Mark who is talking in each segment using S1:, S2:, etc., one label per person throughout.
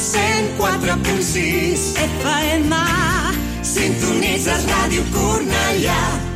S1: 104.6 FM Sintonitzes Ràdio Cornellà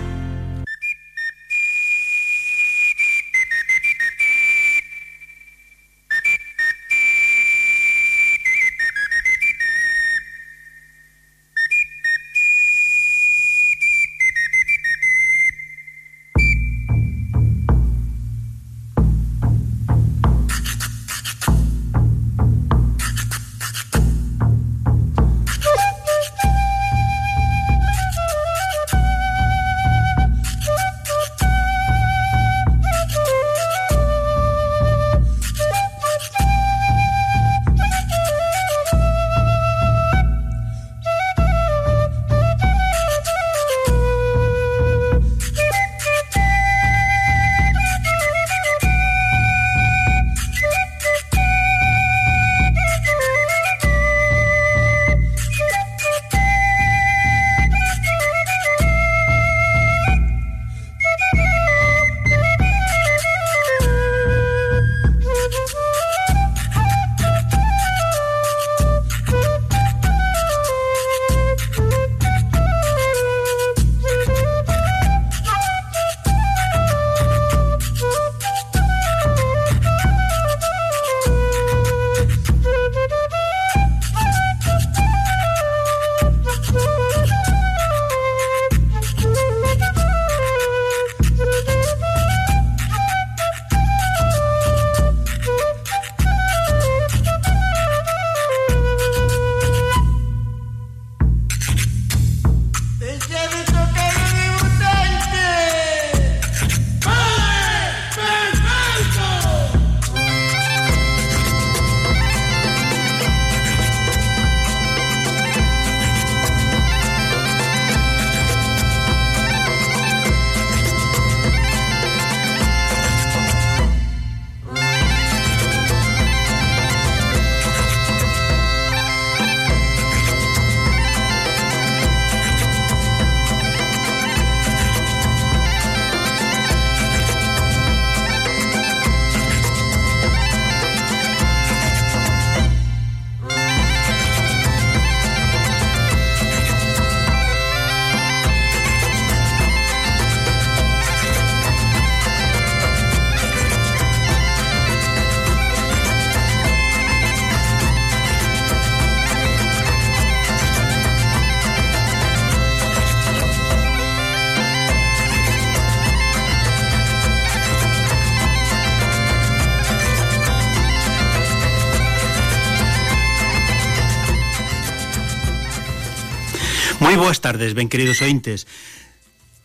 S2: Moi boas tardes, ben queridos ointes.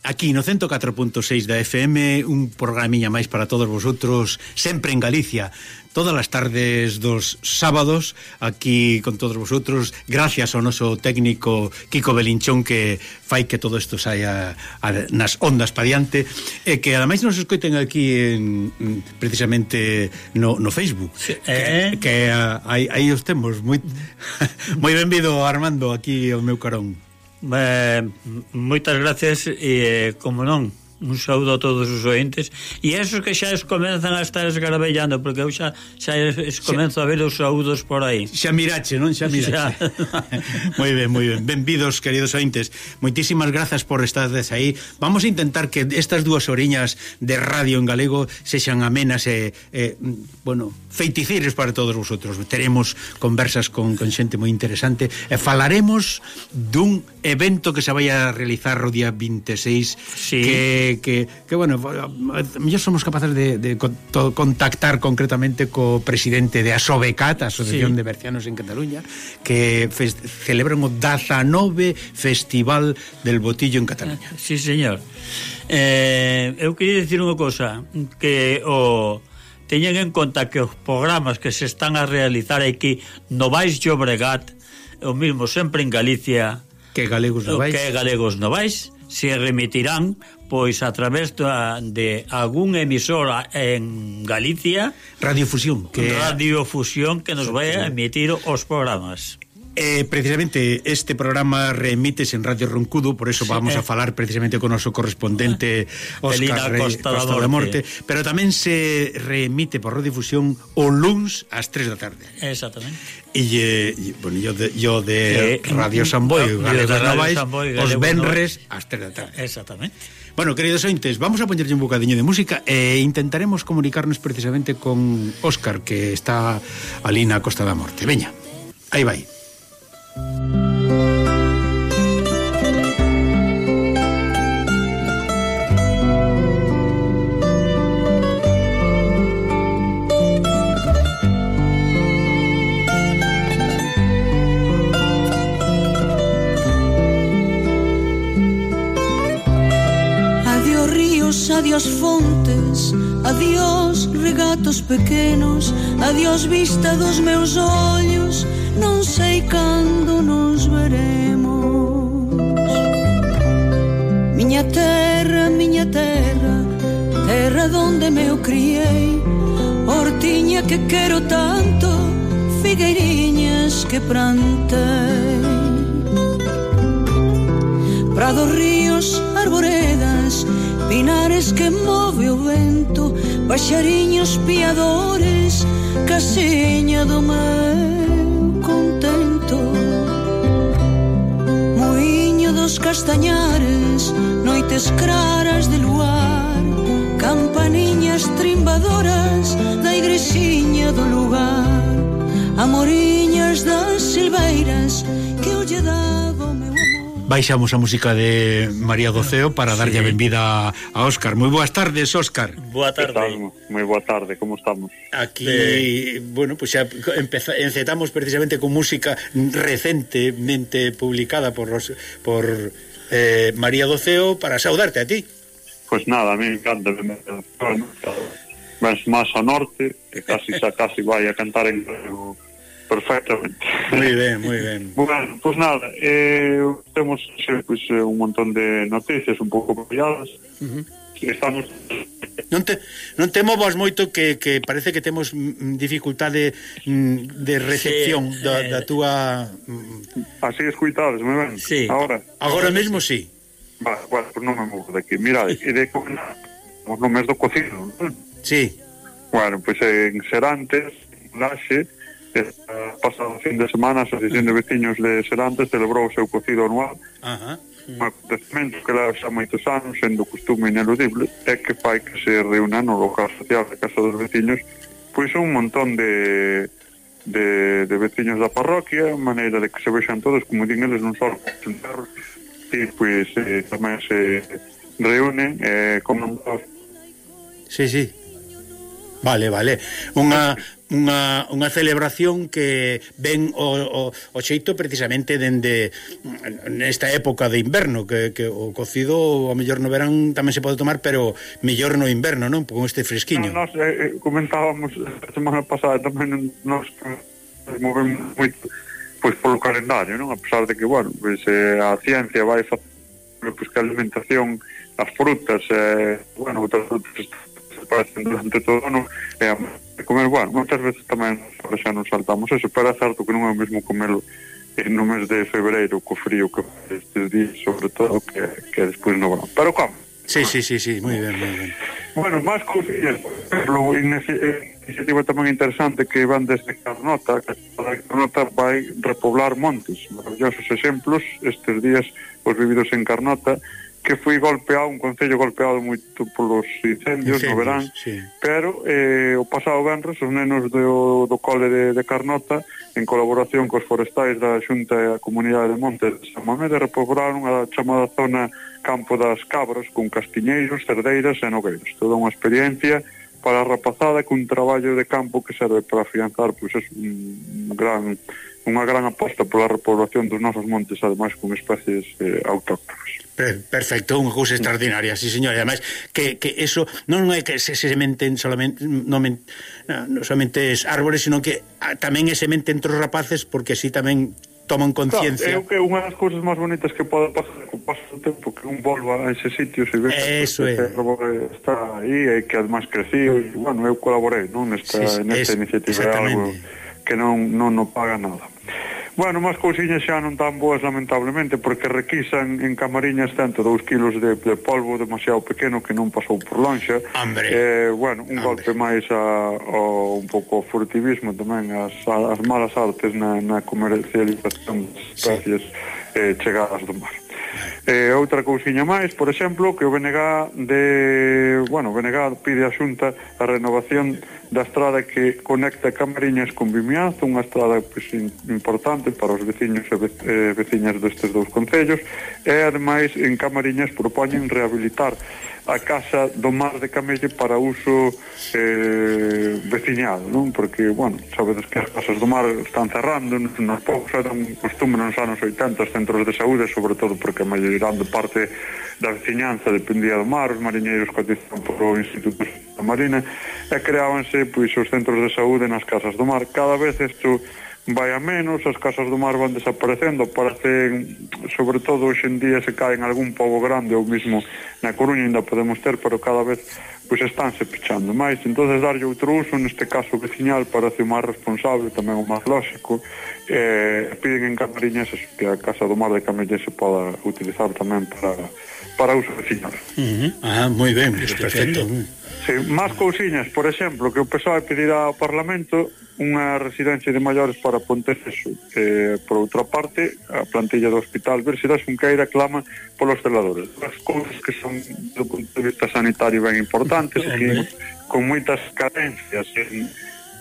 S2: Aquí no 104.6 da FM, un programiña máis para todos vosotros, sempre en Galicia, todas as tardes dos sábados, aquí con todos vosotros, gracias ao noso técnico Kiko Belinchón que fai que todo isto saia nas ondas para diante, e que ademais nos escoiten aquí en, precisamente no, no Facebook, sí, eh? que, que aí, aí os temos. Moi, moi benvido, Armando, aquí ao meu carón
S3: eh, moitas gracias e, eh, como non, un saúdo a todos os ointes. E esos que xa es comenzan a estar esgarabellando porque eu xa, xa es comenzo xa, a ver os saúdos por aí.
S2: Xa mirache, non? xa mirache. Moi ben, moi ben, benvidos queridos ointes. Moitísimas grazas por estades aí. Vamos a intentar que estas dúas oriñas de radio en galego sexan amenas e, e bueno, feiticires para todos vosotros. Teremos conversas con, con xente moi interesante e falaremos dun evento que se vai a realizar o día 26 sí. que que, que, bueno, mellor somos capaces de, de contactar concretamente co presidente de Asobecat, Asociación sí. de Bercianos en Cataluña, que fest, celebran o 19 Festival del Botillo en Cataluña.
S3: Ah, sí, señor. Eh, eu queria dicir unha cosa, que o... Teñen en conta que os programas que se están a realizar aquí no vais Llobregat, o mismo sempre en Galicia,
S2: que galegos no vais.
S3: que galegos no vais, se remitirán pois a través da, de algún emisora en Galicia
S2: Radiofusión
S3: que Radiofusión que nos vai a emitir os programas
S2: Eh, precisamente este programa reemites en Radio Roncudo, por eso sí, vamos eh. a falar precisamente con noso correspondente Óscar
S3: Costa,
S2: Costa da Morte, pero tamén se reemite por redifusión o luns ás 3 da tarde.
S3: Exactamente.
S2: E eh, bueno, yo de, yo de eh, Radio Samboy, Galego os venres ás 3 da tarde.
S3: Exactamente.
S2: Bueno, queridos ointes, vamos a poñerlle un bocadiño de música e intentaremos comunicarnos precisamente con Óscar, que está ali na Costa da Morte. Veña, aí vai.
S1: Música regatos pequenos Adiós vista dos meus ollos Non sei cando nos veremos. Miña terra, miña terra Terra donde me o criei Hortiña que quero tanto Figueiriñas que plantei. Prados, ríos, arboredas Pinares que move o vento Paxariños piadores Casiña do meu contento. Moinho dos castañares Noites claras de luar. Campaniñas trimbadoras Da igrexiña do lugar. Amoriñas das silveiras Que o lle dan
S2: baixamos a música de María Doceo para darlle sí. a benvida a Óscar. Moi boas tardes, Óscar.
S3: Boa tarde.
S4: Moi boa tarde, como estamos?
S2: Aquí, de... bueno, pues xa empeza, encetamos precisamente con música recentemente publicada por os, por eh, María Doceo para saudarte a ti.
S4: Pois pues nada, a mí me encanta, me encanta. Mas máis a norte, que casi xa casi vai a cantar en perfectamente.
S2: Muy bien, muy bien.
S4: Bueno, pues nada, eh, temos eh, pues, eh, un montón de noticias un pouco variadas. Uh -huh. Estamos
S2: Non, te, non temo vos moito que, que parece que temos mm, mm, dificultade mm, de recepción sí, da, eh... da túa...
S4: Así escuitades, me ven?
S2: Sí.
S4: Ahora,
S2: Agora mesmo sí.
S4: Va, bueno, pues non me movo daqui. Mira, e de no mes do cocido.
S2: Sí.
S4: Bueno, pois pues, en Serantes, Laxe, Este pasado fin de semana a Asociación de Veciños de Serantes celebrou o seu cocido anual
S2: Ajá.
S4: un acontecemento que leva xa moitos anos sendo costume ineludible é que fai que se reúnan no local social da Casa dos Veciños pois un montón de de, de veciños da parroquia maneira de que se vexan todos como din eles non só sentarros e pois eh, tamén se reúnen e eh, comen
S2: Sí, sí. Vale, vale. Unha unha, unha celebración que ven o, o, o xeito precisamente dende mm, nesta época de inverno que, que o cocido o mellor no verán tamén se pode tomar pero mellor no inverno, non? Con este fresquiño
S4: no, Nos eh, comentábamos a semana pasada tamén nos movemos moito pois polo calendario, non? A pesar de que, bueno, pois, eh, a ciencia vai facendo pois, que a alimentación, as frutas, eh, bueno, outras frutas preparación durante todo o ano e a comer, bueno, moitas veces tamén xa non saltamos eso, pero é certo que non é o mesmo comelo no mes de febreiro co frío que estes días sobre todo que, que despois no verán pero como
S2: Sí, sí, sí, sí, moi ben, moi ben.
S4: Bueno, máis cosillas, exemplo, eh, iniciativa tamén interesante que van desde Carnota, que Carnota vai repoblar montes, maravillosos exemplos, estes días os vividos en Carnota, que foi golpeado, un concello golpeado moito polos incendios, incendios no verán,
S2: sí.
S4: pero eh, o pasado venres os nenos do, do cole de, de Carnota, en colaboración cos forestais da Xunta e a Comunidade de Montes de San Mamede, repobraron a chamada zona Campo das Cabras, con castiñeiros, cerdeiras e nogueiros. Toda unha experiencia para a rapazada cun traballo de campo que serve para afianzar pois, es un gran, unha gran aposta pola repoblación dos nosos montes, ademais con especies eh, autóctonas.
S2: Perfecto, unha cousa extraordinaria, sí, señor. E, ademais, que, que eso non é que se sementen solamente, non, men, non solamente es árboles, sino que ah, tamén é semente entre os rapaces, porque así tamén toman conciencia.
S4: Claro, é, que unha das cousas máis bonitas que pode pasar co paso do tempo que un volva a ese sitio se ve
S2: Eso
S4: que
S2: é.
S4: está aí e que además creciu e bueno, eu colaborei, non, nesta sí, nesta es, iniciativa algo que non non no paga nada. Bueno, máis cousiñas xa non tan boas lamentablemente porque requisan en Camariñas 102 kilos de, de polvo demasiado pequeno que non pasou por lonxa.
S2: Hambre.
S4: Eh, bueno, un
S2: Hambre.
S4: golpe máis a, a un pouco ao furtivismo tamén as, as malas artes na, na comercialización das especies sí. eh, chegadas do mar. Eh, outra cousiña máis, por exemplo, que o BNG de, bueno, o BNG pide a Xunta a renovación da estrada que conecta Camariñas con Vimianzo, unha estrada pues, importante para os veciños e ve, eh, veciñas destes dous concellos, e ademais en Camariñas propoñen rehabilitar a casa do Mar de Camelle para uso eh, veciñal, non? Porque, bueno, sabedes que as casas do mar están cerrando, nos poucos eran costume nos anos 80 os centros de saúde, sobre todo porque a maioría de parte da veciñanza dependía do mar, os mariñeiros cotizaban por institutos da Marina, e creábanse pois, os centros de saúde nas casas do mar. Cada vez isto vai a menos, as casas do mar van desaparecendo, parecen, sobre todo hoxe en día se caen algún pobo grande ou mismo na Coruña ainda podemos ter, pero cada vez pois estánse pechando máis. entonces darlle outro uso, neste caso veciñal, parece o máis responsable, tamén o máis lógico, eh, piden en Camariñas que a Casa do Mar de Camariñas se poda utilizar tamén para para uso veciñal.
S2: Uh -huh. Ah, moi ben, pues, perfecto. perfecto.
S4: Sí, máis cousiñas, por exemplo, que o PSOE pedirá ao Parlamento unha residencia de maiores para Ponteceso. Eh, por outra parte, a plantilla do Hospital Versidad Xunqueira clama polos celadores. As cousas que son do punto de vista sanitario ben importantes, que, con moitas carencias en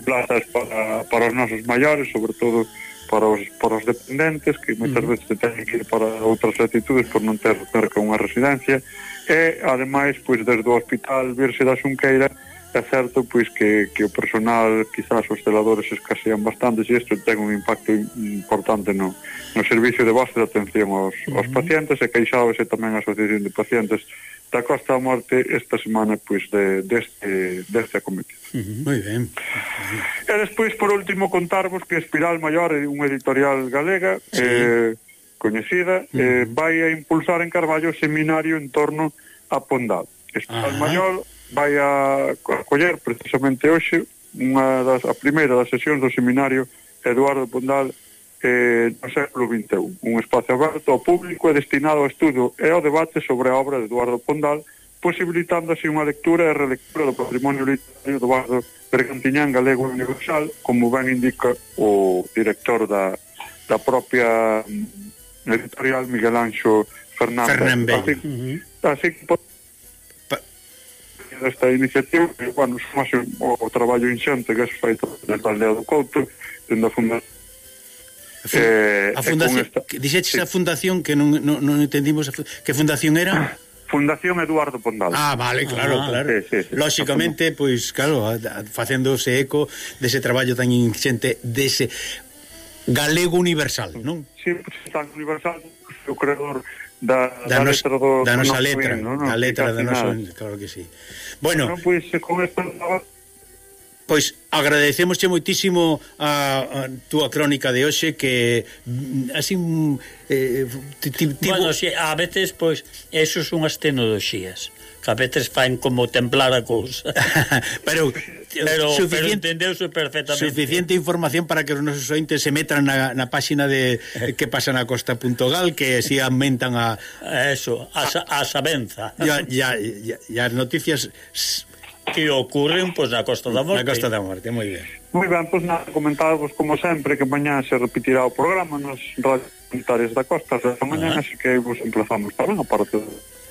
S4: plazas para, para os nosos maiores, sobre todo para os, para os dependentes, que moitas veces se teñen que ir para outras latitudes por non ter cerca unha residencia, e, ademais, pois, desde o Hospital Virxe da Xunqueira, é certo pois que, que o personal quizás os celadores escasean bastante e isto ten un impacto importante no, no servicio de base de atención aos, uh -huh. aos pacientes e queixábase tamén a Asociación de Pacientes da Costa da Morte esta semana pois de deste deste acometido
S2: Uh -huh, moi ben.
S4: E despois por último contarvos que Espiral Maior é unha editorial galega sí. eh coñecida, uh -huh. eh vai a impulsar en Carballo seminario en torno a Pondal. Espiral uh -huh. Maior vai a coller precisamente hoxe unha das, a primeira das sesións do seminario Eduardo Pondal eh, no século XXI. Un espacio aberto ao público e destinado ao estudo e ao debate sobre a obra de Eduardo Pondal, posibilitando así unha lectura e relectura do patrimonio literario do bardo Bergantiñán Galego Universal, como ben indica o director da, da propia mm, editorial Miguel Anxo Fernández.
S2: Fernández.
S4: Así, uh -huh. así que esta iniciativa que, bueno, sumase o, o traballo inxente que se feito desde a aldea do Couto, tendo a fundación
S2: Eh, a eh, fundación, esta... dixeches sí. a fundación que non, non, non entendimos a, que fundación era?
S4: Fundación Eduardo Pondal.
S2: Ah, vale, claro, ah, claro. Sí, sí, sí. Lóxicamente, pois, pues, claro, facéndose eco dese traballo tan inxente dese galego universal, non?
S4: Sí, tan universal, o creador da,
S2: da,
S4: da
S2: nos,
S4: letra do,
S2: da nosa letra,
S4: no,
S2: no, letra da nosa, claro que sí. Bueno,
S4: bueno pois pues, eh, con esto
S2: Pois agradecemosche moitísimo a, a túa crónica de hoxe que mm, así mm, eh,
S3: ti, bueno, si, a veces pois eso son as tecnoloxías que a veces faen como templar a cousa.
S2: pero
S3: pero, pero entendeuse perfectamente.
S2: Suficiente información para que os nosos ointes se metran na, na páxina de que pasa na costa.gal que si aumentan a...
S3: Eso, a, a, a sabenza.
S2: Ya, ya, ya, ya as noticias
S3: que ocurren pois, pues, na Costa da Morte.
S2: Na Costa da Morte, moi ben.
S4: Moi ben, pois pues, nada, comentábamos como sempre que mañá se repetirá o programa nos radios da Costa, esa mañá, así que vos emplazamos tamén a parte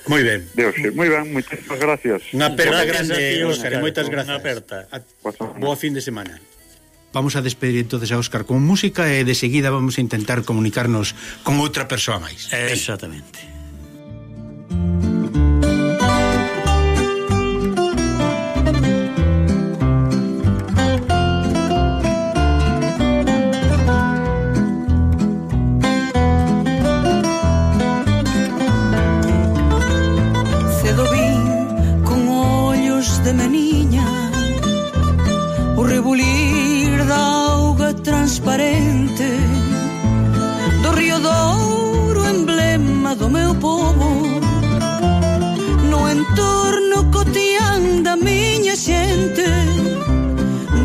S2: Moi ben.
S4: Deuse, moi ben, moitísimas gracias.
S2: Unha aperta grande, Óscar, moitas grazas. Unha
S3: aperta.
S2: Boa fin de semana. Vamos a despedir entonces a Óscar con música e de seguida vamos a intentar comunicarnos con outra persoa máis.
S3: Exactamente. contorno cotián da miña xente.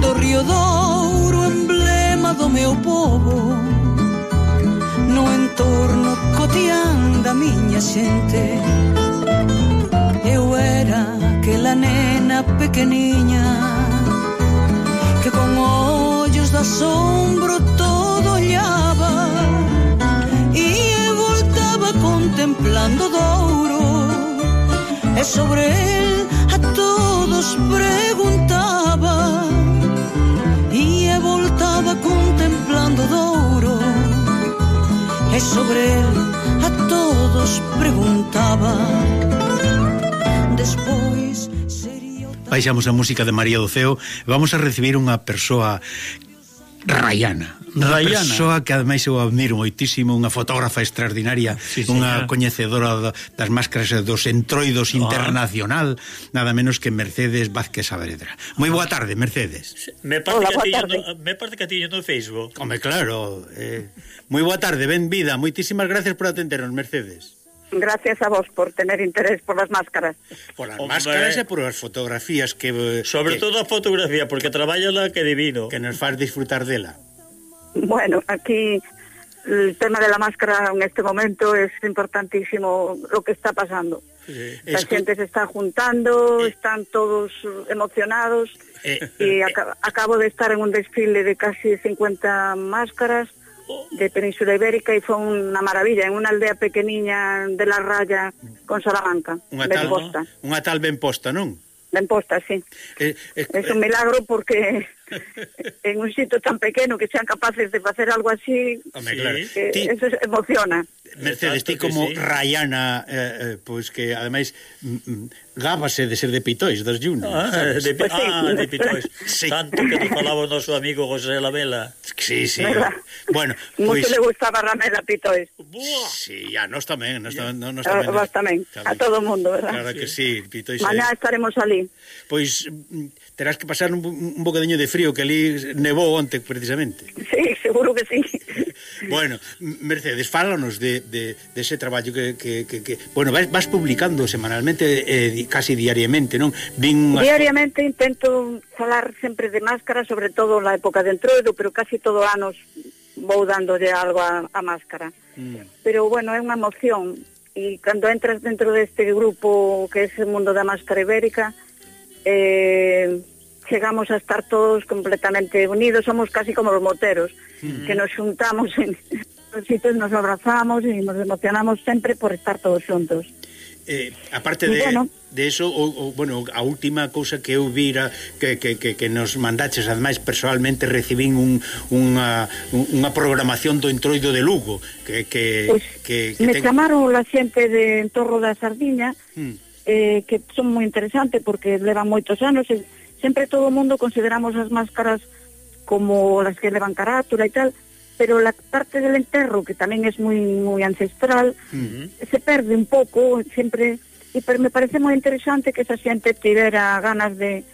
S1: Do río Douro emblema do meu povo No entorno cotián da miña xente. Eu era aquela nena pequeniña Que con ollos de asombro todo olhaba E voltaba contemplando Douro sobre él a todos preguntaba y e voltaba contemplando Douro e sobre él a todos preguntaba. Despois
S2: Baixamos a música de María do Ceo. Vamos a recibir unha persoa Rayana Unha
S3: Rayana.
S2: persoa que ademais eu admiro moitísimo, unha fotógrafa extraordinaria,
S3: sí,
S2: unha
S3: ah.
S2: coñecedora das máscaras dos entroidos
S3: ah.
S2: internacional, nada menos que Mercedes Vázquez Saavedra. Moi ah. boa tarde, Mercedes.
S3: Me parece,
S5: Hola,
S3: que,
S5: tarde.
S3: No, me parece que tiño no Facebook.
S2: Home, claro. Eh, moi boa tarde, ben vida. Moitísimas gracias por atendernos, Mercedes.
S5: Gracias a vos por tener interés por las máscaras.
S2: Por as
S3: Hombre.
S2: máscaras e por as fotografías que, eh,
S3: Sobre
S2: que,
S3: todo a fotografía, porque traballa la que divino.
S2: que nos faz disfrutar dela
S5: Bueno, aquí el tema de la máscara en este momento es importantísimo lo que está pasando.
S3: Sí.
S5: La gente se está juntando, están todos emocionados
S2: Eh,
S5: y aca- acabo de estar en un desfile de casi 50 máscaras de Península Ibérica e foi unha maravilla, en unha aldea pequeniña de la raya con Salamanca,
S2: unha
S5: ben
S2: tal,
S5: posta.
S2: Unha tal ben posta, non?
S5: Ben posta, sí.
S2: Eh, eh,
S5: é un milagro porque en un sitio tan pequeno que sean capaces de facer algo así
S2: Home,
S3: sí.
S2: claro.
S5: eh,
S2: ti,
S5: eso emociona
S2: Mercedes, ti como
S3: sí.
S2: Rayana eh, eh, pois pues que ademais gábase de ser de Pitois das Juniors
S3: ah, de,
S5: pues
S3: ah, de Pitois
S2: sí.
S3: tanto que te falaba o noso amigo José Lamela
S2: sí, sí.
S5: ¿verdad?
S2: bueno, pois... Pues...
S5: le gustaba Ramela Pitois
S3: Buah.
S2: sí, ah, a nós tamén, nos tamén,
S5: nos
S2: tamén,
S5: nos tamén, a todo o mundo verdad?
S2: claro que sí, Pitois
S5: Mañá
S2: eh.
S5: estaremos ali
S2: pois pues, terás que pasar un, un bocadiño de frío que ali nevou onte precisamente.
S5: Sí, seguro que sí.
S2: Bueno, Mercedes, fálanos de, de, de ese traballo que, que, que, que bueno, vas, vas publicando semanalmente eh, casi diariamente, non? Vin as...
S5: Diariamente intento falar sempre de máscara, sobre todo na época de entroido, pero casi todo anos vou dándolle algo a, a máscara.
S2: Mm.
S5: Pero bueno, é unha emoción e cando entras dentro deste grupo que é o mundo da máscara ibérica, eh, chegamos a estar todos completamente unidos, somos casi como os moteros, uh -huh. que nos xuntamos en os sitios, nos abrazamos e nos emocionamos sempre por estar todos xuntos.
S2: Eh, aparte de,
S5: bueno,
S2: de eso, o, o, bueno, a última cousa que eu vira que, que, que, que nos mandaches, ademais personalmente recibín un, unha, unha programación do Entroido de Lugo que, que,
S5: pues,
S2: que, que
S5: me
S2: ten...
S5: chamaron la xente de Entorro da Sardiña
S2: mm
S5: eh, que son moi interesantes porque levan moitos anos e sempre todo o mundo consideramos as máscaras como as que levan carátula e tal, pero la parte del enterro, que tamén é moi moi ancestral,
S2: uh -huh.
S5: se perde un pouco, sempre e pero me parece moi interesante que esa xente tivera ganas de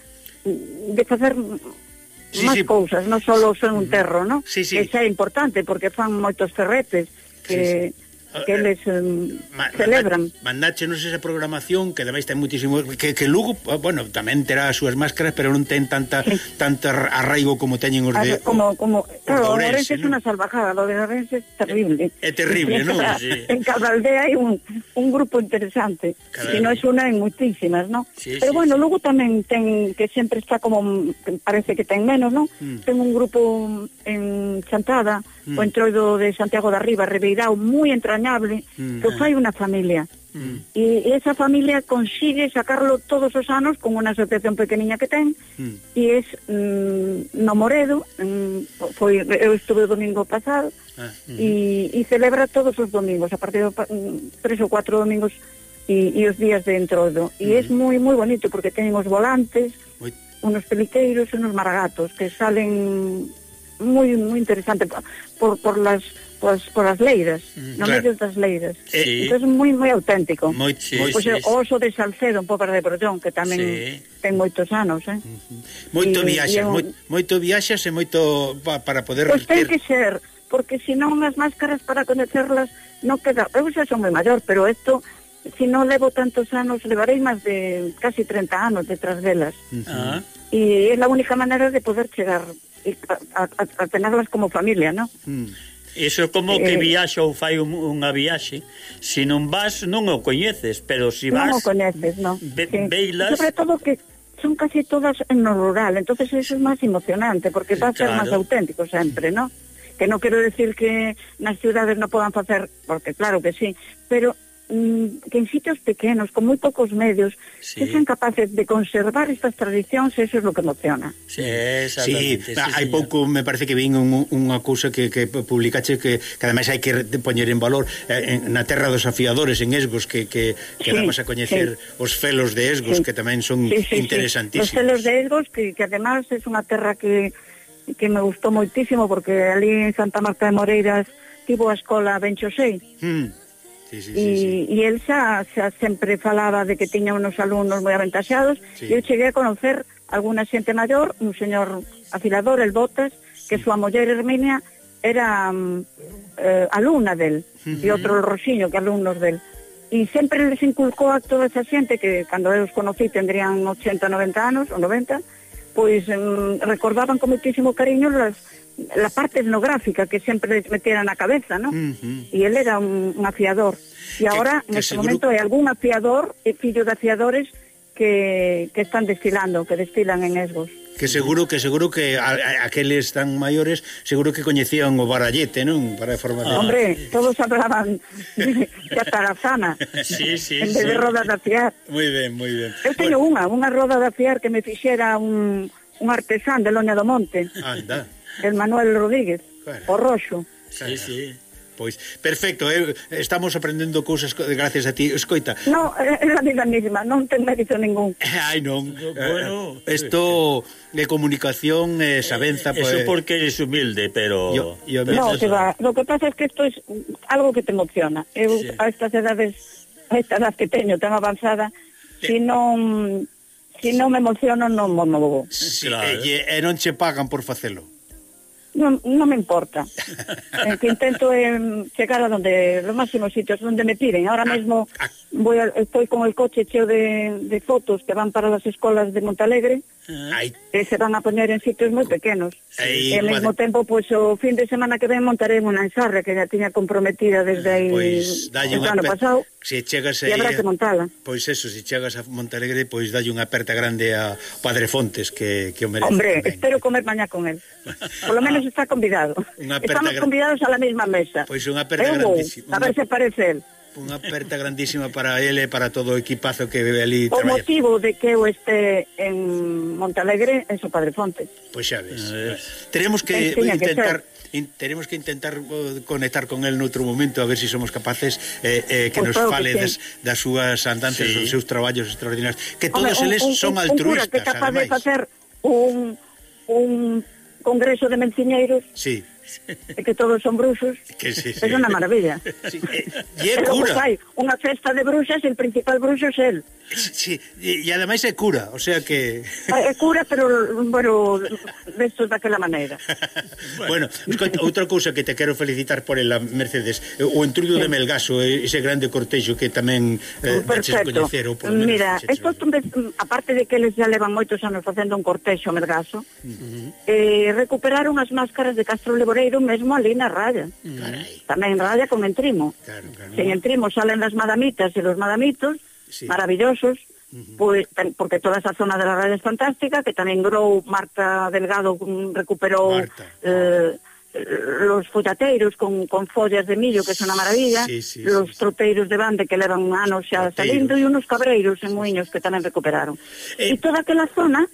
S5: de facer
S2: sí,
S5: máis
S2: sí.
S5: cousas, non só son un terro, no?
S2: Sí, sí.
S5: Que xa é importante porque fan moitos ferretes que
S2: sí, sí Eh,
S5: que
S2: eh,
S5: eles um,
S2: ma,
S5: celebran.
S2: Mandáchenos esa programación que ademais ten muitísimo que, que Lugo, eh, bueno, tamén terá as súas máscaras, pero non ten tanta
S5: sí.
S2: tanta arraigo como teñen os
S5: ah, de como como os claro,
S2: Ourense, é
S5: unha salvajada, lo de Ourense é terrible.
S2: É, é
S5: terrible,
S2: non?
S3: Sí.
S5: En cada aldea hai un, un grupo interesante,
S2: claro.
S5: non é unha, hai muitísimas, non?
S3: Sí,
S5: pero
S3: sí,
S5: bueno, sí. Lugo tamén ten que sempre está como parece que ten menos, non?
S2: Mm.
S5: Ten un grupo en Chantada,
S2: mm.
S5: o entroido de Santiago da Riba, Ribeirao, moi entrañable entrañable
S2: mm.
S5: que fai unha familia.
S2: Mm.
S5: E esa familia consigue sacarlo todos os anos con unha asociación pequeniña que ten
S2: mm.
S5: e es mm, no Moredo mm, foi, eu estuve o domingo pasado
S2: ah, mm.
S5: e, e celebra todos os domingos a partir de mm, tres ou cuatro domingos e, e os días de entrodo e mm. es moi moi bonito porque teñen os volantes unos peliqueiros e unos maragatos que salen moi moi interesante por, por las pois, polas leiras,
S2: mm,
S5: no
S2: claro.
S5: medio das leiras.
S3: Sí.
S5: Entón é moi moi auténtico.
S2: Moi,
S3: sí,
S5: pois
S3: sí,
S5: o oso de Salcedo, un pouco de Brollón, que tamén
S3: sí.
S5: ten moitos anos, eh. Uh -huh.
S2: Moito
S5: e,
S2: viaxas,
S5: e un...
S2: moito, moito viaxas e moito pa, para poder
S5: Pois
S2: ter...
S5: ten que ser, porque senón as máscaras para conocerlas non queda. Eu xa son moi maior, pero isto si non levo tantos anos, levarei máis de casi 30 anos detrás delas.
S3: Uh -huh.
S5: E é a única maneira de poder chegar a, a, a tenerlas como familia, ¿no?
S2: Mm.
S3: Iso é como
S5: eh, que
S3: viaxa ou fai un, unha viaxe. Se non vas, non o coñeces, pero se vas...
S5: Non o coñeces, non.
S3: Be,
S5: sí. Sobre todo que son casi todas no rural, entonces eso é máis emocionante, porque va a ser
S3: claro.
S5: máis auténtico sempre, non? Que non quero decir que nas ciudades non podan facer, porque claro que sí, pero Mm, que en sitios pequenos, con moi poucos medios,
S3: sí.
S5: que sean capaces de conservar estas tradicións, eso é es lo que emociona.
S3: Sí,
S2: sí,
S3: sí
S2: hai pouco me parece que vin un, unha cousa que, que publicache que, que ademais hai que poñer en valor eh, en, na terra dos afiadores en Esgos que, que, que
S5: sí,
S2: damos a coñecer sí. os felos de Esgos
S5: sí.
S2: que tamén son
S5: sí, sí,
S2: interesantísimos.
S5: Sí. Os felos de Esgos que, que ademais é unha terra que que me gustou moitísimo porque ali en Santa Marta de Moreiras tivo a escola Ben Xosei.
S2: Mm Sí, sí,
S5: e,
S2: sí, sí.
S5: e el xa, xa sempre falaba de que tiña unos alumnos moi aventaxados
S2: sí.
S5: e eu cheguei a conocer alguna xente maior, un señor afilador, el Botas, que súa muller Herminia era um, eh, alumna del uh -huh. e outro Roxiño que alumnos del e sempre les inculcou a toda esa xente que cando eu os conocí tendrían 80, 90 anos ou 90 pois mm, recordaban con muitísimo cariño las, la parte etnográfica que sempre les metera na cabeza, ¿no?
S2: Uh -huh.
S5: E ele era un, un afiador. E agora, neste
S2: seguro...
S5: momento, hai algún afiador e fillo de afiadores que, que están destilando, que destilan en Esgos
S2: que seguro que seguro que a, a, aqueles tan maiores seguro que coñecían o barallete, non? Para formar. Ah.
S5: Hombre, todos hablaban catalazana.
S3: sí, sí,
S5: en vez
S3: sí.
S5: de roda de afiar.
S2: Moi ben, moi ben.
S5: Eu teño bueno. unha, unha roda de afiar que me fixera un, un artesán de Loña do Monte.
S2: Anda.
S5: El Manuel Rodríguez,
S2: claro.
S5: o roxo.
S3: Sí, sí.
S2: Pois, perfecto, eh, estamos aprendendo cousas gracias a ti. Escoita.
S5: No, eh, é a vida mesma, non ten mérito ningún.
S2: Ai, non.
S3: Bueno,
S2: eh, isto de comunicación eh, sabenza, pois.
S3: Eso pues, porque eres humilde, pero
S2: yo, yo
S5: No, te va. Lo que pasa es que esto es algo que te emociona. Eu
S3: sí.
S5: a estas edades, a esta edad que teño tan avanzada, si non Si non me emociono, non me movo.
S2: Sí,
S3: claro.
S2: E, eh, e non che pagan por facelo.
S5: Non, non me importa. en que intento en eh, chegar a donde los máximos sitios onde me piden. Ahora ah, mesmo
S2: ah.
S5: voy a, estoy con el coche cheo de, de fotos que van para las escolas de Montalegre.
S2: Ai.
S5: que se van a poñer en sitios moi pequenos.
S2: Ei,
S5: e ao mesmo
S2: eh.
S5: tempo, pois, o fin de semana que ven montaremos unha ensarra que ya tiña comprometida desde aí
S2: pois, dalle
S5: o ano pasado.
S2: Se chegas aí,
S5: habrá que montala.
S2: Pois eso, se chegas a Montalegre, pois dalle unha aperta grande a Padre Fontes que, que o merece.
S5: Hombre,
S2: tamén.
S5: espero comer mañá con él. Por lo menos está convidado. Estamos
S2: gran...
S5: convidados a la mesma mesa.
S2: Pois unha aperta grandísima.
S5: A ver se parece él.
S2: Unha aperta grandísima para ele e para todo o equipazo que vive ali.
S5: O
S2: traballa.
S5: motivo de que eu este en Montalegre é o Padre Fonte.
S2: Pois xa ves.
S3: Ah,
S2: teremos que
S5: intentar... Que
S2: in, teremos que intentar uh, conectar con el noutro momento a ver se si somos capaces eh, eh, que
S5: pues
S2: nos
S5: fale que sí.
S2: das, das súas andantes,
S3: sí.
S2: dos seus traballos extraordinarios, que todos eles son
S5: un,
S2: altruistas,
S5: un cura que capaz
S2: ademais.
S5: de facer un, un congreso de menciñeiros
S2: sí
S5: É que todos son bruxos.
S2: Que sí, sí.
S5: É unha maravilla.
S2: Sí. Eh, e é cura.
S5: Fai unha festa de bruxas, el principal bruxo é el.
S2: Sí, e ademais é cura, o sea que...
S5: Eh, é cura, pero, bueno, vestos daquela maneira.
S2: bueno, escoita, outra cousa que te quero felicitar por ela, Mercedes, eh, o entrudo sí. de Melgaso, ese grande cortexo que tamén eh, daches coñecer.
S5: Mira, estos,
S2: mm,
S5: aparte de que eles xa levan moitos anos facendo un cortexo, Melgaso, uh -huh. eh, recuperaron as máscaras de Castro Leboré Loureiro mesmo ali na raya. Mm.
S2: Carai.
S5: Tamén raya con Entrimo.
S2: Claro, claro.
S5: En Entrimo salen as madamitas e os madamitos,
S2: sí.
S5: maravillosos, uh -huh. pois, pues, porque toda esa zona de la raya é fantástica, que tamén grou Marta Delgado mm, recuperou...
S2: Marta.
S5: Eh, oh. los follateiros con, con follas de millo que son a maravilla,
S2: sí, sí,
S5: los
S2: sí,
S5: tropeiros de bande que levan anos xa
S2: tropeiros.
S5: salindo e unos cabreiros en muiños que tamén recuperaron. E eh, toda aquela zona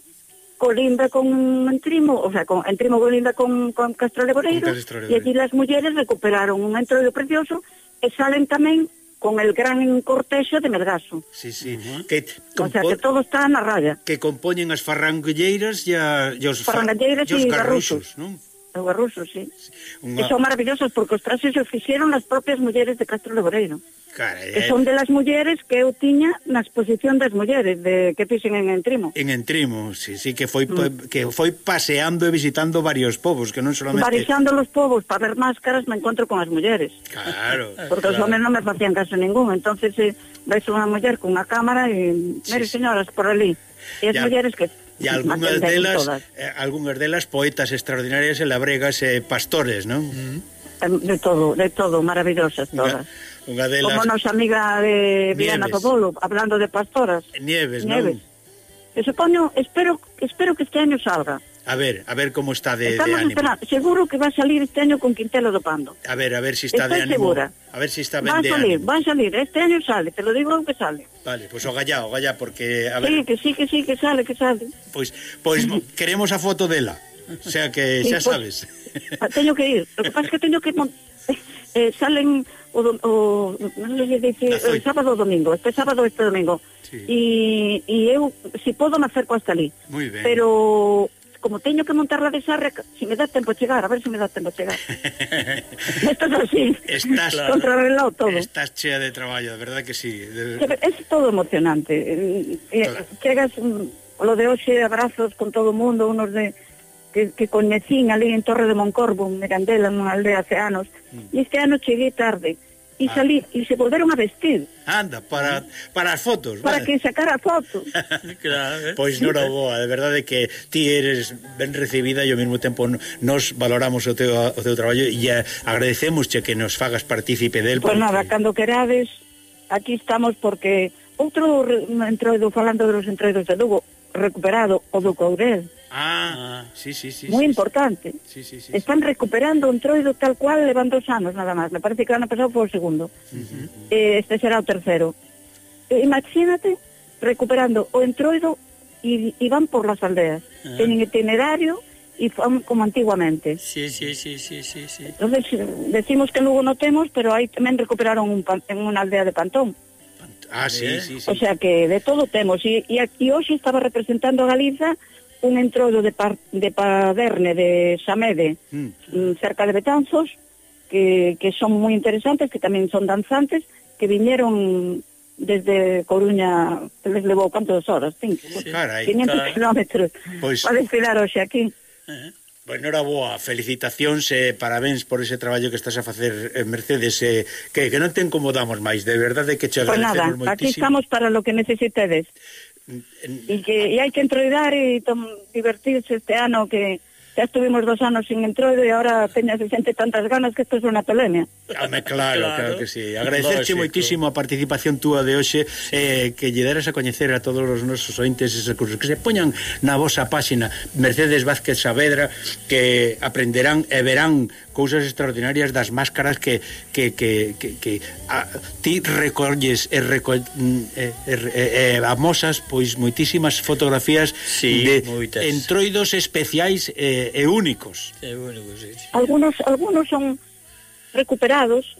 S5: colinda con Entrimo, o sea, con Entrimo colinda con, con Castro
S2: Leboreiro,
S5: e allí las mulleres recuperaron un entroido precioso e salen tamén con el gran cortexo de Melgaso.
S2: Sí, sí. Uh -huh. que
S5: o sea, que todo está na raya.
S2: Que compoñen as farrangulleiras e, a, e os,
S5: farrangulleiras
S2: e os garruxos, non?
S5: ou a rusos, sí.
S2: Unha...
S5: Que son maravillosos porque os traxes os fixeron as propias mulleres de Castro Leboreiro.
S2: Cara,
S5: que eh. son de las mulleres que eu tiña na exposición das mulleres de que fixen en Entrimo.
S2: En Entrimo, sí, sí, que foi
S5: mm.
S2: que foi paseando e visitando varios povos, que non solamente
S5: Varixando los povos para ver máscaras, me encontro con as mulleres.
S2: Claro.
S5: porque claro. os homens non me facían caso ningún, entonces eh, ves unha muller con unha cámara e, mire,
S2: sí,
S5: señoras, por ali. E as
S2: ya.
S5: mulleres que
S2: E algunhas delas, eh, algunhas delas poetas extraordinarias e labregas e pastores, non?
S5: Mm. Eh, de todo, de todo, maravillosas todas.
S2: Unha, delas...
S5: Como nosa amiga de Viana do Bolo, hablando de pastoras.
S2: Nieves,
S5: Nieves.
S2: non?
S5: E supoño, espero, espero que este año salga.
S2: A ver, a ver como está de,
S5: Estamos de
S2: ánimo.
S5: Esperando. Seguro que va a salir este año con Quintelo do Pando.
S2: A ver, a ver si está
S5: Estoy
S2: de ánimo.
S5: Segura.
S2: A ver si está ben
S5: va a salir,
S2: ánimo.
S5: Va a salir, este año sale, te lo digo que sale.
S2: Vale, pois pues, o gallá, o gallá, porque... A ver...
S5: Sí, que sí, que sí, que sale, que sale.
S2: Pois, pois queremos a foto dela, o sea que
S5: sí,
S2: xa sabes.
S5: Ah, teño que ir, o que pasa es que teño que... Eh, eh, salen o, o, non sei dice,
S2: eh,
S5: o sábado o domingo, este sábado este domingo.
S2: Sí.
S5: E, e eu, si podo, me acerco hasta ali.
S2: Muy ben.
S5: Pero como teño que montar la desarre, si me dá tempo a chegar, a ver se me dá tempo a chegar. Esto es así,
S2: estás,
S3: claro,
S5: contra reloj todo.
S2: Estás chea de traballo, de verdad que sí. De...
S5: Es todo emocionante. Eh, todo.
S2: Eh,
S5: Chegas, mm, lo de hoxe, eh, abrazos con todo o mundo, unos de que, que coñecín ali en Torre de Moncorvo, en Mirandela, nunha aldea hace anos, mm. e este ano cheguei tarde, e
S2: ah.
S5: salí e se volveron a vestir.
S2: Anda, para para as fotos,
S5: Para
S2: vale.
S5: que sacara fotos.
S3: claro. ¿eh?
S2: Pois non boa, de verdade que ti eres ben recibida e ao mesmo tempo nos valoramos o teu o teu traballo e agradecemosche que nos fagas partícipe del.
S5: Pois
S2: porque...
S5: nada, cando querades aquí estamos porque outro entroido falando dos entroidos de Lugo recuperado o do Courel
S2: Ah, ah, sí, sí, sí.
S5: Muy
S2: sí,
S5: importante.
S2: Sí, sí, sí,
S5: Están sí. recuperando un troido tal cual levan dos anos nada máis. Me parece que han pasado por o segundo. Uh -huh. eh, este será o tercero. Eh, imagínate recuperando o entroido e, e van por las aldeas.
S3: Ah. Uh -huh.
S5: Teñen itinerario e fan como antiguamente.
S3: Sí, sí, sí, sí, sí, sí.
S5: Entonces, decimos que Lugo no temos, pero aí tamén recuperaron un pan, en unha aldea de Pantón.
S2: Ah, sí,
S3: eh?
S2: sí, sí.
S5: O sea que de todo temos. E, e aquí hoxe estaba representando a Galiza un entroido de, par, de Paderne, de Xamede,
S2: mm.
S5: mm. cerca de Betanzos, que, que son moi interesantes, que tamén son danzantes, que viñeron desde Coruña, que les levou cantos horas, cinco,
S2: sí, carai,
S5: 500
S3: carai.
S5: kilómetros,
S2: pois...
S5: Pues... desfilar hoxe aquí.
S3: Eh.
S2: Pois bueno, boa, felicitacións e eh, parabéns por ese traballo que estás a facer, eh, Mercedes, eh, que, que non te incomodamos máis, de verdade que che pois agradecemos
S5: pues nada,
S2: moitísimo.
S5: aquí estamos para lo que necesitedes. E que e hai que entroidar e tom, divertirse este ano que xa estuvimos dos anos sin entroido e agora teñas xente tantas ganas que isto é unha tolemia.
S2: Home, claro, claro,
S3: claro
S2: que sí. Agradecerche moitísimo a participación túa de hoxe sí. eh, que lle deras a coñecer a todos os nosos ointes esos cursos que se poñan na vosa páxina Mercedes Vázquez Saavedra que aprenderán e verán cousas extraordinarias das máscaras que que, que, que, que a, ti recolles e, recoll, mm, e, e, e amosas pois moitísimas fotografías
S3: sí,
S2: de
S3: moitas.
S2: entroidos especiais e, e únicos.
S3: E únicos, sí, sí.
S5: Algunos, algunos son recuperados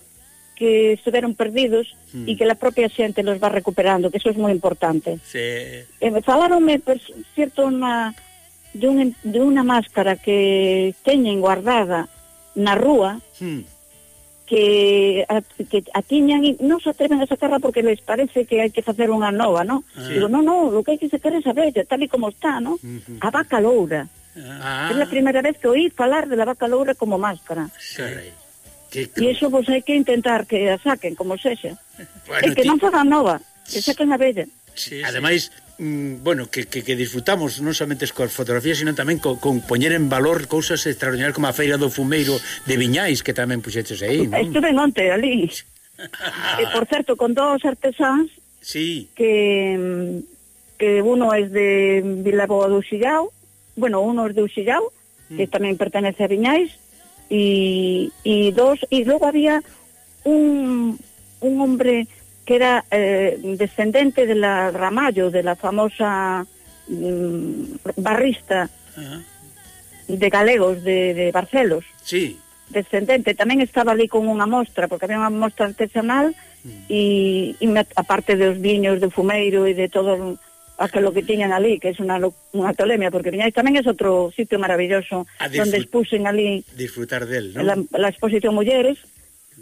S5: que estuvieron perdidos
S2: Mm.
S5: e que la propia xente los va recuperando, que eso es moi importante.
S3: Sí.
S5: Eh, me falaronme, per cierto, unha, de, un, de unha máscara que teñen guardada na rúa,
S2: Hmm.
S5: que a, que a tiñan e non se atreven a sacarla porque les parece que hai que facer unha nova, ¿no?
S2: Sí.
S5: Digo, no, no, lo que hai que sacar é a bella, tal e como está, ¿no?
S2: Ujú.
S5: A vaca loura.
S2: Ah,
S5: Es la primeira vez que oí falar de la vaca loura como máscara.
S2: Que
S5: e iso vos hai que intentar que a saquen, como sexa.
S2: Bueno,
S5: e que
S2: ti...
S5: non fagan nova, que saquen a bella.
S3: Sí,
S2: Ademais, mm, bueno, que, que, que disfrutamos non somente coas fotografías, sino tamén co, con poñer en valor cousas extraordinarias como a Feira do Fumeiro de Viñais, que tamén puxeches aí, non?
S5: Estuve onte ali. e, por certo, con dous artesáns
S2: sí.
S5: que, mm, que uno é de Vilaboa do Xillao, bueno, uno é de Uxillao, mm. que tamén pertenece a Viñais, y, y dos, y luego había un, un hombre que era eh, descendente de la Ramallo, de la famosa mm, barrista
S3: Ajá.
S5: de galegos de, de Barcelos.
S2: Sí.
S5: Descendente. Tamén estaba ali con unha mostra, porque había unha mostra artesanal mm. e, e me, aparte dos viños de fumeiro e de todo hasta lo que tiñan ali, que é unha, unha tolemia, porque Viñais tamén é outro sitio maravilloso onde expusen ali
S2: disfrutar del, ¿no?
S5: la, la exposición Mulleres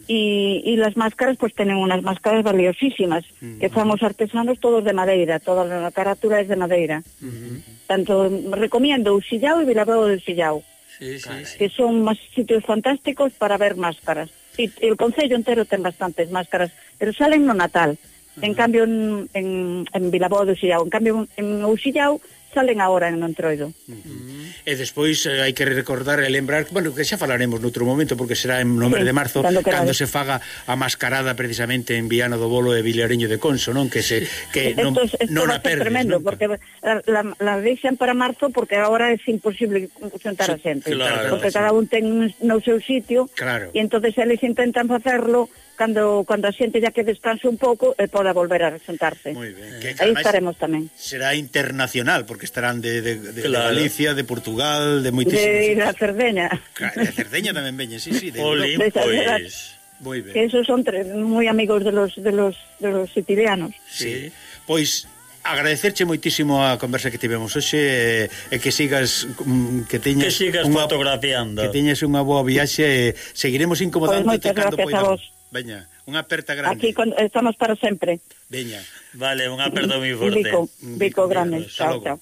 S5: y, y las máscaras pues tienen unas máscaras valiosísimas uh -huh. que somos artesanos todos de madeira toda la carátula es de madeira uh -huh. tanto recomiendo Uxillao y Vilabeo del Sillao
S3: sí, sí,
S5: que son más sitios fantásticos para ver máscaras y, y el Concello entero ten bastantes máscaras pero salen no Natal uh En cambio, en, en, en Vilabó do Xillao. En cambio, en Uxillao salen agora en Nontroido. Uh -huh.
S2: E despois eh, hai que recordar e lembrar, bueno, que xa falaremos noutro momento porque será en nome
S5: sí,
S2: de marzo
S5: cando
S2: se faga a mascarada precisamente en Viana do Bolo e Vilareño de Conso, non? Que se que non,
S5: esto, esto
S2: non a perdes,
S5: tremendo,
S2: nunca.
S5: porque la, la, la deixan para marzo porque agora é imposible juntar sí, a xente,
S3: claro,
S5: porque
S2: sí.
S5: cada un ten no seu sitio.
S2: Claro.
S5: E entonces eles intentan facerlo cando cando a xente ya que descanse un pouco e poda volver a sentarse.
S2: Moi ben. Eh, que,
S5: Aí estaremos tamén.
S2: Será internacional porque estarán de, de, de,
S3: claro.
S2: de Galicia, de Portugal, de moitísimos.
S5: De da Cerdeña.
S2: Claro, de Cerdeña tamén veñen, sí, sí, de
S3: Olín, pois.
S2: Moi ben.
S5: Que esos son tres, moi amigos de los de los de los sicilianos.
S2: Sí. Pois agradecerche moitísimo a conversa que tivemos hoxe eh, e que sigas mm, que teñas
S3: que sigas unha, fotografiando.
S2: Que teñas unha boa viaxe e seguiremos
S5: pois
S2: incomodándote
S5: pues cando
S2: poidamos. Veña, unha aperta grande.
S5: Aquí con, estamos para sempre.
S2: Veña.
S3: Vale, unha aperta moi forte.
S5: Bico, bico grande. Chao, chao.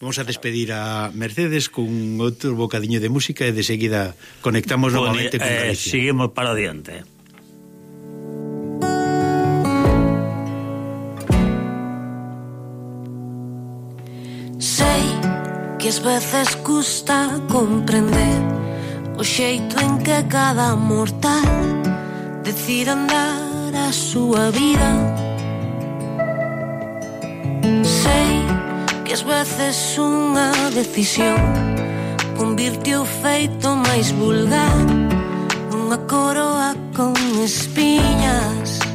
S2: Vamos a despedir a Mercedes cun outro bocadiño de música e de seguida conectamos
S3: bueno,
S2: novamente con
S3: eh,
S2: Galicia.
S3: Eh, seguimos para adiante.
S6: Sei que as veces custa comprender o xeito en que cada mortal decida andar a súa vida. Sei que as veces unha decisión Convirte o feito máis vulgar Nunha coroa con espiñas.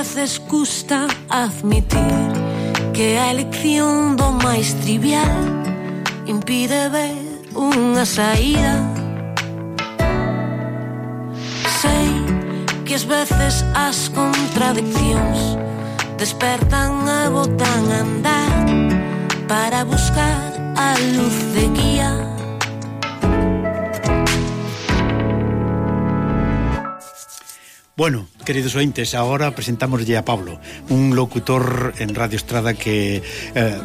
S6: veces custa admitir que a elección do máis trivial impide ver unha saída. Sei que as veces as contradiccións despertan e botan a andar para buscar a luz de guía.
S2: Bueno, queridos ointes, agora presentámoslle a Pablo, un locutor en Radio Estrada que eh,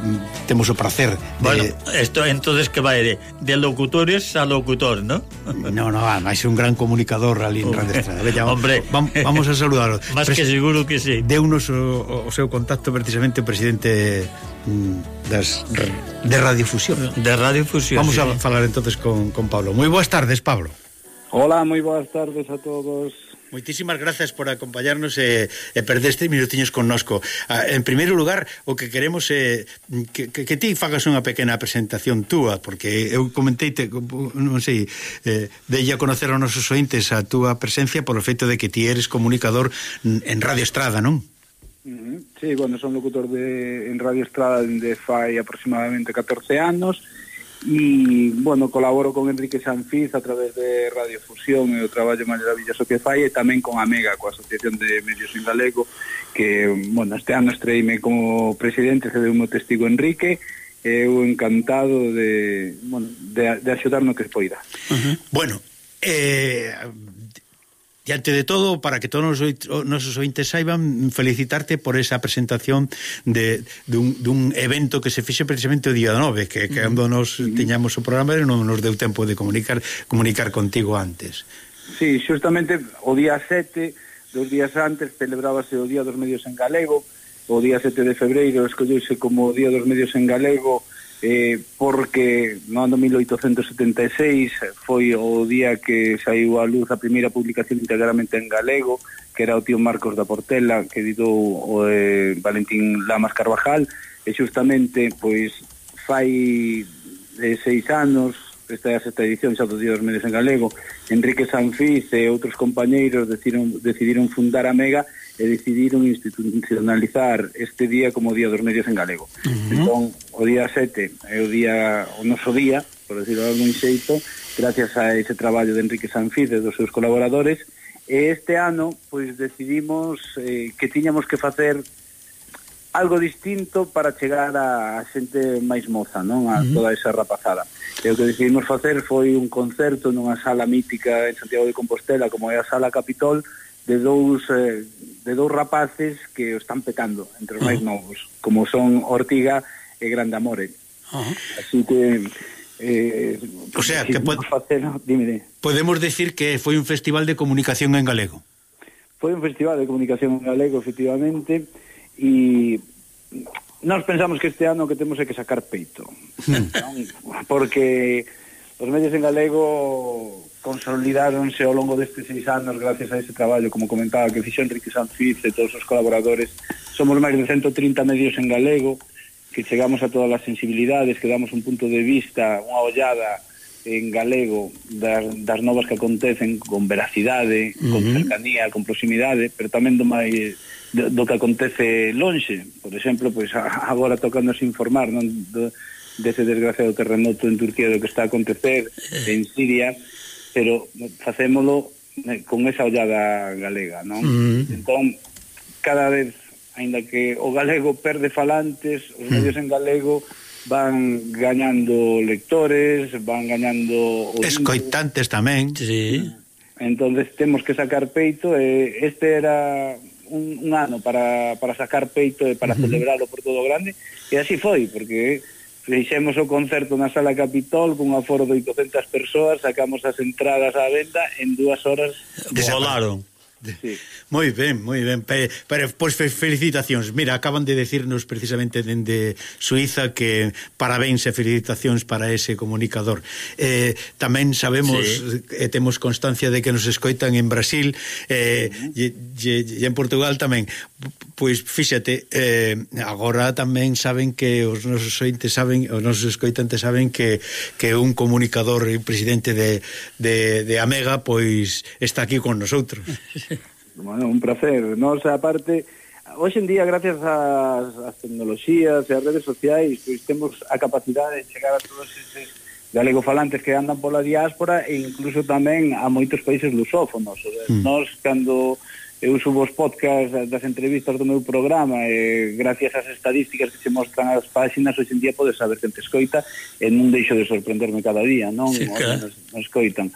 S2: temos o prazer de...
S3: Bueno, esto entonces que vai de, de locutores a locutor, ¿no?
S2: No, no, ah, máis un gran comunicador ali en Radio Estrada. Bella,
S3: Hombre,
S2: vam, vamos a saludarlo.
S3: Más Pres que seguro que sí.
S2: Deunos o, o seu contacto precisamente o presidente mm, das de Radiofusión.
S3: De Radiofusión.
S2: Vamos
S3: sí.
S2: a falar entonces con, con Pablo. Moi boas tardes, Pablo.
S7: Hola, moi boas tardes a todos.
S2: Moitísimas grazas por acompañarnos e, e perder este minutiños connosco. Ah, en primeiro lugar, o que queremos é mm, que, que, que ti fagas unha pequena presentación túa, porque eu comenteite, non sei, eh, dei a conocer aos nosos ointes a túa presencia por o feito de que ti eres comunicador en Radio Estrada, non?
S7: Sí, bueno, son locutor de, en Radio Estrada dende fai aproximadamente 14 anos, E, bueno, colaboro con Enrique Sanfiz a través de Radiofusión e o traballo maravilloso que fai e tamén con Amega, coa Asociación de Medios en Galego, que, bueno, este ano estreime como presidente, cedeu meu testigo Enrique, eh, eu encantado de, bueno, de, de axudar no que poida.
S2: Uh -huh. Bueno, eh, diante de todo, para que todos os nosos ointes saiban, felicitarte por esa presentación de, dun, dun evento que se fixe precisamente o día 9, que cando nos mm-hmm. tiñamos o programa non nos deu tempo de comunicar comunicar contigo antes.
S7: Sí, justamente o día 7, dos días antes, celebrábase o Día dos Medios en Galego, o día 7 de febreiro escolleuse como o Día dos Medios en Galego eh, porque no ano 1876 foi o día que saiu a luz a primeira publicación integralmente en galego que era o tío Marcos da Portela que ditou o, eh, Valentín Lamas Carvajal e justamente pois fai eh, seis anos esta é a sexta edición xa dos días dos medios en galego Enrique Sanfiz e outros compañeiros decidiron, decidiron fundar a Mega e e decidiron institucionalizar este día como Día dos Medios en Galego. Uh -huh. Entón, o día 7 é o día o noso día, por decirlo de algún xeito, gracias a ese traballo de Enrique Sanfiz e dos seus colaboradores, e este ano pois decidimos eh, que tiñamos que facer algo distinto para chegar a, a xente máis moza, non? A toda esa rapazada. E o que decidimos facer foi un concerto nunha sala mítica en Santiago de Compostela, como é a Sala Capitol, de dous eh, de dous rapaces que o están petando entre os máis ah. novos, como son Ortiga e Grandamore.
S2: Uh -huh.
S7: Así que eh,
S2: o sea, que pod
S7: facer, dime, dime.
S2: podemos decir que foi un festival de comunicación en galego.
S7: Foi un festival de comunicación en galego, efectivamente, e nós pensamos que este ano que temos é que sacar peito. Hmm. non? Porque os medios en galego consolidáronse ao longo destes seis anos gracias a ese traballo, como comentaba, que fixo Enrique Sanfiz e todos os colaboradores. Somos máis de 130 medios en galego, que chegamos a todas as sensibilidades, que damos un punto de vista, unha ollada en galego das, das novas que acontecen con veracidade, uh -huh. con cercanía, con proximidade, pero tamén do máis do, do que acontece lonxe. Por exemplo, pois agora tocándose informar non do, dese desgraciado terremoto en Turquía do que está a acontecer eh. en Siria pero facémolo con esa ollada galega, non? Mm. Entón, cada vez, aínda que o galego perde falantes, os medios en galego van gañando lectores, van gañando...
S2: Escoitantes tamén,
S3: sí.
S7: Entonces temos que sacar peito, e este era un, un ano para, para sacar peito e para mm. celebrarlo por todo grande, e así foi, porque Fixemos o concerto na Sala Capitol cun aforo de 800 persoas, sacamos as entradas á venda en dúas horas.
S3: Volaron.
S7: Sí.
S2: Moi ben, moi ben. Pero, pero pois pues, felicitacións. Mira, acaban de decirnos precisamente dende Suiza que parabéns e felicitacións para ese comunicador. Eh, tamén sabemos
S3: sí.
S2: e eh, temos constancia de que nos escoitan en Brasil eh, uh -huh. e, e, e en Portugal tamén. Pois fíxate, eh, agora tamén saben que os nosos ointes saben, os nosos escoitantes saben que que un comunicador e presidente de, de, de Amega pois está aquí con nosotros.
S7: Bueno, un placer. Nos, aparte, hoxe en día, gracias ás, ás tecnologías e ás redes sociais, pois temos a capacidade de chegar a todos esses galegofalantes que andan pola diáspora e incluso tamén a moitos países lusófonos. O sea,
S2: mm.
S7: Nós, cando eu subo os podcast das entrevistas do meu programa e gracias ás estadísticas que se mostran as páxinas hoxe en día podes saber que te escoita e non deixo de sorprenderme cada día non?
S3: Sí, claro.
S7: nos, nos escoitan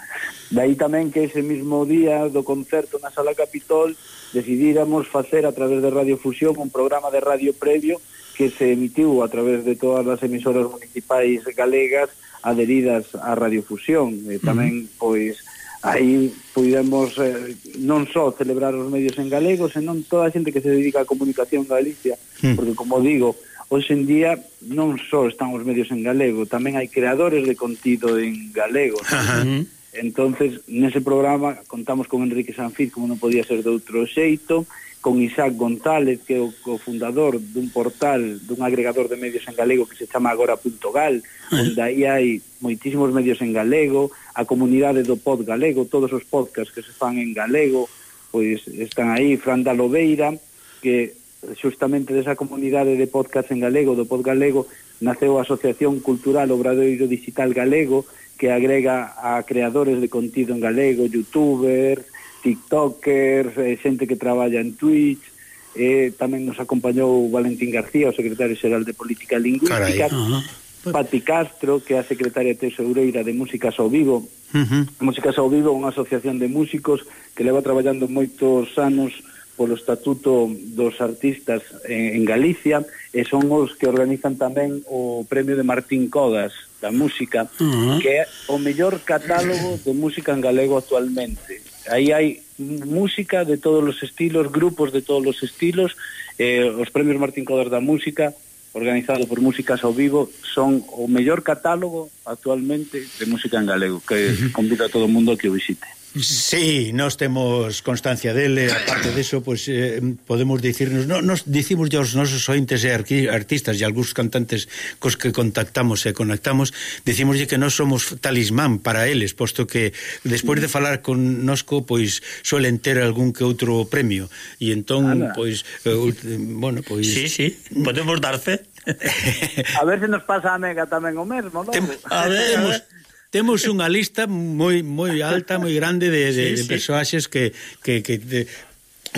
S7: daí tamén que ese mismo día do concerto na Sala Capitol decidíramos facer a través de Radio Fusión un programa de radio previo que se emitiu a través de todas as emisoras municipais galegas adheridas á radiofusión e tamén pois aí pudemos eh, non só celebrar os medios en galego, senón toda a xente que se dedica á comunicación en Galicia,
S2: mm.
S7: porque como digo, hoxe en día non só están os medios en galego, tamén hai creadores de contido en galego.
S2: Hmm.
S7: Entonces, nese programa contamos con Enrique Sanfiz, como non podía ser de outro xeito, con Isaac González, que é o cofundador dun portal, dun agregador de medios en galego que se chama agora.gal, onde aí hai moitísimos medios en galego, a comunidade do pod galego, todos os podcasts que se fan en galego, pois están aí, Fran da Lobeira, que xustamente desa comunidade de podcast en galego, do pod galego, naceu a Asociación Cultural Obradoiro Digital Galego, que agrega a creadores de contido en galego, youtubers, tiktokers, eh, xente que traballa en Twitch, Eh, tamén nos acompañou Valentín García, o secretario xeral de Política Lingüística,
S2: Carai, uh -huh.
S7: Pati Castro, que é a secretaria tesoureira de Músicas ao Vivo.
S2: Uh -huh.
S7: Músicas ao Vivo é unha asociación de músicos que leva traballando moitos anos polo estatuto dos artistas en, en Galicia e son os que organizan tamén o premio de Martín Codas da música,
S3: uh -huh.
S7: que é o mellor catálogo de música en galego actualmente. Aí hai música de todos os estilos, grupos de todos os estilos, eh, os premios Martín Codas da música organizado por Músicas ao Vivo son o mellor catálogo actualmente de música en galego que convido a todo o mundo a que o visite.
S2: Sí, nós temos constancia dele, aparte deso, pois, eh, podemos dicirnos, no, nos dicimos aos nosos ointes e artistas e algúns cantantes cos que contactamos e conectamos, dicimoslle que nós somos talismán para eles, posto que despois de falar con nosco, pois suelen ter algún que outro premio, e entón,
S7: Ana.
S2: pois, eh, bueno, pois...
S3: Sí, sí, podemos dar fe.
S7: a ver se nos pasa a Mega tamén o mesmo, logo.
S2: Tem,
S3: a ver, a ver
S2: temos unha lista moi moi alta, moi grande de, de,
S3: sí,
S2: de
S3: sí.
S2: persoaxes que, que, que de,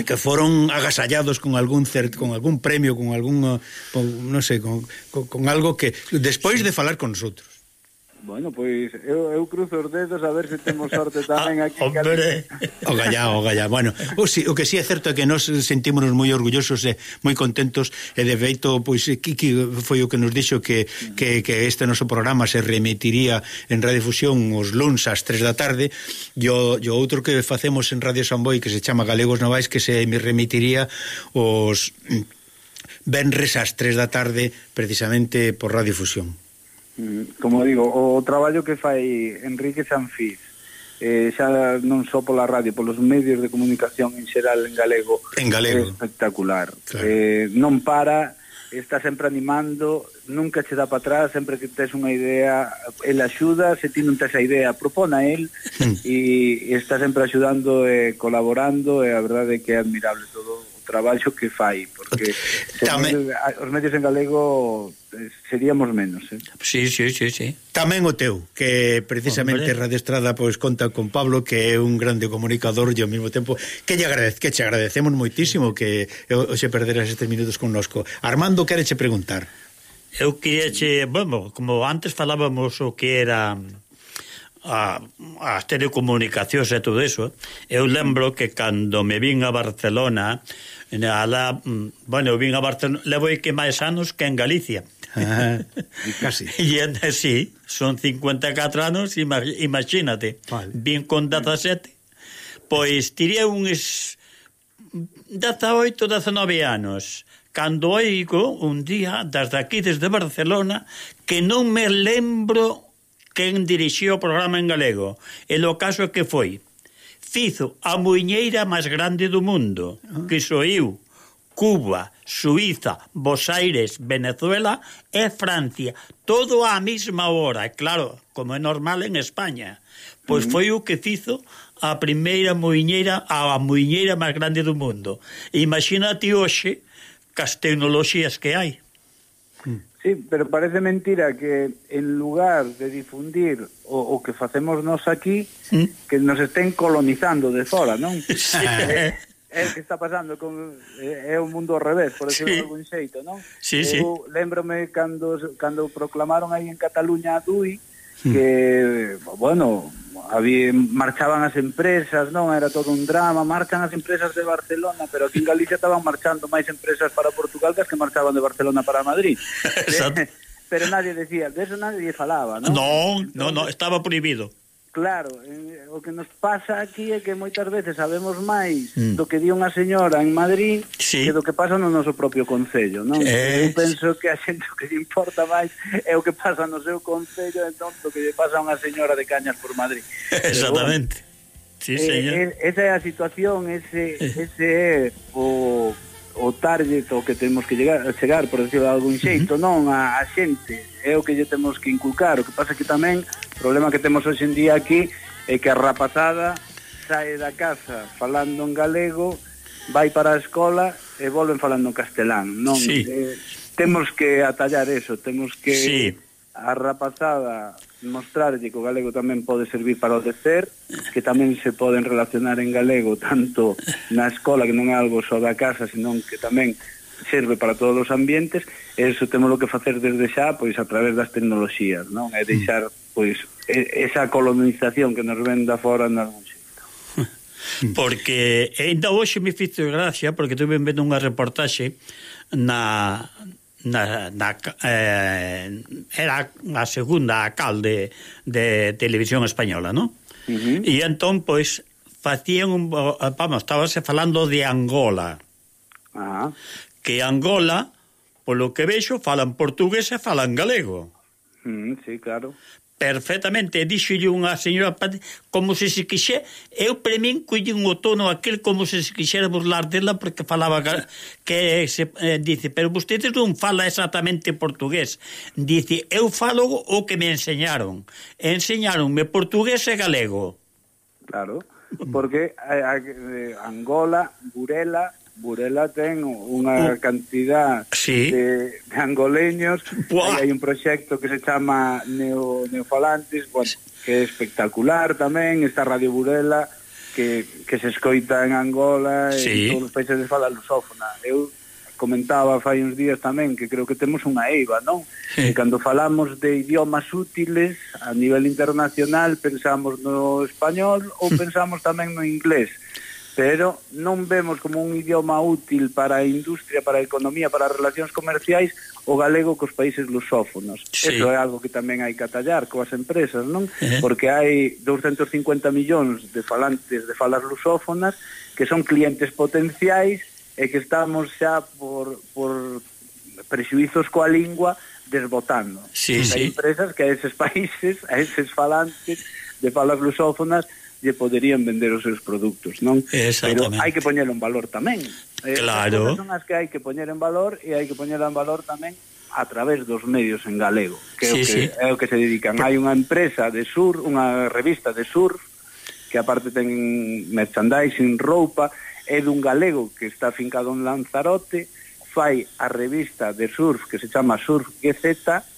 S2: que foron agasallados con algún cert, con algún premio, con algún con, non sei, con, con, con algo que despois sí. de falar con nosotros.
S7: Bueno, pois eu, eu cruzo os dedos a ver se temos sorte tamén
S3: ah, aquí. Hombre,
S2: o gallá, o gallá. Bueno, o, si, o que si sí é certo é que nos sentímonos moi orgullosos e moi contentos e de feito, pois Kiki foi o que nos dixo que, que, que este noso programa se remitiría en Radiodifusión os luns ás 3 da tarde e o, e o outro que facemos en Radio Samboy que se chama Galegos Novais que se me remitiría os venres ás 3 da tarde precisamente por Radiodifusión.
S7: Mm, como digo, o traballo que fai Enrique Sanfiz eh, xa non só pola radio, polos medios de comunicación en xeral en galego,
S2: en galego.
S7: é espectacular.
S2: Claro.
S7: Eh, non para, está sempre animando, nunca che dá para atrás, sempre que tes unha idea, el axuda, se ti non tes a idea, propona el, hmm. e está sempre axudando e colaborando, e a verdade é que é admirable todo traballo que fai porque
S2: Tamén...
S7: os medios en galego eh, seríamos menos eh?
S3: sí, sí, sí, sí.
S2: Tamén o teu que precisamente
S3: Hombre.
S2: Radio Estrada pois, conta con Pablo que é un grande comunicador e ao mesmo tempo que lle agradez, que che agradecemos moitísimo que hoxe perderas estes minutos connosco Armando, quere che preguntar
S3: Eu queria che, bueno, como antes falábamos o que era a, as telecomunicacións e todo eso, eu lembro que cando me vin a Barcelona Ala, mm, bueno, vin a Barcelona, levo que máis anos que en Galicia.
S2: Ah, casi.
S3: E en, sí, son 54 anos, imagínate.
S2: Vale.
S3: Vin con 17, pois tiría uns 18, 19 anos cando oigo un día desde aquí, desde Barcelona, que non me lembro quen dirixiu o programa en galego. E o caso é que foi fizo a muiñeira máis grande do mundo, que soiu Cuba, Suiza, Bos Aires, Venezuela e Francia, todo á mesma hora, claro, como é normal en España. Pois foi o que fizo a primeira muiñeira, a muiñeira máis grande do mundo. Imagínate hoxe, cas tecnoloxías que hai.
S7: Sí, pero parece mentira que en lugar de difundir o, o que facemos nós aquí,
S3: ¿Sí?
S7: que nos estén colonizando de fora, non?
S3: Sí.
S7: É, é que está pasando, con, eh, é o mundo ao revés, por decirlo
S3: sí.
S7: de algún xeito, non?
S3: Sí, sí.
S7: Eu lembrome cando, cando proclamaron aí en Cataluña a DUI, mm. que, bueno, había, marchaban as empresas, non era todo un drama, marchan as empresas de Barcelona, pero aquí en Galicia estaban marchando máis empresas para Portugal que as que marchaban de Barcelona para Madrid.
S3: Exacto.
S7: Eh, pero nadie decía, de eso nadie falaba, non?
S3: Non, non, no, estaba prohibido.
S7: Claro, eh, o que nos pasa aquí é que moitas veces sabemos máis
S3: mm.
S7: do que di unha señora en Madrid
S3: sí.
S7: que do que pasa no noso propio concello, non?
S3: Eh...
S7: Eu penso que a xente o que lle importa máis é o que pasa no seu concello entón do que lle pasa a unha señora de Cañas por Madrid.
S3: Exactamente.
S7: Bueno, sí,
S3: señor.
S7: Eh, eh, esa é a situación, ese, eh. ese é o o target ao que temos que llegar, chegar, por decirlo de algún xeito, uh -huh. non a, a xente, é o que lle temos que inculcar, o que pasa que tamén o problema que temos hoxe en día aquí é que a rapazada sae da casa falando en galego, vai para a escola e volven falando en castelán, non?
S3: Sí.
S7: Eh, temos que atallar eso, temos que
S3: sí.
S7: a rapazada mostrarlle que o galego tamén pode servir para o decer, que tamén se poden relacionar en galego tanto na escola, que non é algo só da casa, senón que tamén serve para todos os ambientes, e iso temos lo que facer desde xa, pois a través das tecnoloxías, non? É deixar pois esa colonización que nos ven da fora en algún xeito.
S3: Porque ainda hoxe me fixo gracia porque tuve vendo unha reportaxe na na, na, eh, era a segunda alcalde cal de, de televisión española, non?
S7: Uh -huh.
S3: E entón, pois, facían un... Eh, vamos, estábase falando de Angola.
S7: Ah. Uh -huh.
S3: Que Angola, polo que vexo, falan portugués e falan galego.
S7: Mm, sí, claro
S3: perfectamente. E dixolle unha señora como se se quixe eu para min collín o tono aquel como se se quixera burlar dela porque falaba que, que se eh, dice pero vostedes non fala exactamente portugués dice eu falo o que me enseñaron. Enseñaronme portugués e galego
S7: claro porque a, eh, Angola Burela Burela ten unha uh, cantidad
S3: sí.
S7: de angoleños hai un proxecto que se chama Neo, Neofalantes bueno, que é espectacular tamén esta Radio Burela que, que se escoita en Angola
S3: sí.
S7: e todos os países de fala lusófona eu comentaba fai uns días tamén que creo que temos unha eiva non?
S3: Sí.
S7: E cando falamos de idiomas útiles a nivel internacional pensamos no español ou mm. pensamos tamén no inglés pero non vemos como un idioma útil para a industria, para a economía, para as relacións comerciais o galego cos países lusófonos.
S3: Sí.
S7: Eso é algo que tamén hai que atallar coas empresas, non?
S3: Uh -huh.
S7: Porque hai 250 millóns de falantes de falas lusófonas que son clientes potenciais e que estamos xa por, por prexuizos coa lingua desbotando.
S3: Sí,
S7: hai
S3: sí.
S7: empresas que a eses países, a eses falantes de falas lusófonas lle poderían vender os seus produtos, non? Pero hai que poñelo en valor tamén. Eh,
S3: claro.
S7: Eh, son as que hai que poñer en valor e hai que poñelo en valor tamén a través dos medios en galego, que
S3: sí, é
S7: o que
S3: sí.
S7: é o que se dedican. Hai unha empresa de sur, unha revista de sur que aparte ten merchandising, roupa, é dun galego que está afincado en Lanzarote, fai a revista de surf que se chama Surf GZ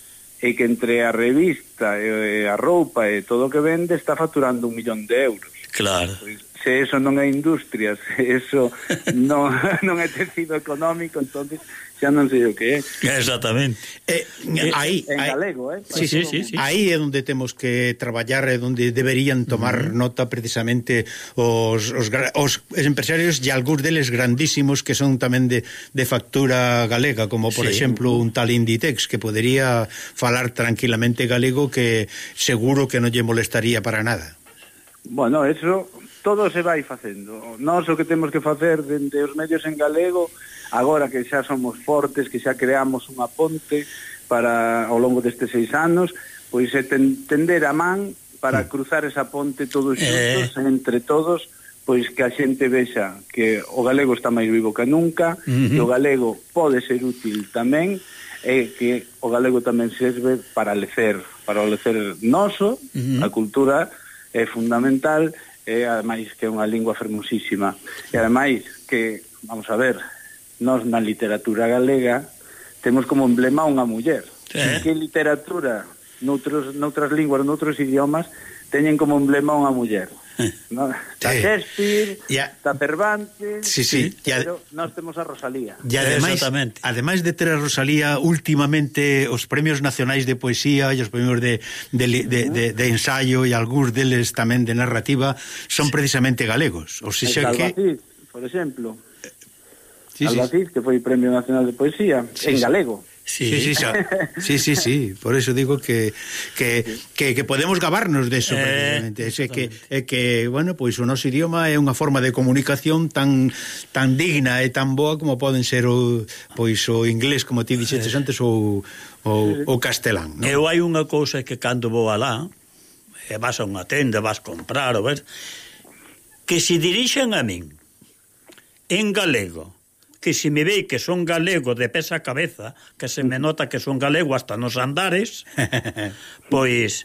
S7: e que entre a revista e a roupa e todo o que vende está facturando un millón de euros.
S3: Claro.
S7: Pois, se eso non é industria, se eso non, non é tecido económico, entonces xa non sei o que é.
S3: Exactamente.
S2: Eh, eh aí,
S7: en
S2: aí,
S7: galego, eh?
S3: Sí, sí, sí, sí.
S2: Aí é onde temos que traballar, é onde deberían tomar uh -huh. nota precisamente os, os, os empresarios e algúns deles grandísimos que son tamén de, de factura galega, como por
S3: sí.
S2: exemplo un tal Inditex, que podería falar tranquilamente galego que seguro que non lle molestaría para nada.
S7: Bueno, eso todo se vai facendo. Nós o que temos que facer dende os medios en galego, agora que xa somos fortes, que xa creamos unha ponte para ao longo destes seis anos, pois é ten, tender a man para mm. cruzar esa ponte todos
S3: eh.
S7: xuntos, eh... entre todos, pois que a xente vexa que o galego está máis vivo que nunca, uh -huh. que o galego pode ser útil tamén, e que o galego tamén serve para lecer, para o lecer noso, uh -huh. a cultura é fundamental é ademais que é unha lingua fermosísima. E ademais que, vamos a ver nós na literatura galega temos como emblema unha muller.
S3: Sí.
S7: que literatura noutros, noutras linguas, noutros idiomas teñen como emblema unha muller no, da
S2: sí.
S7: Shakespeare,
S2: ya,
S7: da Cervantes,
S2: sí, sí.
S7: pero nós temos a Rosalía.
S2: E ademais, ademais de ter a Rosalía, últimamente os premios nacionais de poesía e os premios de, de, de, de, de ensayo e algúns deles tamén de narrativa son precisamente galegos. O sea, Albacid,
S7: que... por exemplo.
S2: Sí, Albacid,
S7: sí. que foi Premio Nacional de Poesía,
S2: sí,
S7: en galego.
S3: Sí
S2: Sí, sí, sí, sí, sí, sí, por eso digo que que, que, que podemos gabarnos de eso
S3: eh,
S2: precisamente, é que, é que bueno, pois o noso idioma é unha forma de comunicación tan tan digna e tan boa como poden ser o pois o inglés, como ti dixetes antes ou o, o castelán, non?
S3: Eu hai unha cousa que cando vou alá, e vas a unha tenda, vas comprar, ou ver, que se dirixen a min en galego que se me vei que son galego de pesa a cabeza, que se me nota que son galego hasta nos andares, pois...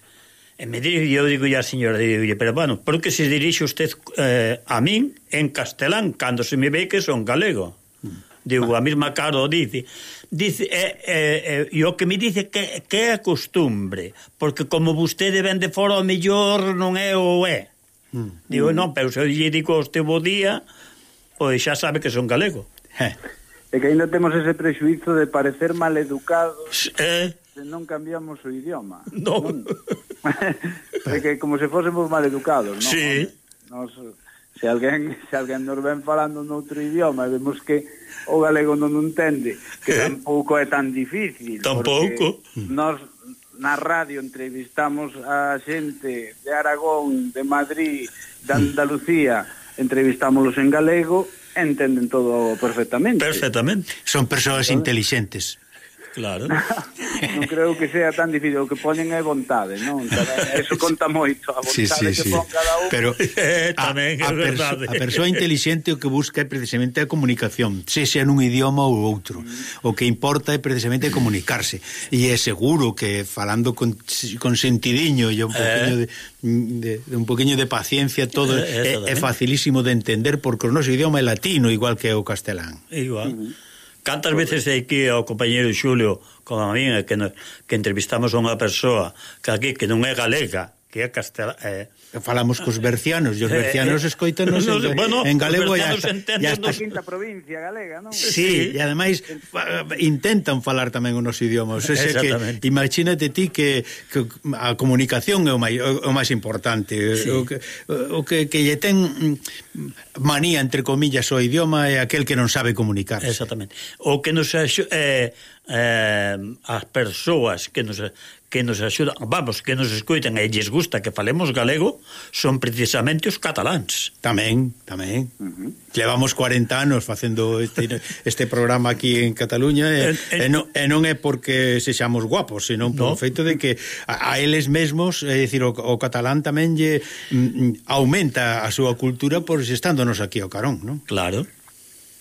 S3: E me dirijo, eu digo ya, señora, digo, pero bueno, por que se dirixe usted eh, a min en castelán, cando se me ve que son galego? Mm. Digo, a mesma cara dice. dice eh, eh, eh, e o que me dice que, que é costumbre, porque como vostede ven de fora, o mellor non é o é. Mm. Digo, mm. non, pero se lle digo este bo día, pois xa sabe que son galego
S2: eh.
S7: e que ainda temos ese prexuizo de parecer mal educados
S3: eh.
S7: se non cambiamos o idioma
S3: no.
S7: non? é que como se fósemos mal educados non?
S3: Sí.
S7: Nos, se alguén se alguén nos ven falando noutro idioma vemos que o galego non entende que
S3: eh?
S7: tampouco é tan difícil
S3: tampouco
S7: Nos na radio entrevistamos a xente de Aragón, de Madrid, de Andalucía, entrevistámoslos en galego entenden todo perfectamente.
S3: Perfectamente.
S2: Son persoas inteligentes. intelixentes.
S3: Claro.
S7: non creo que sea tan difícil, o que poñen é vontade, non? Eso conta moito, a vontade
S2: sí, sí,
S7: que
S2: sí.
S7: pon cada un.
S2: Pero
S3: eh, tamén é
S2: a, perso a persoa inteligente o que busca é precisamente a comunicación, se sea nun idioma ou outro. Mm. O que importa é precisamente comunicarse. E é seguro que falando con, con sentidiño e un eh. poquinho eh. de, de, de un poquinho de paciencia todo
S3: eh,
S2: é, é facilísimo de entender porque o noso idioma é latino igual que o castelán.
S3: Igual. Mm -hmm. Cantas veces aquí ao compañeiro Xulio, como a mí, que, no, que entrevistamos a unha persoa que aquí que non é galega, que é castel... Eh,
S2: Falamos cos eh, bercianos, e os
S3: eh,
S2: bercianos
S3: eh,
S2: escoitanos
S3: no,
S2: en,
S3: bueno,
S2: en galego e hasta... E hasta...
S7: quinta provincia galega, non?
S2: Sí, sí, e ademais intentan falar tamén unos idiomas. O sea, que, imagínate ti que, que a comunicación é o máis, o máis importante.
S3: Sí.
S2: O, que, o que, que lle ten mm, manía, entre comillas, o idioma é aquel que non sabe comunicar.
S3: Exactamente. O que nos... Eh, eh, as persoas que nos que nos axudan, vamos, que nos escoitan e lles gusta que falemos galego, son precisamente os cataláns.
S2: Tamén, tamén. Uh -huh. Levamos 40 anos facendo este, este programa aquí en Cataluña e,
S3: en, en...
S2: e, non, e non é porque sexamos guapos, senón por
S3: no.
S2: o feito de que a, a eles mesmos, é dicir, o, o catalán tamén lle mm, mm aumenta a súa cultura por estándonos aquí ao carón, non?
S3: Claro.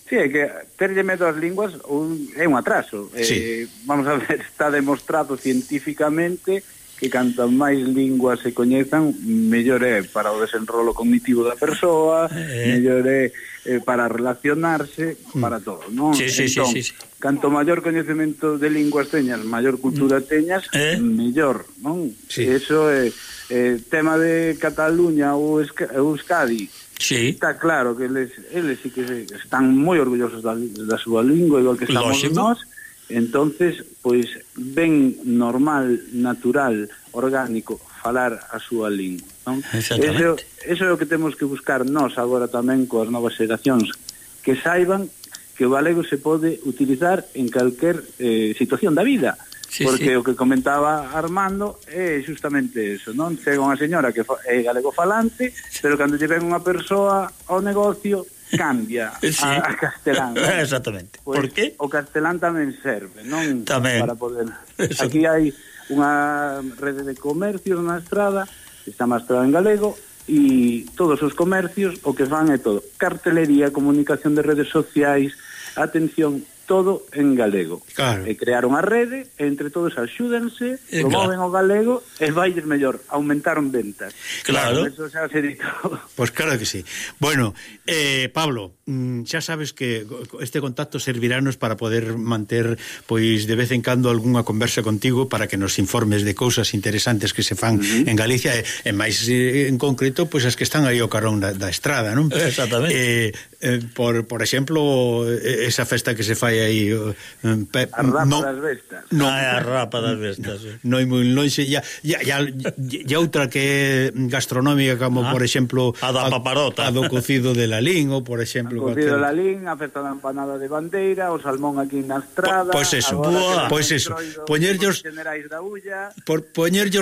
S7: Sí, é que terlle medo ás linguas un, é un atraso.
S2: Eh, sí.
S7: Eh, vamos a ver, está demostrado científicamente que canta máis linguas se coñezan, mellor é para o desenrolo cognitivo da persoa,
S3: eh.
S7: mellor é eh, para relacionarse, mm. para todo, non?
S3: Sí, sí,
S7: entón,
S3: sí, sí, sí.
S7: canto maior coñecemento de linguas teñas, maior cultura mm. teñas,
S3: eh.
S7: mellor, non?
S2: Sí.
S7: Eso é eh, tema de Cataluña ou Euskadi,
S3: Sí.
S7: Está claro que eles, eles sí que están moi orgullosos da, da súa lingua, igual que estamos
S3: Lógico.
S7: nós, entonces pois ben normal, natural, orgánico falar a súa lingua, non? Eso, eso é o que temos que buscar nós agora tamén coas novas xeracións que saiban que o galego se pode utilizar en calquer eh, situación da vida
S3: sí,
S7: porque
S3: sí.
S7: o que comentaba Armando é justamente eso, non? Chega unha señora que é galego falante, pero cando lle ven unha persoa ao negocio cambia
S3: sí.
S7: a, a castelán.
S3: Exactamente.
S7: Pues,
S3: Por qué?
S7: O castelán tamén serve, non?
S3: Tamén.
S7: Para poder.
S3: Eso.
S7: Aquí hai unha rede de comercios na estrada, está maestrada en galego e todos os comercios o que fan é todo, cartelería, comunicación de redes sociais, atención todo en galego.
S2: Claro.
S7: E crearon a rede, e entre todos axúdense,
S3: eh,
S7: promoven claro. o galego e vai ir mellor, aumentaron ventas.
S3: Claro.
S7: claro eso xa se dito.
S2: Pois pues claro que sí. Bueno, eh, Pablo, mm, xa sabes que este contacto servirános para poder manter pois de vez en cando algunha conversa contigo para que nos informes de cousas interesantes que se fan uh -huh. en Galicia e, e máis eh, en concreto pois as que están aí ao carón da, da estrada, non?
S3: Exactamente.
S2: Eh, eh, por, por exemplo, esa festa que se fai aí eh, pe,
S7: a rapa
S2: non,
S7: das Vestas
S2: No,
S3: a rapa das bestas.
S2: Non ah, é moi lonxe, ya, ya, ya, ya outra que é gastronómica como
S3: ah,
S2: por exemplo
S3: a da paparota,
S2: a, do cocido de Lalín ou por exemplo
S7: cocido de Lalín, a festa da empanada de bandeira, o salmón aquí na estrada.
S2: Pois pues
S7: eso,
S2: pois
S7: pues
S2: eso. Poñerllos por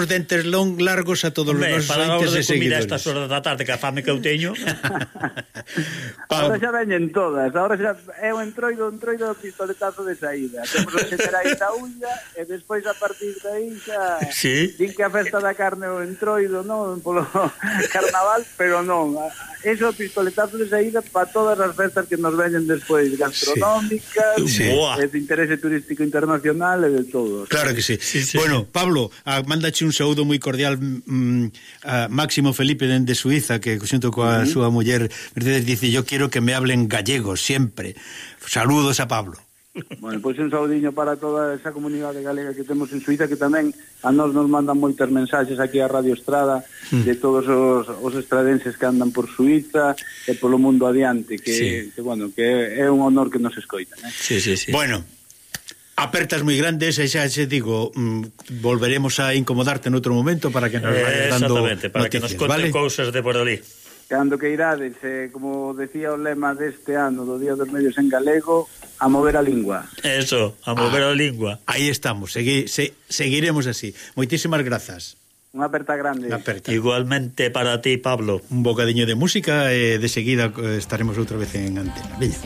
S2: dentes long largos a todos os nosos.
S3: Para a hora de comida estas horas da tarde que a fame que eu teño.
S2: pa,
S7: Ahora xa veñen todas, agora xa é eh, un entroido, un entroido pistoletazo de saída. Temos o xeterai da ulla e eh, despois a partir de aí xa
S3: sí.
S7: din que a festa da carne o entroido, non, polo carnaval, pero non. Eso pistoletazo de saída para todas as festas que nos veñen despois, gastronómicas,
S2: sí.
S7: Eh, de interese turístico internacional e de todo.
S2: Claro que sí.
S3: sí, sí.
S2: Bueno, Pablo, ah, a, mándache un saúdo moi cordial mm, mm, a Máximo Felipe de Suiza, que xunto coa uh -huh. súa muller Mercedes dice, yo quiero que que me hablen gallego siempre. Saludos a Pablo.
S7: Bueno, pois un saudiño para toda esa comunidade galega que temos en Suiza que tamén a nós nos mandan moitas mensaxes aquí a Radio Estrada
S2: mm.
S7: de todos os, os estradenses que andan por Suiza e polo mundo adiante que,
S3: sí.
S7: que bueno, que é un honor que nos escoitan eh?
S3: sí, sí, sí.
S2: Bueno, apertas moi grandes e xa se digo mm, volveremos a incomodarte en outro momento para que nos
S3: eh,
S2: vayas dando
S3: exactamente, para noticias, que nos conte
S2: ¿vale?
S3: cousas de por ali
S7: Cando que irades, eh, como decía o lema deste ano do Día dos Medios en Galego, a mover a lingua.
S3: Eso, a mover
S2: ah,
S3: a lingua.
S2: Aí estamos, segui, se, seguiremos así. Moitísimas grazas.
S7: Unha aperta grande.
S2: Una aperta.
S3: Igualmente para ti, Pablo.
S2: Un bocadiño de música e eh, de seguida eh, estaremos outra vez en antena. Veña.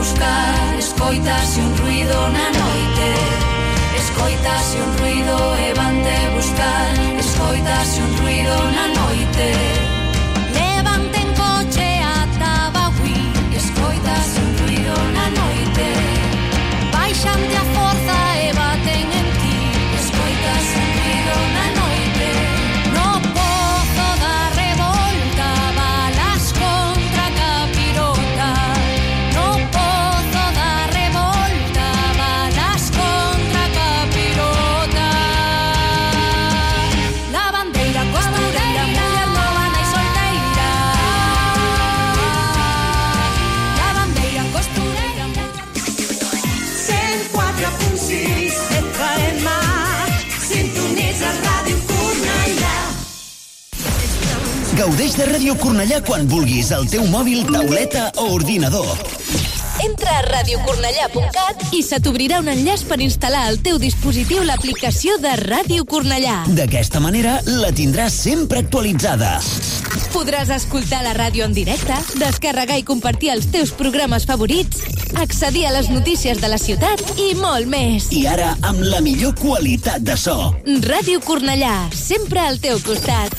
S6: buscar Escoitase un ruido na noite. Escoitase un ruido e vante buscar Escoitase un ruido na noite.
S8: Gaudeix de Ràdio Cornellà quan vulguis al teu mòbil, tauleta o ordinador.
S9: Entra a radiocornellà.cat i se t'obrirà un enllaç per instal·lar al teu dispositiu l'aplicació de Ràdio Cornellà.
S8: D'aquesta manera la tindràs sempre actualitzada.
S9: Podràs escoltar la ràdio en directe, descarregar i compartir els teus programes favorits, accedir a les notícies de la ciutat i molt més.
S8: I ara amb la millor qualitat de so.
S9: Ràdio Cornellà, sempre al teu costat.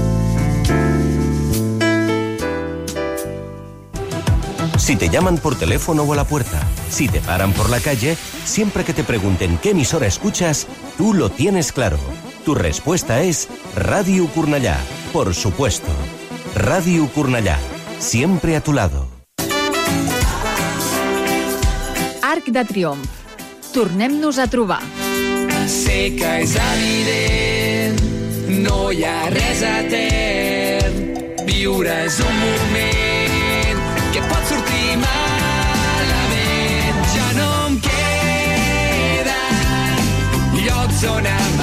S10: Si te llaman por teléfono o a la puerta, si te paran por la calle, siempre que te pregunten qué emisora escuchas, tú lo tienes claro. Tu respuesta es Radio Curnallá, por supuesto. Radio Curnallá, siempre a tu lado.
S11: Arc de Triomf. Tornem-nos a trobar.
S12: Sé que és evident, no hi ha res etern. Viure és un moment
S2: zona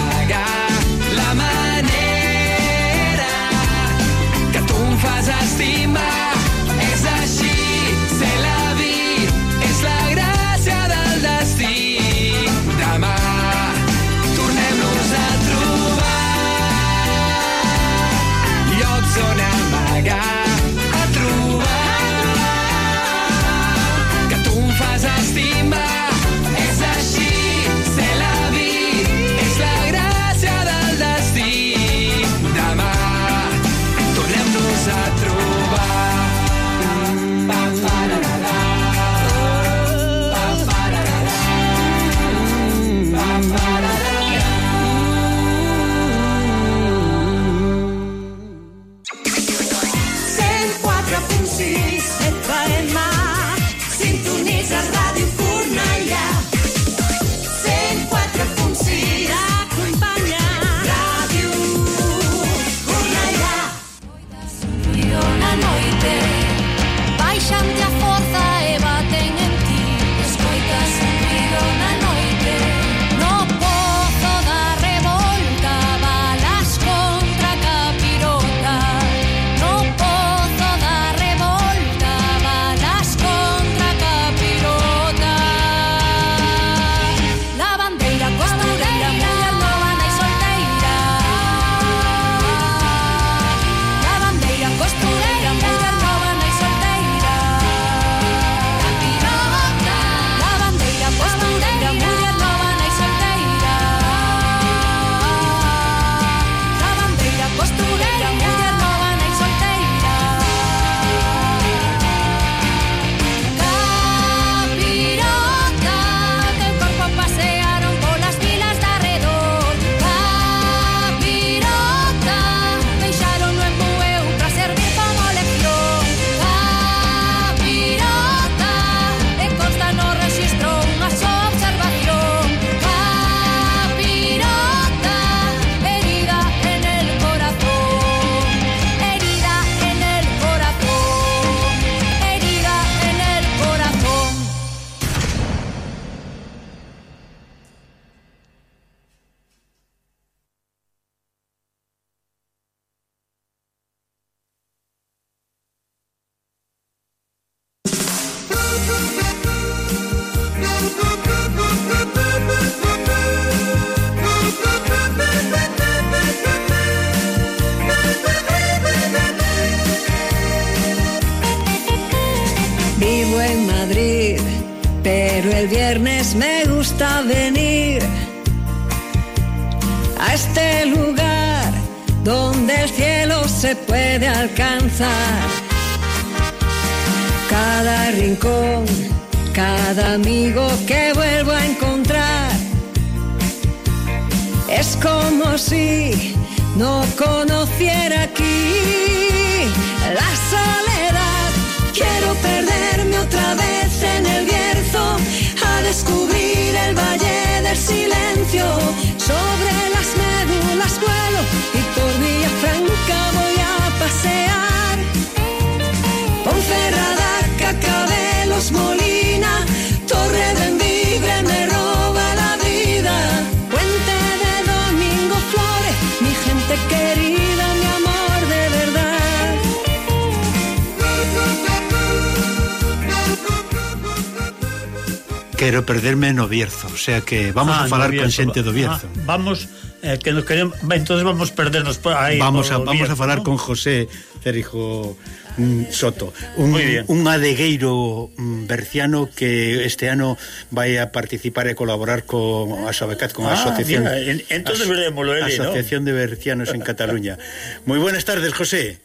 S2: o sea que vamos
S3: ah,
S2: a falar con xente do Bierzo.
S3: Ah, vamos eh, que nos queremos, entonces vamos perdernos por aí.
S2: Vamos a vamos
S3: Bierzo, a
S2: falar
S3: ¿no?
S2: con José Cerijo mm, Soto, un, un adegueiro mm, berciano que este ano vai a participar e colaborar con a Sobecat, con a
S3: ah,
S2: Asociación
S3: Mira, en, entonces as, veremos, Eli,
S2: Asociación ¿no? de Bercianos en Cataluña. Moi buenas tardes, José.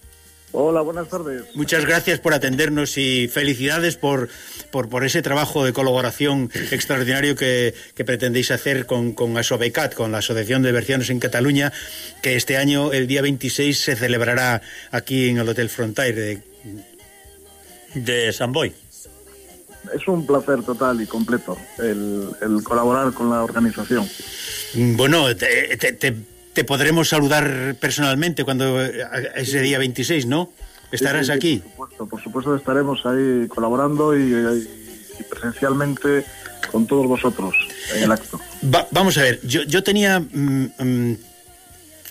S13: Hola, buenas tardes.
S2: Muchas gracias por atendernos y felicidades por, por, por ese trabajo de colaboración extraordinario que, que pretendéis hacer con, con ASOBECAT, con la Asociación de Bercianos en Cataluña, que este año, el día 26, se celebrará aquí en el Hotel Frontier de,
S3: de San Boy.
S13: Es un placer total y completo el, el colaborar con la organización.
S2: Bueno, te, te, te te podremos saludar personalmente cuando eh, ese día 26, ¿no? Estarás
S13: Sí, sí, sí,
S2: aquí.
S13: Por supuesto, por supuesto estaremos ahí colaborando y, y- y presencialmente con todos vosotros en el acto.
S2: Va- vamos a ver, yo, yo tenía mm, mm,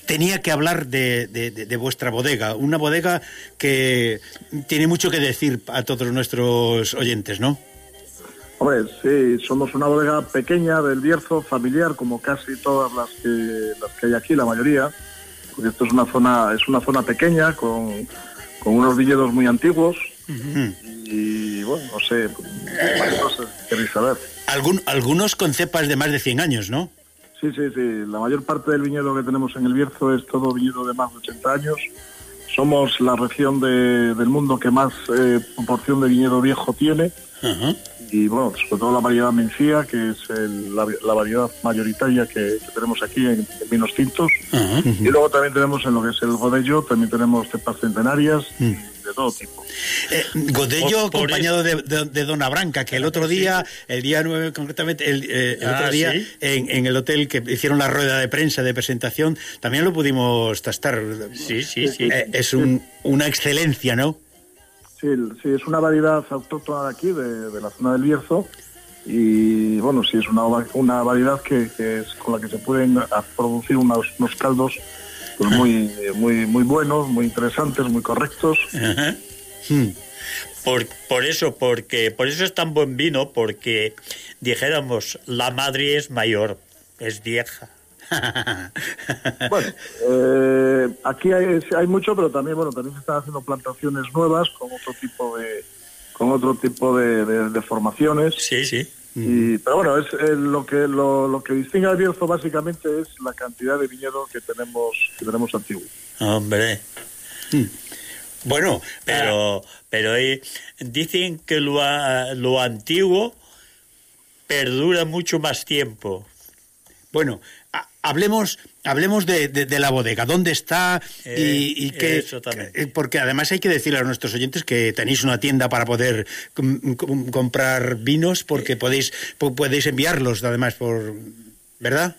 S2: tenía que hablar de, de- de- de vuestra bodega, una bodega que tiene mucho que decir a todos nuestros oyentes, ¿no?
S13: Hombre, sí, somos una bodega pequeña del Bierzo, familiar, como casi todas las que, las que hay aquí, la mayoría, porque esto es una zona, es una zona pequeña con, con unos viñedos muy antiguos y bueno, no sé, más cosas que queréis saber.
S2: Algunos con cepas de más de 100 años, ¿no?
S13: Sí, sí, sí. La mayor parte del viñedo que tenemos en el Bierzo es todo viñedo de más de 80 años. Somos la región de- del mundo que más eh, proporción de viñedo viejo tiene. Y bueno, sobre todo la variedad Mencía, que es el- la, la variedad mayoritaria que, que tenemos aquí en, en vinos tintos. Y luego también tenemos en lo que es el Godello, también tenemos cepas centenarias de todo tipo.
S2: Eh, Godello
S13: Por- por
S2: acompañado de, de- de Dona Branca, que el otro día, el día 9 concretamente, el, eh, el
S3: Ah,
S2: otro día
S3: ¿sí?
S2: en, en el hotel que hicieron la rueda de prensa de presentación, también lo pudimos tastar.
S3: Sí, sí, sí.
S2: Eh, es un- una excelencia, ¿no?
S13: Sí, sí, es una variedad autóctona de aquí, de, la zona del Bierzo. Y bueno, sí, es una, una variedad que, es con la que se pueden producir unos, caldos pues muy, muy, muy buenos, muy interesantes, muy correctos.
S3: Ajá. Por, por eso, porque por eso es tan buen vino, porque dijéramos la madre es mayor, es vieja.
S13: Bueno, eh, aquí hay, hay mucho, pero también bueno, también se están haciendo plantaciones nuevas con otro tipo de con otro tipo de, de- de formaciones.
S3: Sí, sí.
S13: Y, pero bueno, es eh, lo que lo, lo que distingue al Bierzo básicamente es la cantidad de viñedo que tenemos que tenemos antiguo.
S3: Hombre.
S2: Bueno,
S3: pero pero ahí dicen que lo, a- lo antiguo perdura mucho más tiempo.
S2: Bueno, hablemos hablemos de, de- de la bodega, dónde está y,
S3: Eh,
S2: y qué... eh, Porque además hay que decirle a nuestros oyentes que tenéis una tienda para poder com- com- comprar vinos porque podéis po- podéis enviarlos además por... ¿Verdad?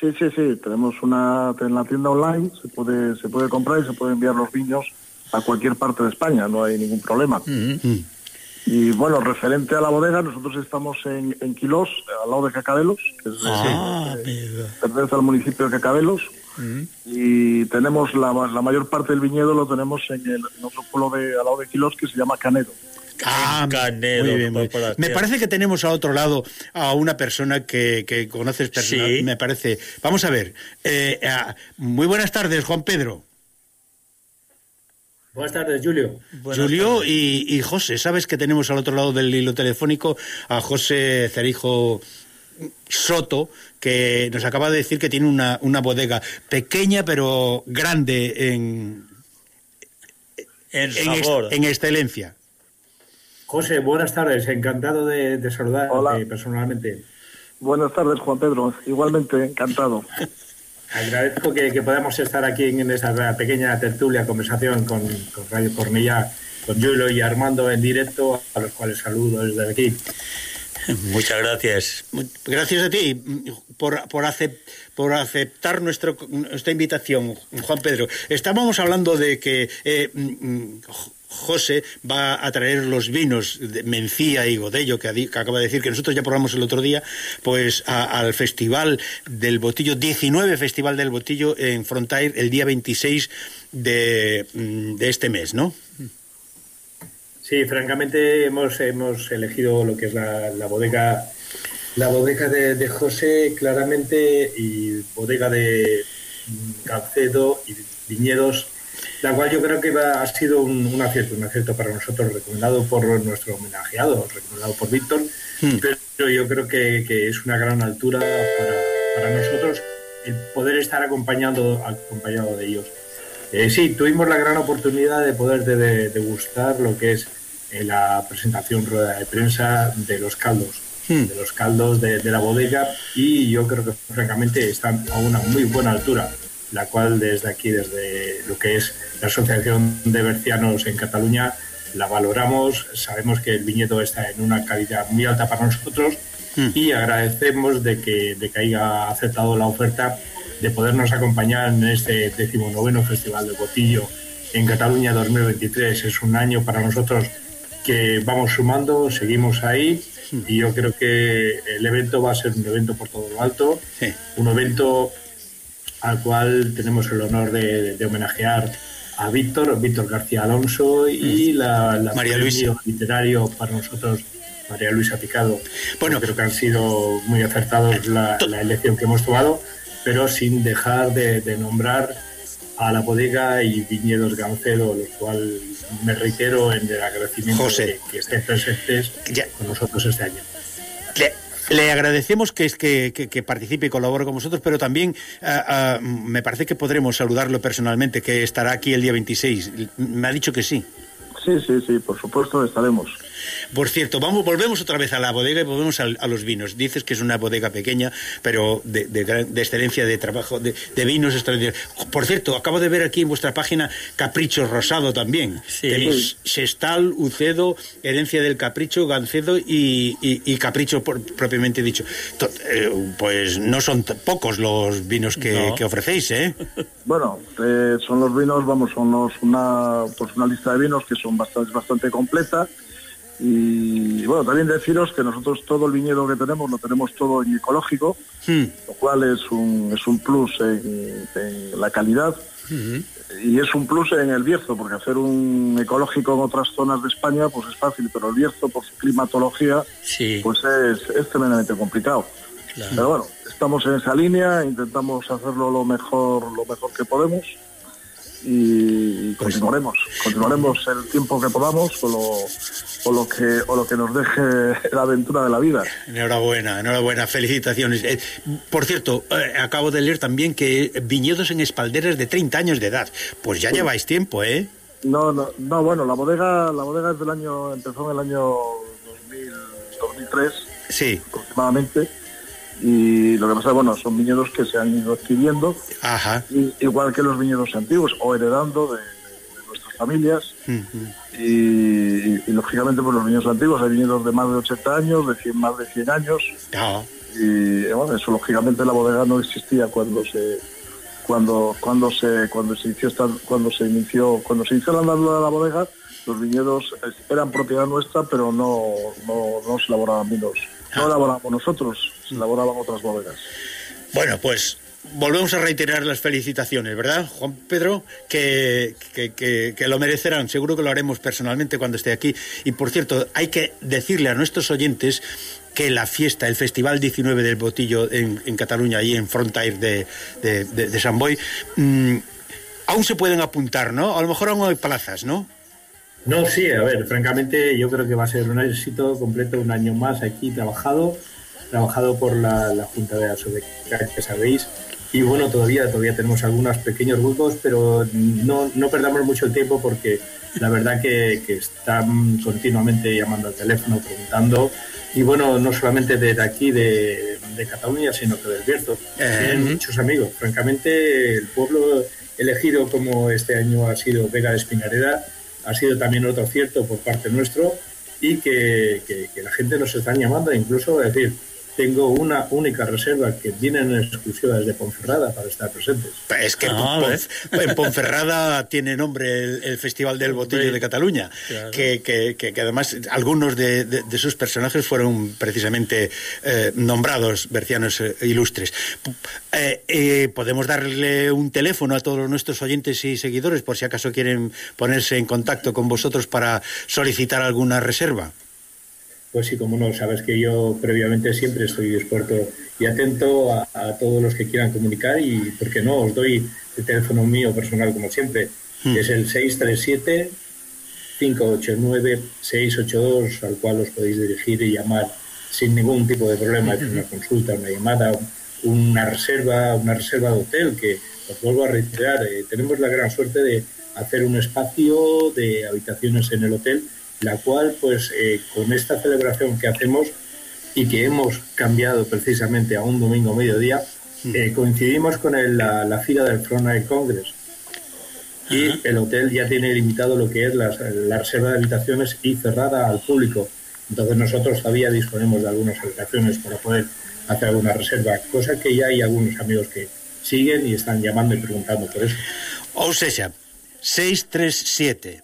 S13: Sí, sí, sí, tenemos una en la tienda online, se puede se puede comprar y se puede enviar los viños a cualquier parte de España, no hay ningún problema. Y bueno, referente a la bodega, nosotros estamos en, en Quilós, al lado de Cacabelos, que es,
S3: Ah,
S13: eh, pertenece al municipio de Cacabelos, y tenemos la, la mayor parte del viñedo lo tenemos en, el, en otro pueblo de, al lado de Quilós que se llama Canedo.
S2: Ah,
S3: Canedo,
S2: muy bien, muy bien. Me parece que tenemos a otro lado a una persona que, que conoces personal,
S3: Sí.
S2: me parece. Vamos a ver. eh, ah, muy buenas tardes, Juan Pedro.
S14: Buenas tardes, Julio.
S2: Julio y, y José, sabes que tenemos al otro lado del hilo telefónico a José Cerijo Soto, que nos acaba de decir que tiene una, una bodega pequeña pero grande en,
S3: En
S2: ex-
S3: sabor.
S2: en excelencia.
S14: José, buenas tardes, encantado de, de saludarte
S13: Hola.
S14: personalmente.
S13: Buenas tardes, Juan Pedro. Igualmente, encantado.
S14: Agradezco que, que podamos estar aquí en esta pequeña tertulia, conversación con, con Radio Cornellá, con Julio y Armando en directo, a los cuales saludo desde aquí.
S3: Muchas gracias.
S2: Gracias a ti por, por, acep- por aceptar nuestro, nuestra invitación, Juan Pedro. Estábamos hablando de que eh, mm, mm, José va a traer los vinos de Mencía y Godello, que, acaba de decir que nosotros ya probamos el otro día, pues a- al Festival del Botillo, 19 Festival del Botillo en Frontier, el día 26 de, mm, de este mes, ¿no?
S14: Sí, francamente hemos, hemos elegido lo que es la, la bodega la bodega de, de José claramente y bodega de mm, Calcedo y viñedos, la cual yo creo que va- ha sido un, un acierto, un acierto para nosotros, recomendado por nuestro homenajeado, recomendado por Víctor, pero yo creo que, que es una gran altura para, para nosotros el poder estar acompañando, acompañado de ellos. Eh, sí, tuvimos la gran oportunidad de poder de- de- degustar lo que es eh, la presentación rueda de prensa de los caldos, de los caldos de, de la bodega y yo creo que francamente están a una muy buena altura, la cual desde aquí, desde lo que es la Asociación de Bercianos en Cataluña, la valoramos, sabemos que el viñedo está en una calidad muy alta para nosotros y agradecemos de que, de que haya aceptado la oferta de podernos acompañar en este decimonoveno Festival de Botillo en Cataluña 2023. Es un año para nosotros que vamos sumando, seguimos ahí y yo creo que el evento va a ser un evento por todo lo alto, un evento al cual tenemos el honor de, de homenajear a Víctor, Víctor García Alonso y la, la
S2: María Luisa.
S14: literario para nosotros, María Luisa Picado. Bueno, creo que han sido muy acertados la, la elección que hemos tomado, pero sin dejar de, de nombrar a la bodega y viñedos Gancedo, lo cual me reitero en el agradecimiento
S2: José.
S14: de que estén presentes con nosotros este año.
S2: Le, le agradecemos que, que, que- que participe y colabore con vosotros, pero también ah, ah, me parece que podremos saludarlo personalmente, que estará aquí el día 26. Me ha dicho que sí.
S13: Sí, sí, sí, por supuesto estaremos.
S2: Por cierto, vamos, volvemos otra vez a la bodega y volvemos al- a, los vinos. Dices que es una bodega pequeña, pero de, de gran- de excelencia de trabajo, de, de vinos extraordinarios. Por cierto, acabo de ver aquí en vuestra página Capricho Rosado también. Tenéis Sestal, Ucedo, Herencia del Capricho, Gancedo y, y- y Capricho por- propiamente dicho. Eh, pues no son pocos los vinos que,
S13: No.
S2: que ofrecéis, ¿eh?
S13: Bueno, eh, son los vinos, vamos, son los, una, pues una lista de vinos que son bastante, bastante completa. Y bueno, también deciros que nosotros todo el viñedo que tenemos lo tenemos todo en ecológico, lo cual es un, es un plus en, en la calidad. Y es un plus en el Bierzo, porque hacer un ecológico en otras zonas de España pues es fácil, pero el Bierzo por su climatología pues es, es tremendamente complicado. Pero bueno, estamos en esa línea, intentamos hacerlo lo mejor, lo mejor que podemos y continuaremos, continuaremos el tiempo que podamos o lo, o lo que o lo que nos deje la aventura de la vida.
S2: Enhorabuena, enhorabuena, felicitaciones. Eh, por cierto, eh, acabo de leer también que viñedos en espalderas de 30 años de edad. Pues ya lleváis tiempo, ¿eh?
S13: No, no, no, bueno, la bodega, la bodega es del año, empezó en el año 2000, 2003
S2: Sí.
S13: aproximadamente y lo que pasa, bueno, son viñedos que se han ido adquiriendo,
S2: Ajá.
S13: igual que los viñedos antiguos o heredando de, familias. Y, y- y, lógicamente pues los viñedos antiguos hay viñedos de más de 80 años, de 100, más de 100 años. Y eh, bueno, eso lógicamente la bodega no existía cuando se cuando cuando se cuando se inició esta- cuando se inició cuando se inició la andadura de la bodega los viñedos eran propiedad nuestra pero no no, no se elaboraban vinos. No elaborábamos nosotros se elaboraban otras bodegas.
S2: Bueno, pues volvemos a reiterar las felicitaciones, ¿verdad, Juan Pedro? Que, que, lo merecerán. Seguro que lo haremos personalmente cuando esté aquí. Y por cierto, hay que decirle a nuestros oyentes que la fiesta, el Festival 19 del Botillo en, Cataluña, ahí en Frontier de, de, San Boi, mm, aún se pueden apuntar, ¿no? A lo mejor aún hay plazas, ¿no?
S14: No, sí, a ver, francamente yo creo que va a ser un éxito completo, un año más aquí trabajado trabajado por la, la Junta de Asodeca, que sabéis, y bueno, todavía, todavía tenemos algunos pequeños grupos, pero no, no perdamos mucho el tiempo porque la verdad que, que están continuamente llamando al teléfono, preguntando, y bueno, no solamente de, de aquí, de, de Cataluña, sino que del Bierzo. Tienen muchos amigos. Francamente, el pueblo elegido como este año ha sido Vega de Espinareda, ha sido también otro acierto por parte nuestro y que, que- que la gente nos está llamando, incluso decir, tengo una única reserva que vienen en exclusiva desde Ponferrada para estar presentes.
S2: Es que
S14: Ah,
S2: Pon- en Ponferrada tiene nombre el, el Festival del Botillo de Cataluña,
S14: Claro.
S2: que, que- que- que además algunos de, de- de sus personajes fueron precisamente eh, nombrados bercianos eh, ilustres. Eh, eh, podemos darle un teléfono a todos nuestros oyentes y seguidores por si acaso quieren ponerse en contacto con vosotros para solicitar alguna reserva.
S14: Pues sí, como no, sabes que yo previamente siempre estoy dispuesto y atento a, a todos los que quieran comunicar y, ¿por qué no? Os doy el teléfono mío personal como siempre, que es el 637-589-682, al cual os podéis dirigir y llamar sin ningún tipo de problema, es una consulta, una llamada, una reserva, una reserva de hotel, que os vuelvo a reiterar, eh, tenemos la gran suerte de hacer un espacio de habitaciones en el hotel, la cual, pues, eh, con esta celebración que hacemos y que hemos cambiado precisamente a un domingo mediodía, eh, coincidimos con el- la, la fila del Frontier Congress. Y el hotel ya tiene limitado lo que es la reserva de habitaciones y cerrada al público. Entonces nosotros todavía disponemos de algunas habitaciones para poder hacer alguna reserva, cosa que ya hay algunos amigos que siguen y están llamando y preguntando por eso.
S2: Ou sexa, 637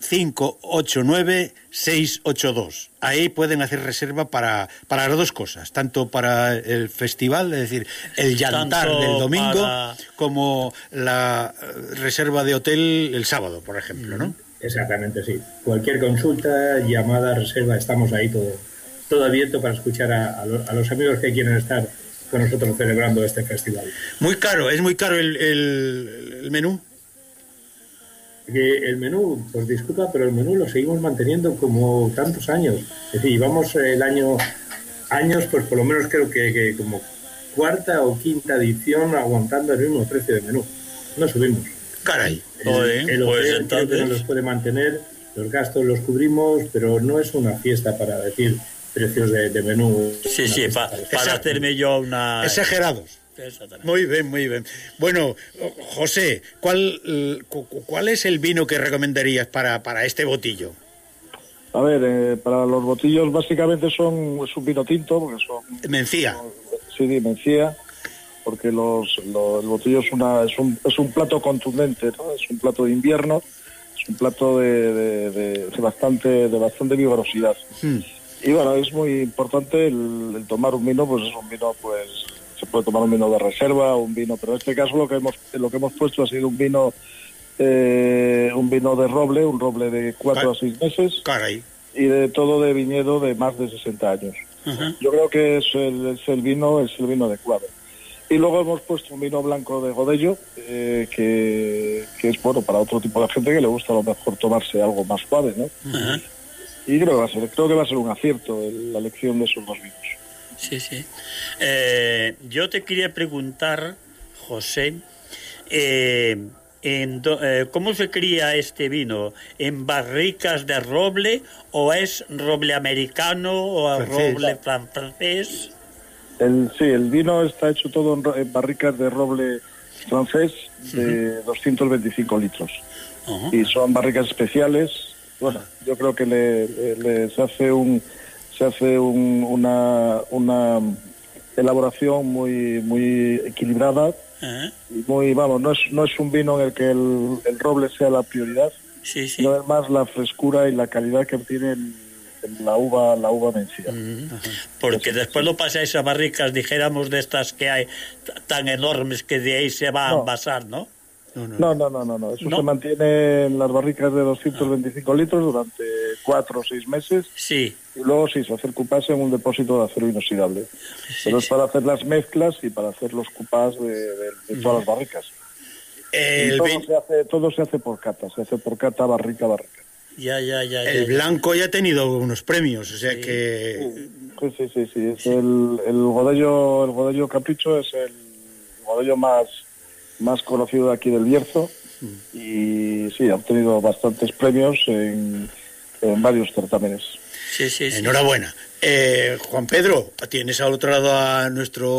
S2: 589 682. Ahí pueden hacer reserva para, para las dos cosas, tanto para el festival, es decir, el llantar
S3: Tanto
S2: del domingo,
S3: para-
S2: como la eh, reserva de hotel el sábado, por ejemplo, ¿no?
S14: Exactamente, sí. Cualquier consulta, llamada, reserva, estamos ahí todo, todo abierto para escuchar a, a lo- a los amigos que quieren estar con nosotros celebrando este festival.
S2: Muy caro, es muy caro el, el- el menú.
S14: Que el menú, pues disculpa, pero el menú lo seguimos manteniendo como tantos años. Es decir, llevamos el año, años, pues por lo menos creo que, que como cuarta o quinta edición aguantando el mismo precio de menú. No subimos.
S2: Caray.
S14: El, el
S3: pues
S14: hotel creo que no
S3: entonces-
S14: los puede mantener, los gastos los cubrimos, pero no es una fiesta para decir precios de, de menú.
S3: Sí, sí, pa-
S14: para-
S3: para hacerme yo una...
S2: Exagerados.
S3: Exactamente.
S2: Muy bien, muy bien. Bueno, José, ¿cuál, cu- cu- ¿cuál es el vino que recomendarías para, para este botillo?
S13: A ver, eh, para los botillos básicamente son es un vino tinto, porque son
S2: Mencía.
S13: sí, de mencía, porque los, lo- el botillo es una es un, es un plato contundente, ¿no? Es un plato de invierno, es un plato de, de- de- de bastante de bastante vigorosidad. Y bueno, es muy importante el, el tomar un vino, pues es un vino, pues puede tomar un vino de reserva, un vino, pero en este caso lo que hemos lo que hemos puesto ha sido un vino eh, un vino de roble, un roble de cuatro a seis meses
S2: Caray.
S13: y de todo de viñedo de más de 60 años. Yo creo que es el, es el vino es el vino adecuado. Y luego hemos puesto un vino blanco de Godello, eh, que, que es bueno para otro tipo de gente que le gusta a lo mejor tomarse algo más suave, ¿no? Y creo que va a ser, creo que va a ser un acierto el- la elección de esos dos vinos.
S3: Sí, sí. Eh, yo te quería preguntar, José, eh, en do- eh, ¿cómo se cría este vino? ¿En barricas de roble o es roble americano o
S13: Francés.
S3: roble fran- francés?
S13: El, sí, el vino está hecho todo en, en barricas de roble francés de 225 litros. Y son barricas especiales. Bueno, yo creo que le, le- le- se hace un se hace un, una, una elaboración muy, muy equilibrada
S3: uh
S13: y muy, vamos, no es, no es un vino en el que el, el roble sea la prioridad,
S3: sí, sí.
S13: sino es más la frescura y la calidad que tiene el, la uva la uva vencida. Mm-hmm.
S3: Porque sí, después sí. lo pasáis a barricas, dijéramos, de estas que hay tan enormes que de ahí se va
S13: no.
S3: a envasar, ¿no?
S13: No, no, no, no, no. Eso
S3: No.
S13: se mantiene en las barricas de 225 litros durante cuatro o seis meses.
S3: Sí.
S13: Y luego sí, se hace el cupás en un depósito de acero inoxidable. Pero es para hacer las mezclas y para hacer los cupás de, de- de todas las barricas.
S2: El
S13: todo,
S2: vin-
S13: se hace, todo se hace por cata, se hace por cata, barrica, barrica.
S3: Ya, ya, ya.
S2: El
S3: ya,
S2: blanco ya ha tenido unos premios, o sea que...
S13: Sí, sí, sí, sí. Es El, el Godello, el Godello Capricho es el Godello más, más conocido de aquí del Bierzo y sí, ha obtenido bastantes premios en, en varios certámenes.
S3: Sí, sí, sí.
S2: Enhorabuena. Eh, Juan Pedro, tienes al otro lado a nuestro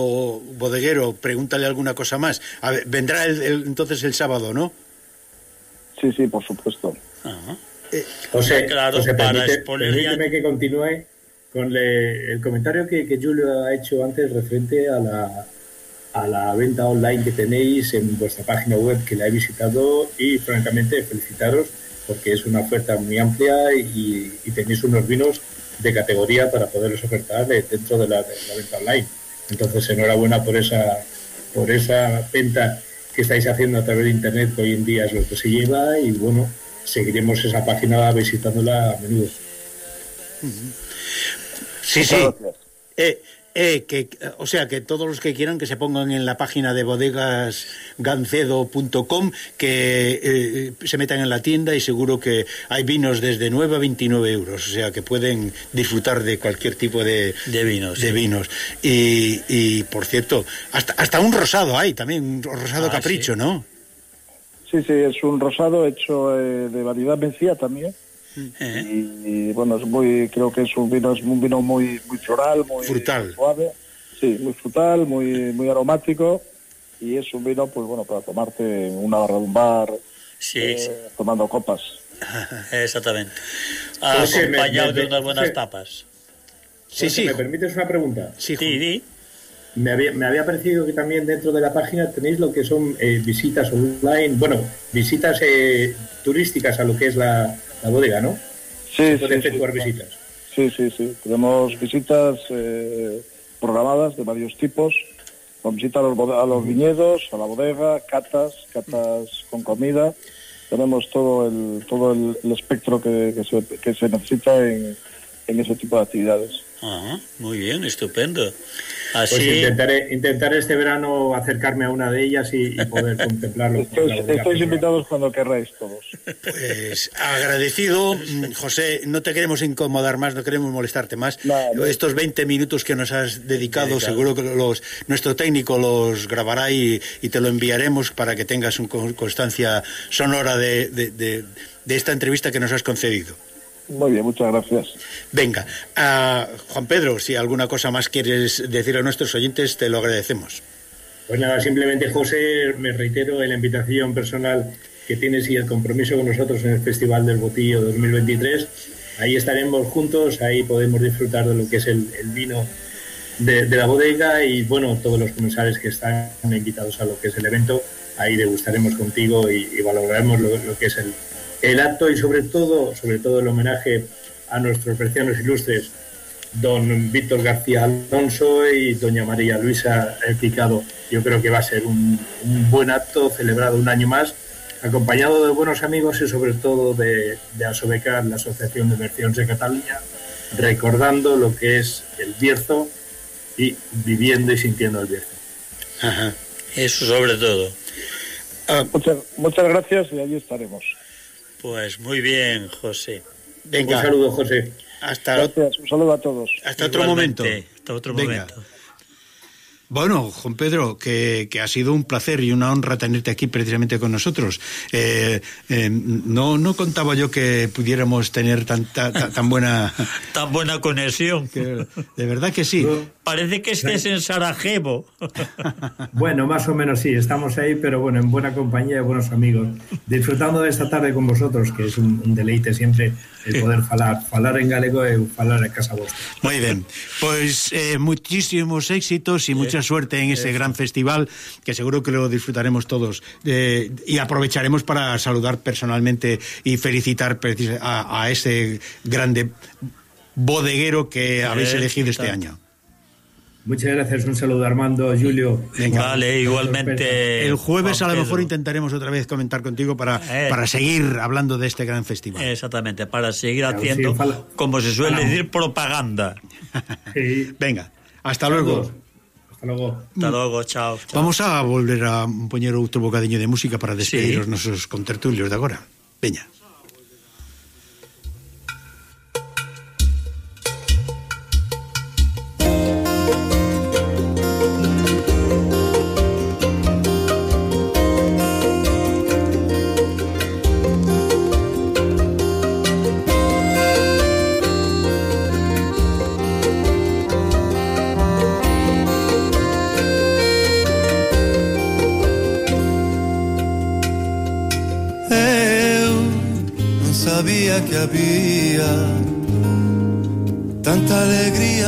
S2: bodeguero, pregúntale alguna cosa más. A ver, vendrá el- el- entonces el sábado, ¿no?
S13: Sí, sí, por supuesto.
S14: José,
S3: Claro,
S14: José,
S3: para
S14: permíteme que continúe con le- el comentario que, que Julio ha hecho antes referente a la, a la venta online que tenéis en vuestra página web que la he visitado y francamente felicitaros porque es una oferta muy amplia y, y tenéis unos vinos de categoría para poderlos ofertar eh, dentro de la, de la venta online. Entonces, enhorabuena por esa, por esa venta que estáis haciendo a través de Internet, que hoy en día es lo que se lleva y bueno, seguiremos esa página visitándola a menudo.
S2: Sí, sí. Eh, eh, que, o sea, que todos los que quieran que se pongan en la página de bodegasgancedo.com, que eh, se metan en la tienda y seguro que hay vinos desde 9 a 29 euros, o sea, que pueden disfrutar de cualquier tipo de,
S3: De vinos,
S2: de
S3: sí.
S2: vinos. Y, y, por cierto, hasta, hasta un rosado hay también, un rosado
S3: Ah,
S2: capricho,
S3: sí.
S2: ¿no?
S13: Sí, sí, es un rosado hecho eh, de variedad mencía también.
S3: Eh,
S13: Y, y, bueno, es muy, creo que es un vino, es un vino muy, muy floral, muy
S2: Frutal.
S13: suave. Sí, muy frutal, muy, muy aromático. Y es un vino, pues bueno, para tomarte en una barra de un bar,
S3: Sí,
S13: eh,
S3: sí.
S13: tomando copas.
S3: Exactamente.
S14: Me-
S3: Acompañado
S14: me-
S3: de unas buenas
S14: José.
S3: tapas.
S2: Sí, sí.
S14: ¿Me permites una pregunta?
S2: Sí,
S3: Sí, di.
S14: Me había, me había parecido que también dentro de la página tenéis lo que son eh, visitas online, bueno, visitas eh, turísticas a lo que es la, la bodega, ¿no?
S13: Sí, sí,
S14: efectuar
S13: sí.
S14: visitas.
S13: Sí, sí, sí. Tenemos visitas eh, programadas de varios tipos. Con visita a los, a los viñedos, a la bodega, catas, catas con comida. Tenemos todo el, todo el, el espectro que, que se, que se necesita en, en ese tipo de actividades.
S3: Ajá, muy bien, estupendo.
S14: Pues
S3: Así,
S14: intentaré, intentaré este verano acercarme a una de ellas y, y poder contemplarlo. con la
S13: Estáis, invitados cuando querráis todos.
S2: Pues agradecido, mm, José, no te queremos incomodar más, no queremos molestarte más. Estos 20 minutos que nos has dedicado,
S3: Dedicado.
S2: seguro que los, nuestro técnico los grabará y, y te lo enviaremos para que tengas una constancia sonora de, de- de- de esta entrevista que nos has concedido.
S13: Muy bien, muchas gracias.
S2: Venga, ah, Juan Pedro, si alguna cosa más quieres decir a nuestros oyentes, te lo agradecemos.
S14: Pues nada, simplemente José, me reitero en la invitación personal que tienes y el compromiso con nosotros en el Festival del Botillo 2023. Ahí estaremos juntos, ahí podemos disfrutar de lo que es el, el vino de, de la bodega y bueno, todos los comensales que están invitados a lo que es el evento, ahí degustaremos contigo y, y valoraremos lo, lo que es el, el acto y sobre todo, sobre todo el homenaje a nuestros precianos ilustres don Víctor García Alonso y doña María Luisa El Picado. Yo creo que va a ser un, un buen acto celebrado un año más, acompañado de buenos amigos y sobre todo de, de Asobecar, la Asociación de Versiones de Cataluña, recordando lo que es el Bierzo y viviendo y sintiendo el Bierzo.
S2: Ajá.
S3: eso sobre todo.
S2: Ah,
S13: Muchas, muchas gracias y allí estaremos.
S3: Pues muy bien, José.
S2: Venga.
S14: Un saludo, José.
S2: Hasta,
S13: Gracias, un saludo a todos.
S2: Hasta Igualmente. otro momento.
S3: Hasta otro
S2: Venga.
S3: momento.
S2: Bueno, Juan Pedro, que, que ha sido un placer y una honra tenerte aquí precisamente con nosotros. Eh, eh, no, no contaba yo que pudiéramos tener tanta, ta- tan buena...
S3: Tan buena conexión.
S2: que- de verdad que sí.
S3: Parece que estés en Sarajevo.
S14: Bueno, más o menos sí, estamos ahí, pero bueno, en buena compañía de buenos amigos, disfrutando de esta tarde con vosotros, que es un, un deleite siempre e poder falar, falar en galego e falar en casa vosa.
S2: Moi ben. Pois eh, muchísimos éxitos e moita eh, suerte en ese eh. gran festival que seguro que lo disfrutaremos todos eh, y aprovecharemos para saludar personalmente y felicitar a, a ese grande bodeguero que habéis elegido este año.
S14: Muchas gracias, un saludo Armando, Julio.
S3: Venga, vale, igualmente.
S2: El jueves
S3: Juan
S2: a lo mejor
S3: Pedro.
S2: intentaremos otra vez comentar contigo para,
S3: eh,
S2: para seguir hablando de este gran festival.
S3: Exactamente, para seguir
S14: claro,
S3: haciendo,
S14: sí, para,
S3: como se suele
S14: para.
S3: decir, propaganda.
S14: Sí.
S2: Venga, hasta Saludos. luego.
S14: Hasta luego.
S3: Hasta luego, chao, chao,
S2: Vamos a volver a poñer outro bocadiño de música para despedir sí. os nosos contertulios de agora. Veña.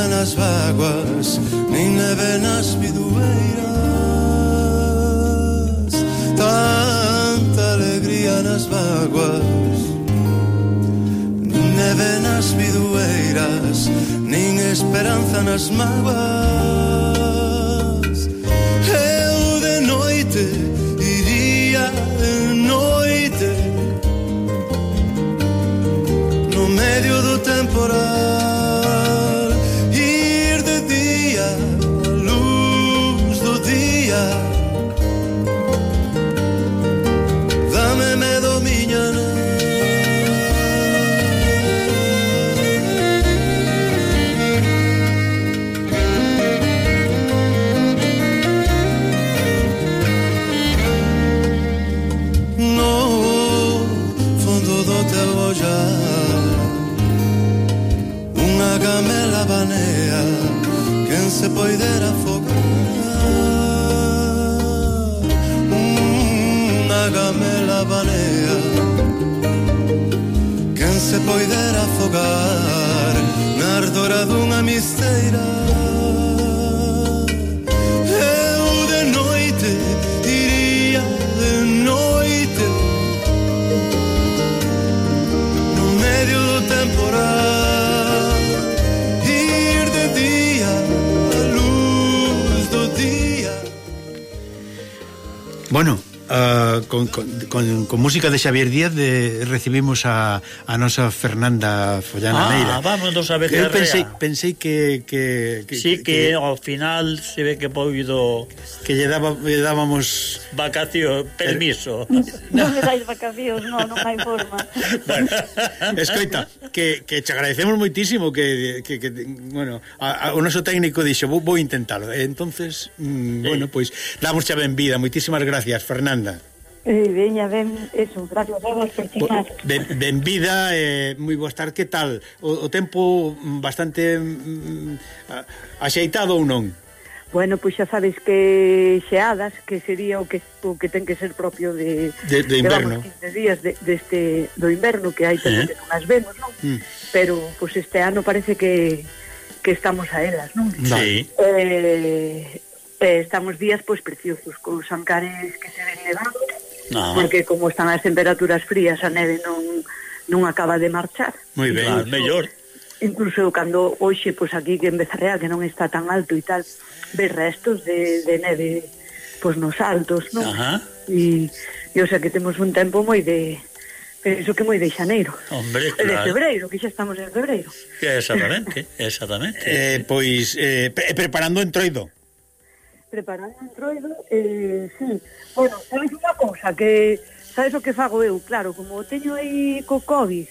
S15: nas vaguas, nin neve nas bidueiras. Tanta alegría nas vaguas, nin neve nas bidueiras, nin esperanza nas mágoas. Eu de noite iría de noite no medio do temporal.
S2: con, con, con, con música de Xavier Díaz de, recibimos a, a nosa Fernanda Follana
S3: ah,
S2: Neira.
S3: vamos a
S2: ver
S3: Eu
S2: pensei, pensei que, que, que...
S3: Sí, que, que ao final se ve que poido...
S2: Que lle, daba, lle dábamos...
S3: Vacación, permiso.
S16: Non no me dais vacacións, non, non hai forma.
S2: Bueno, escoita, que, que che agradecemos moitísimo que, que, que bueno, a, a, o noso técnico dixo, vou, vou intentalo. Entonces, mm, sí. bueno, pois, pues, damos xa ben vida. Moitísimas gracias, Fernanda.
S16: Eh, veña, ben, eso, gracias a vos por chamar.
S2: Ben, vida eh, moi boa estar, que tal? O, o tempo mm, bastante mm, mm, axeitado ou non?
S16: Bueno, pois pues xa sabes que xeadas, que sería o que o que ten que ser propio de...
S2: De, de inverno.
S16: De, vamos, 15 días de, deste, de do inverno, que hai tamén
S2: eh?
S16: que non as vemos, non?
S2: Mm.
S16: Pero, pois pues, este ano parece que, que estamos a elas, non?
S3: Sí.
S16: Eh, eh, estamos días, pois, pues, preciosos, con sancares que se ven nevados,
S3: ah.
S16: porque como están as temperaturas frías a neve non, non acaba de marchar
S2: moi ben,
S3: claro, mellor
S16: incluso cando hoxe pois aquí que en Bezarrea que non está tan alto e tal ves restos de, de neve pois nos altos non?
S3: Ajá.
S16: E, e o sea que temos un tempo moi de penso que moi de xaneiro
S3: Hombre,
S16: claro. de febreiro, que xa estamos en febreiro
S3: exactamente, exactamente
S2: eh, pois eh, pre preparando entroido
S16: preparando o entroido, eh, sí. Bueno, sabes unha cousa, que sabes o que fago eu, claro, como teño aí co COVID,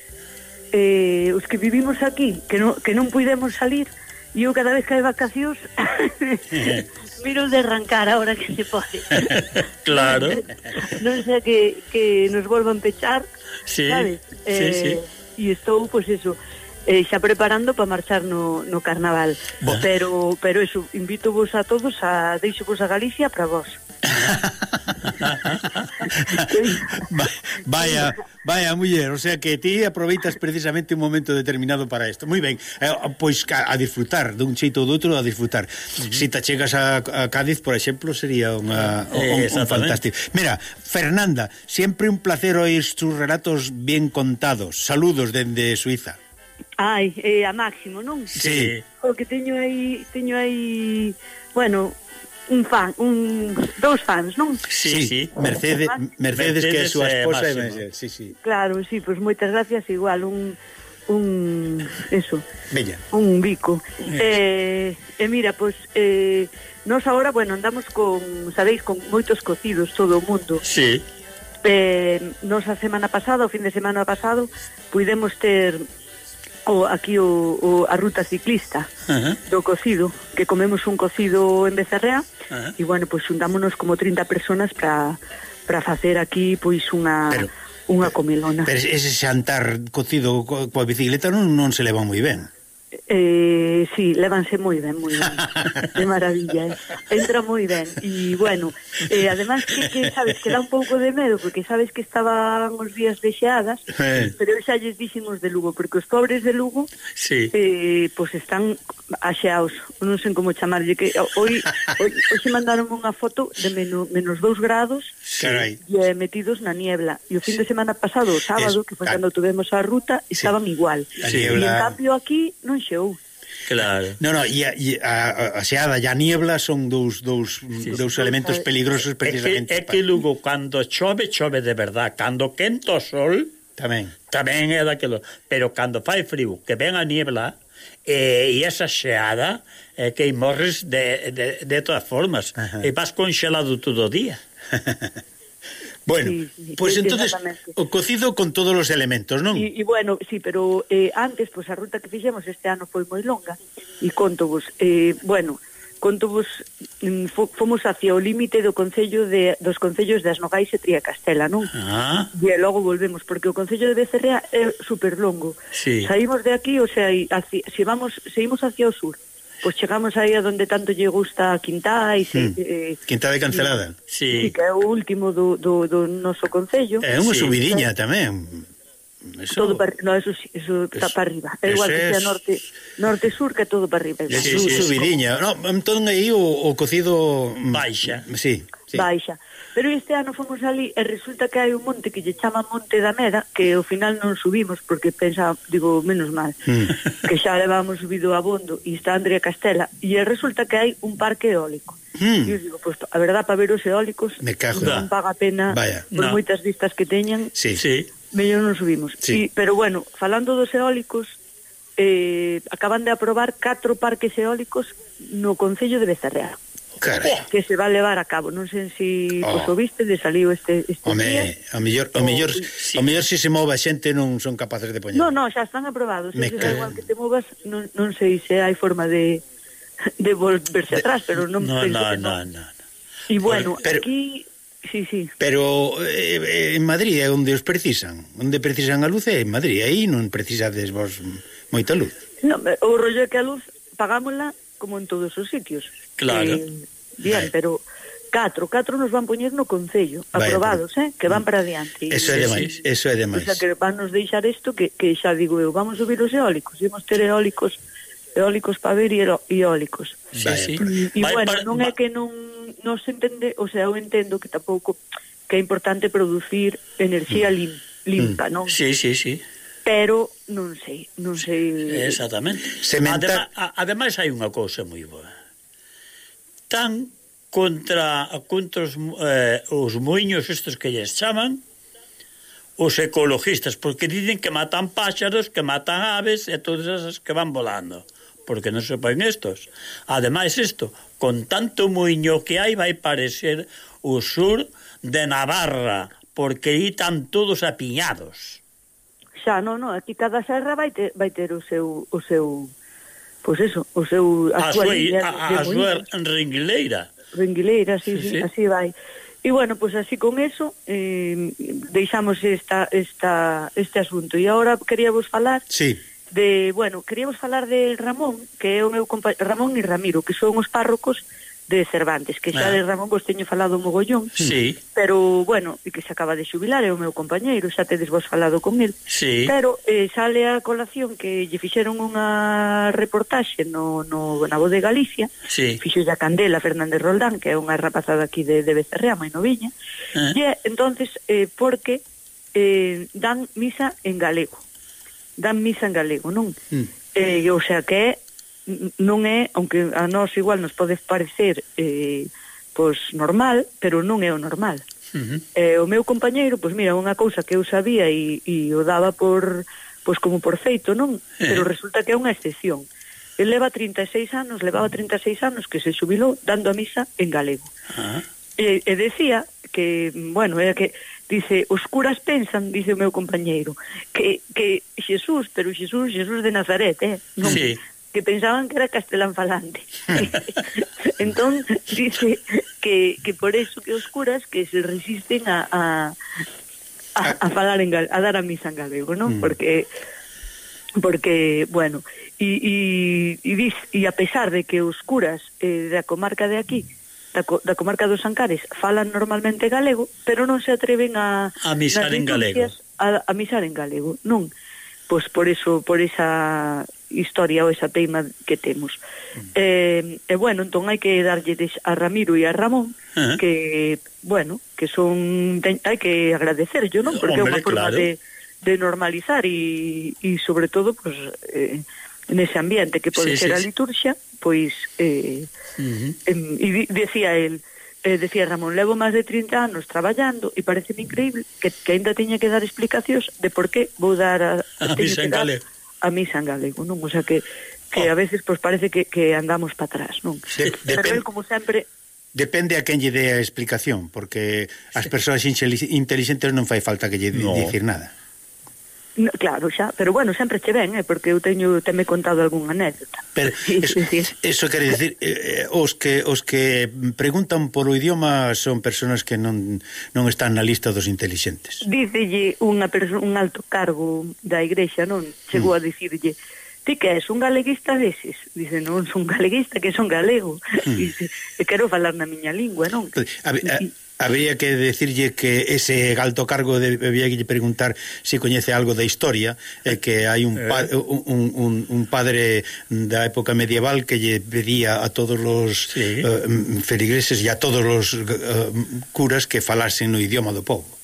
S16: eh, os que vivimos aquí, que non, que non puidemos salir, e eu cada vez que hai vacacións, miro de arrancar ahora que se pode.
S3: claro.
S16: non sei que, que nos volvan pechar,
S3: sí,
S16: sabes?
S3: Eh, sí, sí.
S16: Eh, e estou, pois, pues, eso, eh, xa preparando para marchar no, no carnaval.
S3: Bueno.
S16: Pero pero eso, invito vos a todos a deixo vos a Galicia para vos.
S2: vaya, vaya muller, o sea que ti aproveitas precisamente un momento determinado para isto. Moi ben, eh, pois a, a disfrutar dun xeito ou do outro a disfrutar. Uh -huh. Se si te chegas a, a Cádiz, por exemplo, sería unha eh, un, un fantástico. Mira, Fernanda, sempre un placer oír tus relatos bien contados. Saludos dende Suiza.
S16: Ai, eh, a Máximo, non?
S2: Sí.
S16: O que teño aí, teño aí, bueno, un fan, un dous fans, non?
S3: Sí, sí,
S2: Mercedes, Mercedes, Mercedes que é a súa esposa e
S3: Máximo.
S2: e sí, sí.
S16: Claro, sí, pois pues, moitas gracias igual, un un eso.
S2: Bella.
S16: Un bico. Eh, eh, mira, pois pues, eh nós agora, bueno, andamos con, sabéis, con moitos cocidos todo o mundo.
S3: Sí.
S16: Eh, nos a semana pasada, o fin de semana pasado, puidemos ter o, aquí o, o, a ruta ciclista
S3: uh -huh.
S16: do cocido, que comemos un cocido en Becerrea,
S3: uh -huh.
S16: e bueno, pois pues, xuntámonos como 30 personas para para facer aquí pois unha
S2: pero,
S16: unha comilona.
S2: Pero ese xantar cocido coa bicicleta non, non se leva moi ben.
S16: Eh, sí, levanse moi ben, moi ben. De maravilla, eh? entra moi ben. E, bueno, eh, además que, que, sabes, que dá un pouco de medo, porque sabes que estaban os días de xeadas,
S3: eh.
S16: pero xa lles dixen os de Lugo, porque os pobres de Lugo,
S3: sí.
S16: eh, pois pues están axeaos, non sei como chamarlle que hoy, hoy, hoxe mandaron unha foto de menos, menos 2 grados
S2: Carai.
S16: e metidos na niebla e o fin de semana pasado, o sábado
S2: es,
S16: que foi cando tuvemos a ruta, estaban igual
S2: sí,
S16: e en cambio aquí non xeou
S3: Claro.
S2: No, no, e a, e a, a xeada e a niebla son dous, dous, sí, dous elementos peligrosos precisamente.
S3: É que, é que Lugo, cando chove, chove de verdad. Cando quento o sol...
S2: Tamén.
S3: Tamén é daquilo. Pero cando fai frío, que ven a niebla, eh, e esa xeada é que morres de, de, de todas formas
S2: Ajá.
S3: e vas conxelado todo o día
S2: Bueno,
S16: sí, sí,
S2: pois pues
S16: sí,
S2: entonces o cocido con todos os elementos, non?
S16: E bueno, sí, pero eh, antes, pois pues, a ruta que fixemos este ano foi moi longa e conto vos, eh, bueno, conto vos, mm, fomos hacia o límite do Concello de, dos Concellos das Nogais e Tría Castela, non?
S3: Ah.
S16: E logo volvemos, porque o Concello de Becerrea é super longo.
S3: Sí.
S16: Saímos de aquí, o sea, hacia, se vamos, seguimos hacia o sur, pois chegamos aí a donde tanto lle gusta a Quintais.
S2: Hmm.
S16: Eh,
S2: de Cancelada.
S16: Sí. sí. que é o último do, do, do noso Concello.
S2: É unha
S16: sí.
S2: subidiña tamén Eso...
S16: Todo para, no, eso, eso está para arriba. É igual que sea norte, norte sur que todo para arriba. Sí,
S2: sí, subidiña. No, entón aí o, o cocido
S3: baixa.
S2: Mm, sí, sí.
S16: Baixa. Pero este ano fomos ali e resulta que hai un monte que lle chama Monte da Meda, que ao final non subimos porque pensa, digo, menos mal,
S2: mm.
S16: que xa levamos subido a Bondo e está Andrea Castela, e resulta que hai un parque eólico.
S2: Mm.
S16: E eu digo, pues, a verdad, para ver os eólicos
S2: Me cago.
S16: non paga pena
S2: Vaya,
S16: por
S2: no.
S16: moitas vistas que teñan.
S2: Sí,
S3: sí
S16: mellor non subimos.
S2: Sí.
S16: E, pero bueno, falando dos eólicos, eh, acaban de aprobar catro parques eólicos no Concello de Becerreá.
S2: Caray.
S16: que se va a levar a cabo, non sei se
S2: si
S16: oh. o viste, de saliu este este
S2: Home,
S16: día.
S2: a mellor o mellor a oh, sí. o mellor se se move a xente non son capaces de poñer.
S16: Non, non, xa están aprobados,
S2: Me
S16: se
S2: que...
S16: igual que te movas, non, non sei se hai forma de de volverse de... atrás, pero non
S3: no,
S16: penso
S3: no,
S16: que
S3: no.
S16: no,
S3: no, no.
S16: E bueno,
S2: pero, pero...
S16: aquí sí, sí.
S2: Pero eh, eh, en Madrid é onde os precisan. Onde precisan a luz é en Madrid. Aí non precisades vos moita luz.
S16: No, eh, o rollo é que a luz pagámosla como en todos os sitios.
S2: Claro.
S16: Eh, bien, pero catro, catro nos van poñer no Concello, aprobados, eh, que van para adiante.
S2: Eso é demais, eso é demais.
S16: O sea, que van nos deixar isto que, que xa digo eu, vamos subir os eólicos, imos ter eólicos eólicos para ver e eólicos.
S3: Sí, sí.
S16: E, bueno,
S3: para,
S16: non é que non nos entende, o sea, eu entendo que tampouco que é importante producir enerxía mm. lim, limpa,
S3: mm. non? Sí, sí, sí.
S16: Pero non sei, non sei.
S3: Exactamente.
S2: Sementa...
S3: Adema, ademais hai unha cousa moi boa. Tan contra contra os, eh, os moinhos estes que lles chaman os ecologistas, porque dicen que matan páxaros, que matan aves e todas esas que van volando porque non se poen estos. Ademais isto, con tanto muiño que hai vai parecer o sur de Navarra, porque aí están todos apiñados.
S16: Xa, non, non, aquí cada serra vai ter, vai ter o seu o seu pois eso, o seu
S3: a,
S16: a
S3: súa, a,
S16: a,
S3: a súa ringuileira.
S16: Ringuileira, sí,
S3: sí,
S16: sí,
S3: sí,
S16: así vai. E bueno, pois así con eso eh, deixamos esta, esta, este asunto. E agora queríamos falar
S2: sí
S16: de, bueno, queríamos falar de Ramón, que é o meu compa Ramón e Ramiro, que son os párrocos de Cervantes, que xa
S3: ah.
S16: de Ramón vos teño falado un mogollón,
S3: sí.
S16: pero, bueno, e que se acaba de xubilar, é o meu compañeiro, xa tedes vos falado con el,
S3: sí.
S16: pero eh, sale a colación que lle fixeron unha reportaxe no, no na voz de Galicia,
S3: sí.
S16: fixo a Candela Fernández Roldán, que é unha rapazada aquí de, de Becerrea, moi noviña,
S3: ah.
S16: e entonces, eh, porque eh, dan misa en galego, dan misa en galego, non?
S2: Mm.
S16: Eh, o sea que é, non é, aunque a nós igual nos pode parecer eh, pois normal, pero non é o normal.
S3: Uh -huh.
S16: eh, o meu compañeiro, pois mira, unha cousa que eu sabía e, e o daba por pois como por feito, non?
S3: Eh.
S16: Pero resulta que é unha excepción. El leva 36 anos, levaba 36 anos que se xubilou dando a misa en galego.
S3: Uh -huh.
S16: e, e decía que, bueno, era que Dice, os curas pensan, dice o meu compañeiro, que, que Xesús, pero Xesús, Xesús de Nazaret, eh? Non,
S3: sí.
S16: que pensaban que era castelán falante. entón, dice que, que por eso que os curas que se resisten a, a, a, a falar en a dar a misa en galego, non?
S2: Mm.
S16: Porque porque, bueno, e, e, e, diz, e a pesar de que os curas eh, da comarca de aquí da, da comarca dos Ancares falan normalmente galego, pero non se atreven a...
S3: A misar en galego.
S16: A, a misar en galego, non. Pois por eso, por esa historia ou esa teima que temos.
S3: Mm.
S16: Eh, e bueno, entón hai que darlle a Ramiro e a Ramón
S3: uh -huh.
S16: que, bueno, que son ten, hai que agradecer, yo non? Porque
S3: Hombre, é
S16: unha forma
S3: claro.
S16: de de normalizar e, e sobre todo pues, eh, nese ambiente que pode
S3: sí,
S16: ser
S3: sí,
S16: a liturxia, pois eh,
S3: uh
S16: -huh. eh, e decía el eh, decía Ramón, levo máis de 30 anos traballando e parece increíble que, que ainda teña que dar explicacións de por qué vou dar a,
S3: a misa en galego
S16: a misa en galego, non? O sea que que oh. a veces pois pues, parece que, que andamos para atrás, non?
S2: De,
S16: Pero depend... como sempre
S2: Depende a quen lle dé a explicación, porque as persoas intelixentes non fai falta que lle
S3: no.
S2: dicir nada.
S16: No, claro, xa, pero bueno, sempre che ven, eh, porque eu teño teme contado algunha anécdota.
S2: Pero eso, eso quere dicir eh, eh, os que os que preguntan polo idioma son persoas que non, non están na lista dos intelixentes.
S16: Dícelle unha un alto cargo da igrexa, non? Chegou mm. a dicirlle Ti que és un galeguista deses? Dice, non, son galeguista, que son galego. Mm. Dice, quero falar na miña lingua, non?
S2: A, a, Habría que decirlle que ese alto cargo debía que preguntar se si coñece algo da historia, e eh, que hai un, eh. pa, un, un, un padre da época medieval que lle pedía a todos os sí. uh, feligreses e a todos os uh, eh, curas que falasen o idioma do povo.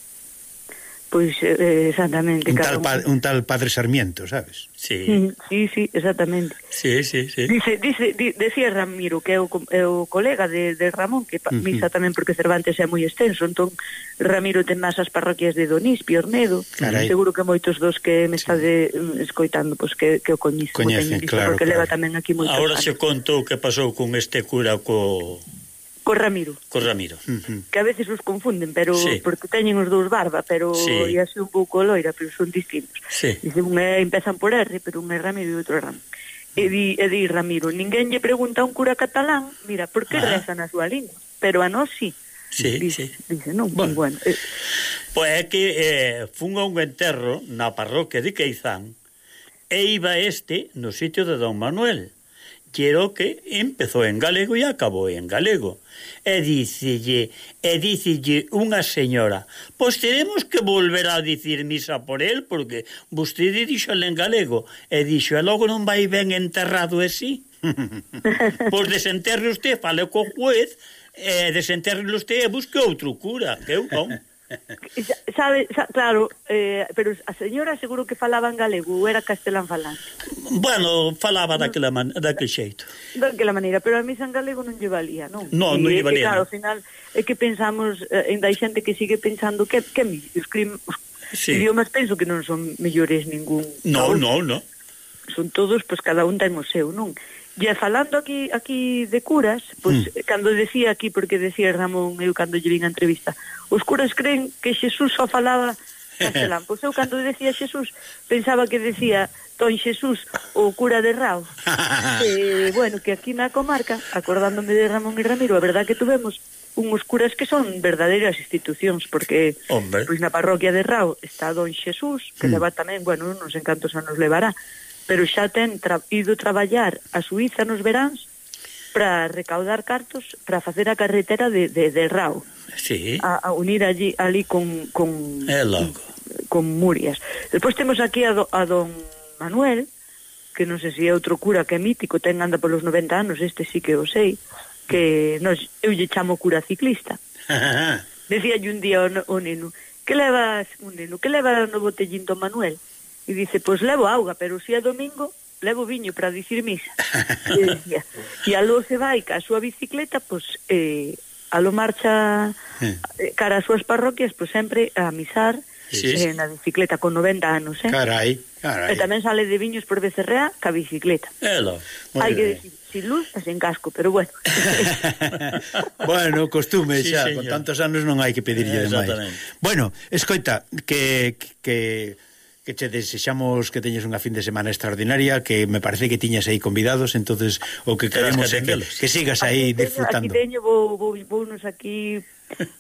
S16: Pois, eh, exactamente.
S2: Un tal, pa, un tal Padre Sarmiento, sabes?
S3: Sí.
S16: Mm, sí, sí, exactamente.
S3: Sí, sí, sí.
S16: Dice, dice, di, decía Ramiro, que é o, é o colega de, de Ramón, que uh
S3: -huh.
S16: misa tamén porque Cervantes é moi extenso, entón Ramiro ten más as parroquias de Donís, Piornedo,
S2: Carai.
S16: seguro que moitos dos que me sí. estade mm, escoitando, pois que, que o coñece,
S3: coñecen,
S16: coñecen pois,
S3: claro,
S16: porque
S3: claro.
S16: leva tamén aquí moitos
S3: Ahora
S16: anos.
S3: se contou que pasou con este cura co
S16: Co Ramiro.
S3: Co Ramiro. Uh -huh.
S16: Que a veces os confunden, pero
S3: sí.
S16: porque teñen os dous barba, pero
S3: sí.
S16: e así un pouco loira, pero son distintos.
S3: Sí.
S16: Dice, unha empezan por R, pero un é Ramiro e outro é Ramiro. E di, e di Ramiro, ninguén lle pregunta a un cura catalán, mira, por que
S3: ah.
S16: reza na súa lingua? Pero a nós sí.
S3: Sí,
S16: dice,
S3: sí.
S16: dice, non, bueno. bueno eh.
S3: Pois é que eh, fun a un enterro na parroquia de Queizán e iba este no sitio de Don Manuel quero que empezou en galego e acabou en galego. E dicille, e dicille unha señora, pois teremos que volver a dicir misa por el, porque vostede dixo en galego, e dixo, e logo non vai ben enterrado e si? pois desenterre usted, fale co juez, e desenterre usted e busque outro cura, que eu non
S16: sabe, sa, claro, eh, pero a señora seguro que falaba en galego ou era castelán falante.
S3: Bueno, falaba daquela man, daquele xeito.
S16: Daquela maneira, pero a misa en galego non lle valía, non? Non,
S3: non lle
S16: valía. Que, claro, ao final é que pensamos, eh, ainda hai xente que sigue pensando que que os, crim, os
S3: sí.
S16: idiomas penso que non son mellores ningún. Non,
S3: non, non.
S16: Son todos, pois cada un ten o seu, non? E falando aquí aquí de curas, pois mm. cando decía aquí porque decía Ramón eu cando lle vin a entrevista, Os curas creen que Xesús só falaba castelán. Pois eu cando decía Xesús pensaba que decía Don Xesús o cura de Rao. eh, bueno, que aquí na comarca, acordándome de Ramón e Ramiro, a verdad que tuvemos unhos curas que son verdadeiras institucións porque
S3: Hombre.
S16: pois na parroquia de Rao está Don Xesús, que
S3: mm.
S16: leva tamén, bueno, non sei cantos anos levará, pero xa ten tra ido traballar a Suiza nos veráns para recaudar cartos para facer a carretera de, de, de Rau.
S3: Sí.
S16: A, a unir allí, ali con... con
S3: é logo.
S16: Con Murias. Despois temos aquí a, do, a don Manuel, que non sei se é outro cura que é mítico, ten anda polos 90 anos, este sí que o sei, que nos, eu lle chamo cura ciclista. Decía un día o, o neno, que levas, un neno, que levas no botellín do Manuel? E dice, pois pues, levo auga, pero se si é domingo, levo viño para dicir misa. e, decía, e a luz se vai ca a súa bicicleta, pois, pues, eh, a lo marcha eh. cara ás súas parroquias, pois pues, sempre a misar,
S2: sí.
S16: eh, na bicicleta con 90 anos, eh?
S2: Carai, carai.
S16: E tamén sale de viños por Becerrea ca bicicleta.
S3: Elo.
S16: Hai que dicir, sin luz e sin casco, pero bueno.
S2: bueno, costume
S3: sí,
S2: xa,
S3: señor.
S2: con tantos anos non hai que pedirlle
S3: eh,
S2: demais. Bueno, escoita, que, que que che desexamos que teñes unha fin de semana extraordinaria, que me parece que tiñas aí convidados, entonces o que queremos é que, que sigas aí aquí disfrutando.
S16: Aquí teño, vou, vou, vou nos aquí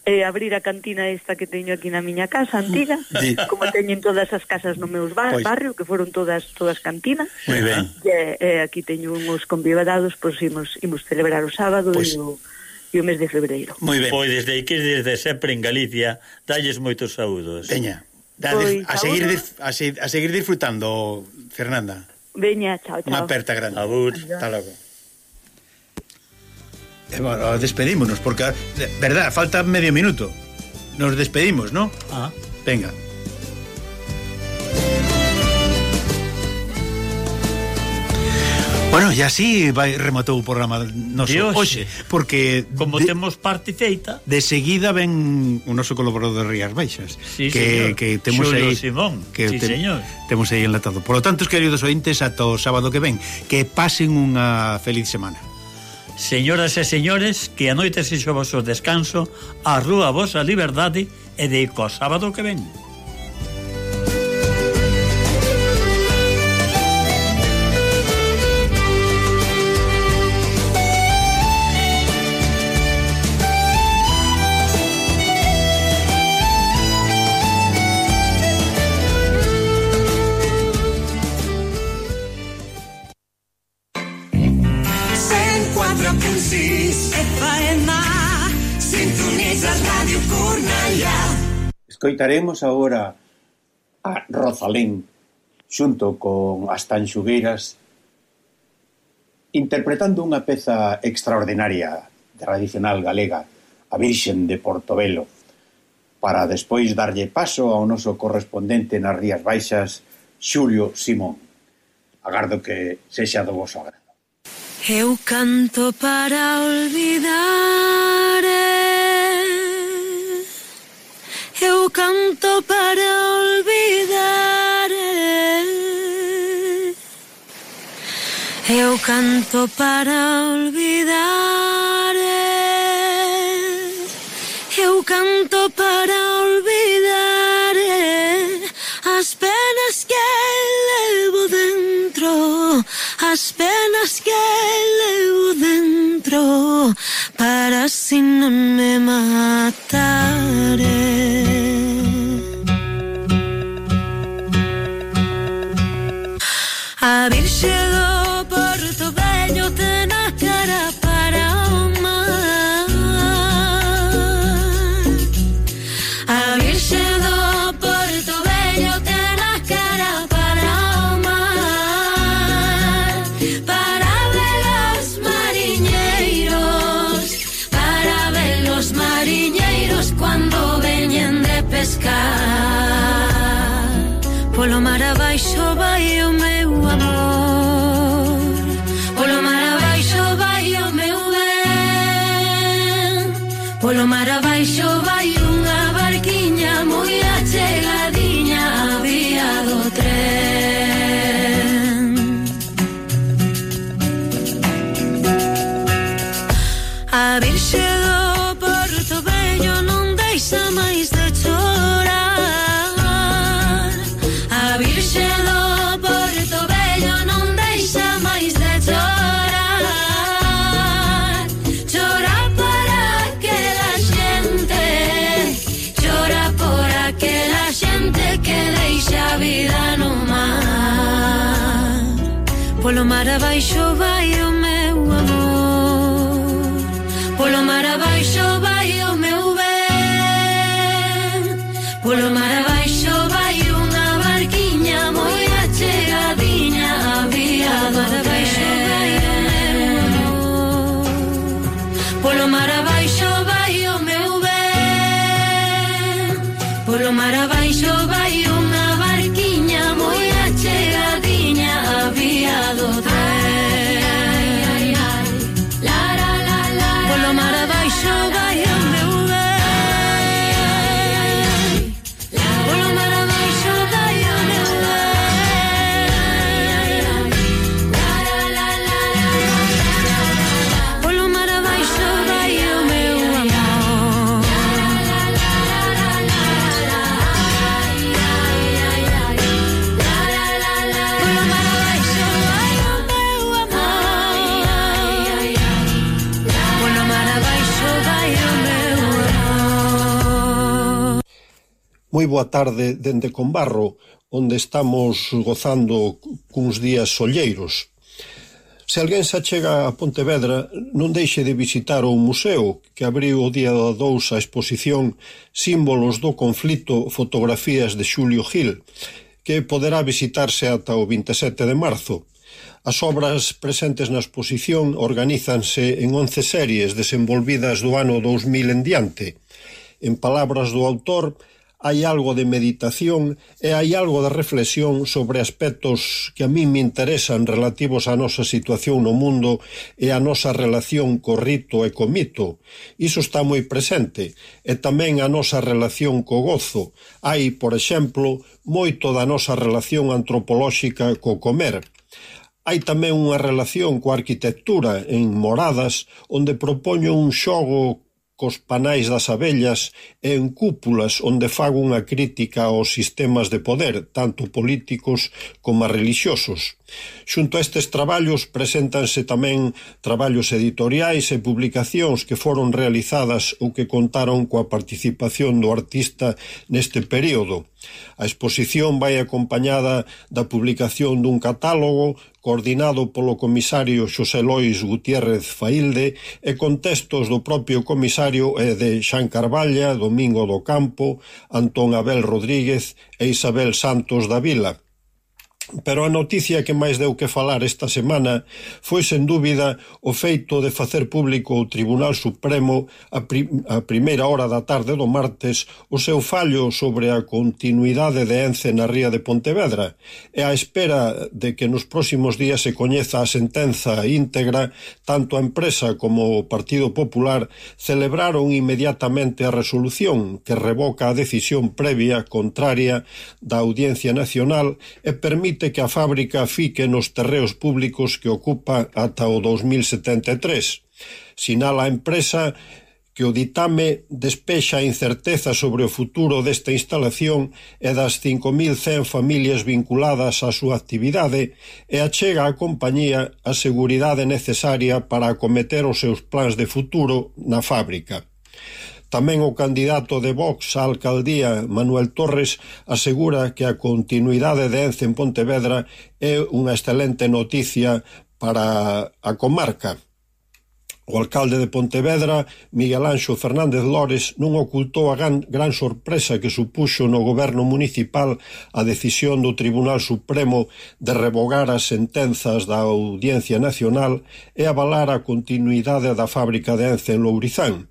S16: eh, abrir a cantina esta que teño aquí na miña casa antiga,
S2: sí.
S16: como teñen todas as casas no meus bar,
S2: pois.
S16: barrio, que foron todas todas cantinas.
S2: Muy ben.
S16: E, eh, aquí teño uns convidados, pois imos, imos celebrar o sábado
S3: pois.
S16: e o e o mes de febreiro.
S2: Moi ben.
S3: Pois desde aquí, desde sempre en Galicia, dalles moitos saúdos.
S2: Veña. Da,
S16: pois,
S2: a, seguir, a, seguir, a seguir disfrutando, Fernanda.
S16: Veña, chao, chao.
S2: Unha aperta grande.
S3: Abur,
S2: hasta logo. Eh, bueno, despedímonos, porque, verdad, falta medio minuto. Nos despedimos, ¿no?
S3: Ah.
S2: Venga. Bueno, e así vai rematou o programa noso
S3: de hoxe,
S2: hoxe porque
S3: como
S2: de,
S3: temos parte feita,
S2: de seguida ven o noso colaborador de Rías Baixas,
S3: sí,
S2: que
S3: señor.
S2: que temos
S3: Xulio
S2: aí
S3: Simón,
S2: que
S3: sí, te, señor.
S2: temos aí enlatado. Por lo tanto, queridos ointes, ata o sábado que ven, que pasen unha feliz semana.
S3: Señoras e señores, que anoite noite xo vosso descanso, a rúa vosa liberdade e de co sábado que ven.
S2: Escoitaremos agora a Rosalén xunto con as Tanxugueiras interpretando unha peza extraordinaria tradicional galega, a Virxen de Portobelo, para despois darlle paso ao noso correspondente nas Rías Baixas, Xulio Simón. Agardo que sexa do vos agrado.
S6: Eu canto para olvidar Eu canto para olvidar Eu canto para olvidar Eu canto para olvidar As penas que levo dentro As penas que levo dentro para si no me mataré. A virxe do Porto Velho ten a cara para o mar A virxe do Porto Velho ten a cara para o mar Moi
S17: boa tarde dende Combarro, onde estamos gozando cuns días solleiros. Se alguén se chega a Pontevedra, non deixe de visitar o museo que abriu o día da 2 a exposición Símbolos do conflito, fotografías de Xulio Gil, que poderá visitarse ata o 27 de marzo. As obras presentes na exposición organízanse en 11 series desenvolvidas do ano 2000 en diante. En palabras do autor, hai algo de meditación e hai algo de reflexión sobre aspectos que a mí me interesan relativos á nosa situación no mundo e a nosa relación co rito e co mito. Iso está moi presente e tamén a nosa relación co gozo. Hai, por exemplo, moito da nosa relación antropolóxica co comer. Hai tamén unha relación coa arquitectura en moradas onde propoño un xogo cos panais das abellas e en cúpulas onde fago unha crítica aos sistemas de poder, tanto políticos como relixiosos. Xunto a estes traballos preséntanse tamén traballos editoriais e publicacións que foron realizadas ou que contaron coa participación do artista neste período. A exposición vai acompañada da publicación dun catálogo coordinado polo comisario Xosé Lois Gutiérrez Failde e con textos do propio comisario e de Xan Carballa, Domingo do Campo, Antón Abel Rodríguez e Isabel Santos da Vila. Pero a noticia que máis deu que falar esta semana foi, sen dúbida, o feito de facer público o Tribunal Supremo a, pri a primeira hora da tarde do martes o seu fallo sobre a continuidade de Ence na ría de Pontevedra. E a espera de que nos próximos días se coñeza a sentenza íntegra tanto a empresa como o Partido Popular celebraron inmediatamente a resolución que revoca a decisión previa contraria da Audiencia Nacional e permite permite que a fábrica fique nos terreos públicos que ocupa ata o 2073. Sinala a empresa que o ditame despexa a incerteza sobre o futuro desta instalación e das 5.100 familias vinculadas á súa actividade e achega á compañía a seguridade necesaria para acometer os seus plans de futuro na fábrica. Tamén o candidato de Vox á alcaldía, Manuel Torres, asegura que a continuidade de Ence en Pontevedra é unha excelente noticia para a comarca. O alcalde de Pontevedra, Miguel Anxo Fernández Lores, non ocultou a gran, gran sorpresa que supuxo no goberno municipal a decisión do Tribunal Supremo de revogar as sentenzas da Audiencia Nacional e avalar a continuidade da fábrica de Ence en Lourizán.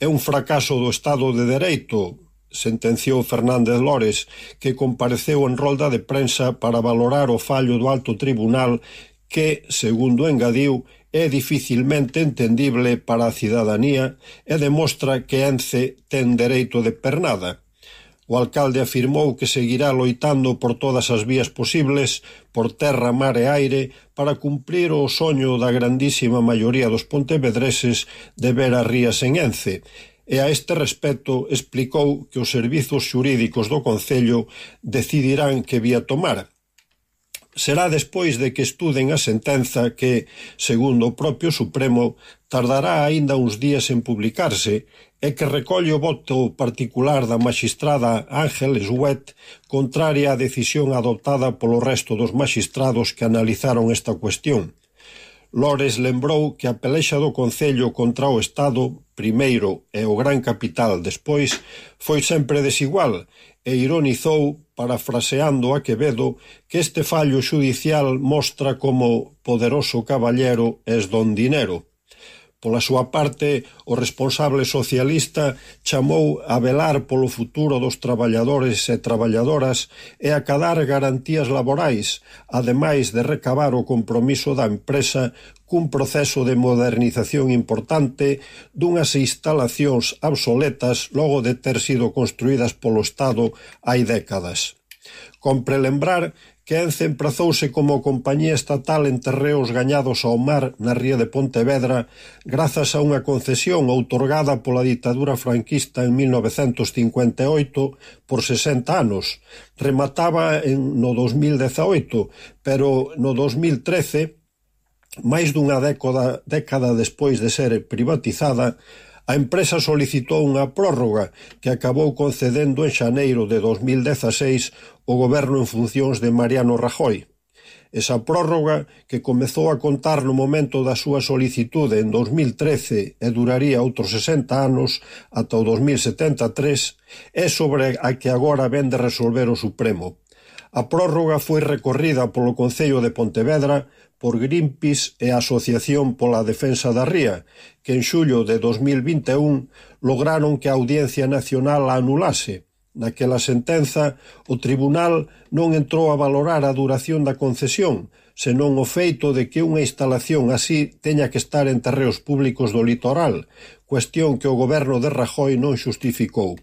S17: É un fracaso do Estado de Dereito, sentenciou Fernández Lores, que compareceu en rolda de prensa para valorar o fallo do alto tribunal que, segundo engadiu, é dificilmente entendible para a cidadanía e demostra que Ence ten dereito de pernada. O alcalde afirmou que seguirá loitando por todas as vías posibles, por terra, mar e aire, para cumprir o soño da grandísima maioría dos pontevedreses de ver as rías en Ence, e a este respecto explicou que os servizos xurídicos do Concello decidirán que vía tomar. Será despois de que estuden a sentenza que, segundo o propio Supremo, tardará aínda uns días en publicarse e que recolle o voto particular da magistrada Ángeles Huet contraria á decisión adoptada polo resto dos magistrados que analizaron esta cuestión. Lores lembrou que a pelexa do Concello contra o Estado, primeiro, e o Gran Capital despois, foi sempre desigual e ironizou, parafraseando a Quevedo, que este fallo judicial mostra como poderoso caballero es don dinero. Pola súa parte, o responsable socialista chamou a velar polo futuro dos traballadores e traballadoras e a cadar garantías laborais, ademais de recabar o compromiso da empresa cun proceso de modernización importante dunhas instalacións obsoletas logo de ter sido construídas polo Estado hai décadas. Compre lembrar Quence emprazouse como compañía estatal en terreos gañados ao mar na ría de Pontevedra grazas a unha concesión outorgada pola ditadura franquista en 1958 por 60 anos. Remataba en, no 2018, pero no 2013 máis dunha década, década despois de ser privatizada, A empresa solicitou unha prórroga que acabou concedendo en xaneiro de 2016 o goberno en funcións de Mariano Rajoy. Esa prórroga, que comezou a contar no momento da súa solicitude en 2013 e duraría outros 60 anos ata o 2073, é sobre a que agora ven de resolver o Supremo. A prórroga foi recorrida polo Concello de Pontevedra por Greenpeace e a Asociación pola Defensa da Ría, que en xullo de 2021 lograron que a Audiencia Nacional a anulase. Naquela sentenza, o tribunal non entrou a valorar a duración da concesión, senón o feito de que unha instalación así teña que estar en terreos públicos do litoral, cuestión que o goberno de Rajoy non xustificou.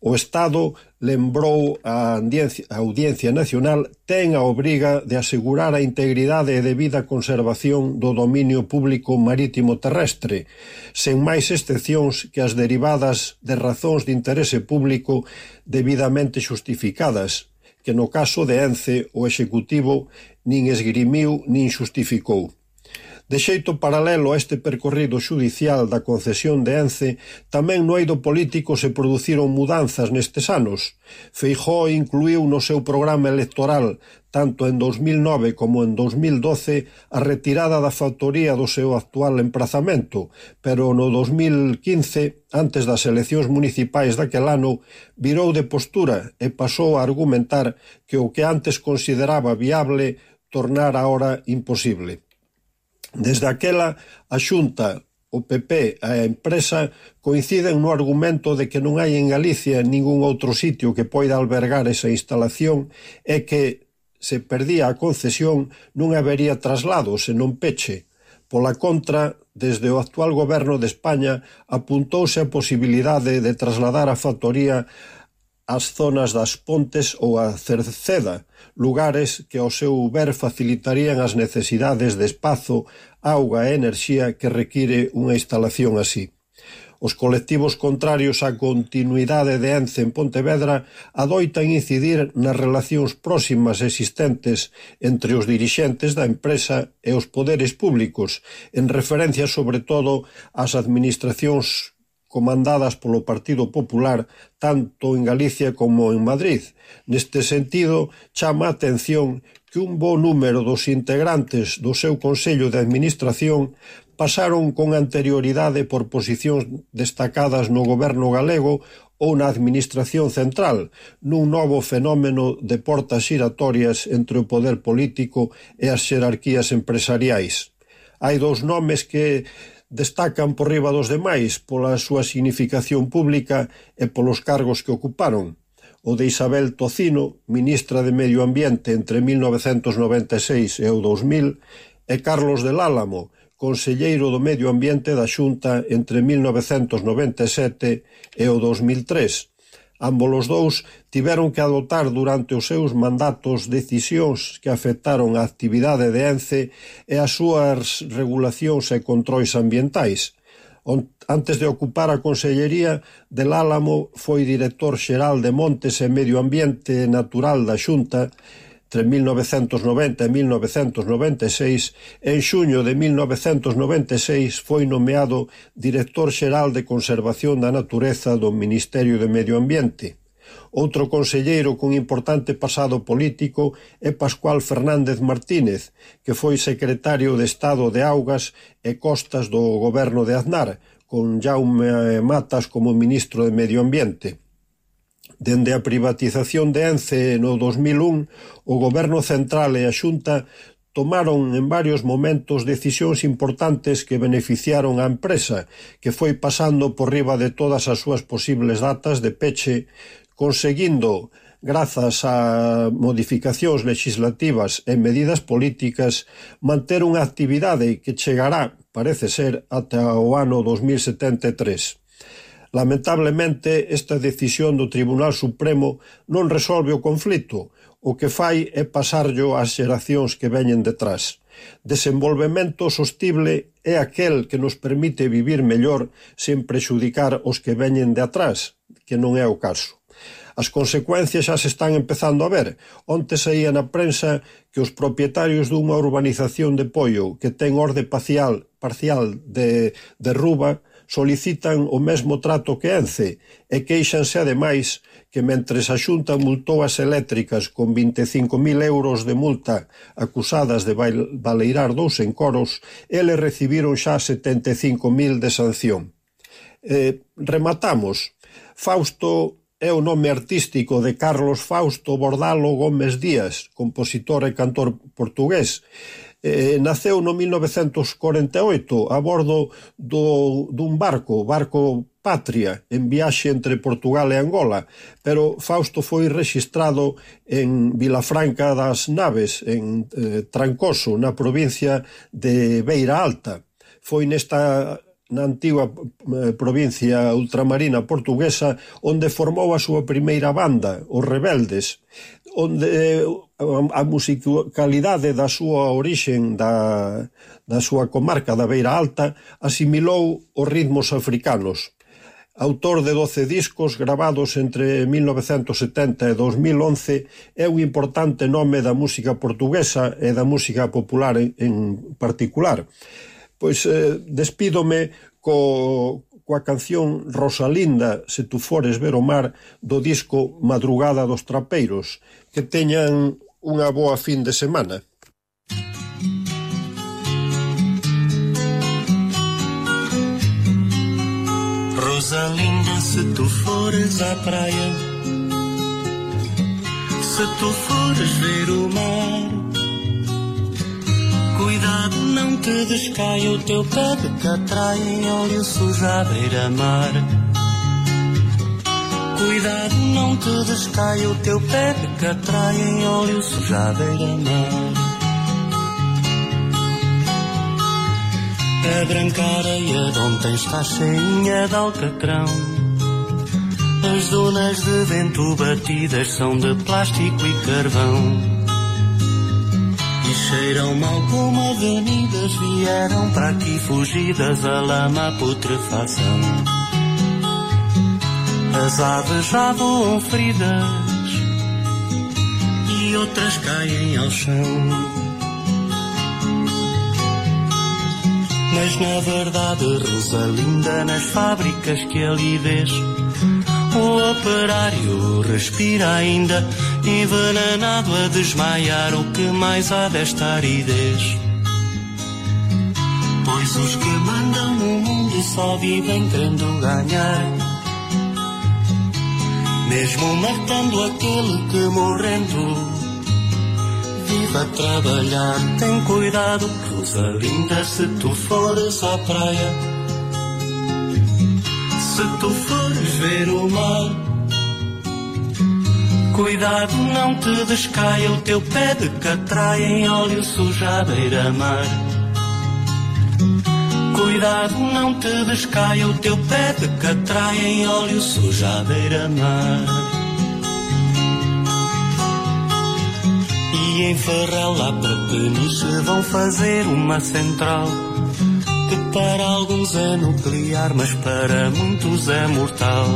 S17: O Estado, lembrou a Audiencia Nacional, ten a obriga de asegurar a integridade e debida conservación do dominio público marítimo terrestre, sen máis excepcións que as derivadas de razóns de interese público debidamente xustificadas, que no caso de Ence o Executivo nin esgrimiu nin xustificou. De xeito paralelo a este percorrido xudicial da concesión de Ence, tamén no eido político se produciron mudanzas nestes anos. Feijóo incluiu no seu programa electoral, tanto en 2009 como en 2012, a retirada da factoría do seu actual emprazamento, pero no 2015, antes das eleccións municipais daquel ano, virou de postura e pasou a argumentar que o que antes consideraba viable tornar agora imposible. Desde aquela, a Xunta, o PP e a empresa coinciden no argumento de que non hai en Galicia ningún outro sitio que poida albergar esa instalación e que, se perdía a concesión, non habería traslado, senón peche. Pola contra, desde o actual goberno de España apuntouse a posibilidade de trasladar a factoría ás zonas das Pontes ou a Cerceda, lugares que ao seu ver facilitarían as necesidades de espazo, auga e enerxía que require unha instalación así. Os colectivos contrarios á continuidade de Ence en Pontevedra adoitan incidir nas relacións próximas existentes entre os dirixentes da empresa e os poderes públicos, en referencia sobre todo ás administracións comandadas polo Partido Popular tanto en Galicia como en Madrid. Neste sentido, chama a atención que un bo número dos integrantes do seu Consello de Administración pasaron con anterioridade por posicións destacadas no goberno galego ou na administración central, nun novo fenómeno de portas xiratorias entre o poder político e as xerarquías empresariais. Hai dous nomes que destacan por riba dos demais pola súa significación pública e polos cargos que ocuparon, o de Isabel Tocino, ministra de Medio Ambiente entre 1996 e o 2000, e Carlos del Álamo, conselleiro do Medio Ambiente da Xunta entre 1997 e o 2003, Ambos os dous tiveron que adoptar durante os seus mandatos decisións que afectaron a actividade de Ence e as súas regulacións e controis ambientais. Antes de ocupar a Consellería del Álamo foi director xeral de Montes e Medio Ambiente Natural da Xunta entre 1990 e 1996, en xuño de 1996 foi nomeado director xeral de Conservación da Natureza do Ministerio de Medio Ambiente. Outro conselleiro cun importante pasado político é Pascual Fernández Martínez, que foi secretario de Estado de Augas e Costas do goberno de Aznar, con Jaume Matas como ministro de Medio Ambiente. Dende a privatización de Ence no 2001, o Goberno Central e a Xunta tomaron en varios momentos decisións importantes que beneficiaron a empresa, que foi pasando por riba de todas as súas posibles datas de peche, conseguindo grazas a modificacións legislativas e medidas políticas, manter unha actividade que chegará, parece ser, ata o ano 2073. Lamentablemente, esta decisión do Tribunal Supremo non resolve o conflito, o que fai é pasarllo ás xeracións que veñen detrás. Desenvolvemento sostible é aquel que nos permite vivir mellor sen prexudicar os que veñen de atrás, que non é o caso. As consecuencias xa se están empezando a ver. Onte saía na prensa que os propietarios dunha urbanización de Poio que ten orde parcial, parcial de, de Ruba solicitan o mesmo trato que Ence e queixanse ademais que mentres a Xunta multou as eléctricas con 25.000 euros de multa acusadas de baleirar dous encoros, eles recibiron xa 75.000 de sanción. Eh, rematamos. Fausto é o nome artístico de Carlos Fausto Bordalo Gómez Díaz, compositor e cantor portugués, Eh, eh, naceu no 1948 a bordo do, dun barco, barco Patria, en viaxe entre Portugal e Angola, pero Fausto foi registrado en Vilafranca das Naves, en eh, Trancoso, na provincia de Beira Alta. Foi nesta na antiga eh, provincia ultramarina portuguesa onde formou a súa primeira banda, os rebeldes, onde eh, a musicalidade da súa orixen da, da súa comarca da Beira Alta asimilou os ritmos africanos. Autor de 12 discos gravados entre 1970 e 2011, é un importante nome da música portuguesa e da música popular en, en particular. Pois eh, despídome co, coa canción Rosalinda, se tu fores ver o mar, do disco Madrugada dos Trapeiros, que teñan unha boa fin de semana.
S18: Rosa linda, se tu fores à praia, se tu fores ver o mar, cuidado, não te descaia o teu pé de catraia em óleo sujo à beira-mar. Cuidado, não te descaia o teu pé de catraia em óleo sujo à beira-mar. A branca areia de ontem está cheinha de alcatrão. As dunas de vento batidas são de plástico e carvão. E cheiram mal como avenidas vieram para aqui fugidas a lama putrefação. As aves já voam feridas e outras caem ao chão. Mas na verdade, Rosalinda, nas fábricas que ali vês, o operário respira ainda, envenenado a desmaiar. O que mais há desta aridez? Pois os que mandam no mundo só vivem querendo ganhar. Mesmo matando aquele que morrendo vive a trabalhar. Tem cuidado, Rosalinda, se tu fores à praia. Se tu fores ver o mar, cuidado, não te descaia o teu pé de catraia em óleo sujo à beira-mar. Cuidado, não te descaia o teu pé de catraia em óleo sujo à beira-mar. E em Ferrel lá para Peniche vão fazer uma central. Que para alguns é nuclear, mas para muitos é mortal.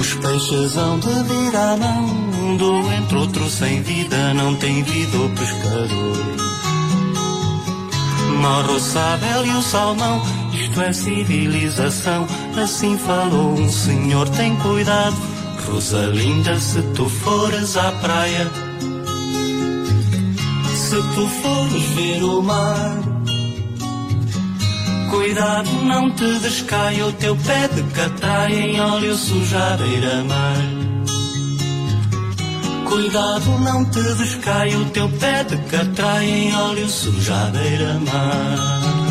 S18: Os peixes hão de vir à mão Do entre outro sem vida, não tem vida o pescador Morre sabel e o salmão, isto é civilização Assim falou um senhor, tem cuidado Rosalinda, se tu fores à praia se tu fores ver o mar. Cuidado, não te descaia o teu pé de catraia em óleo sujo à beira-mar. Cuidado, não te descaia o teu pé de catraia em óleo sujo à beira-mar.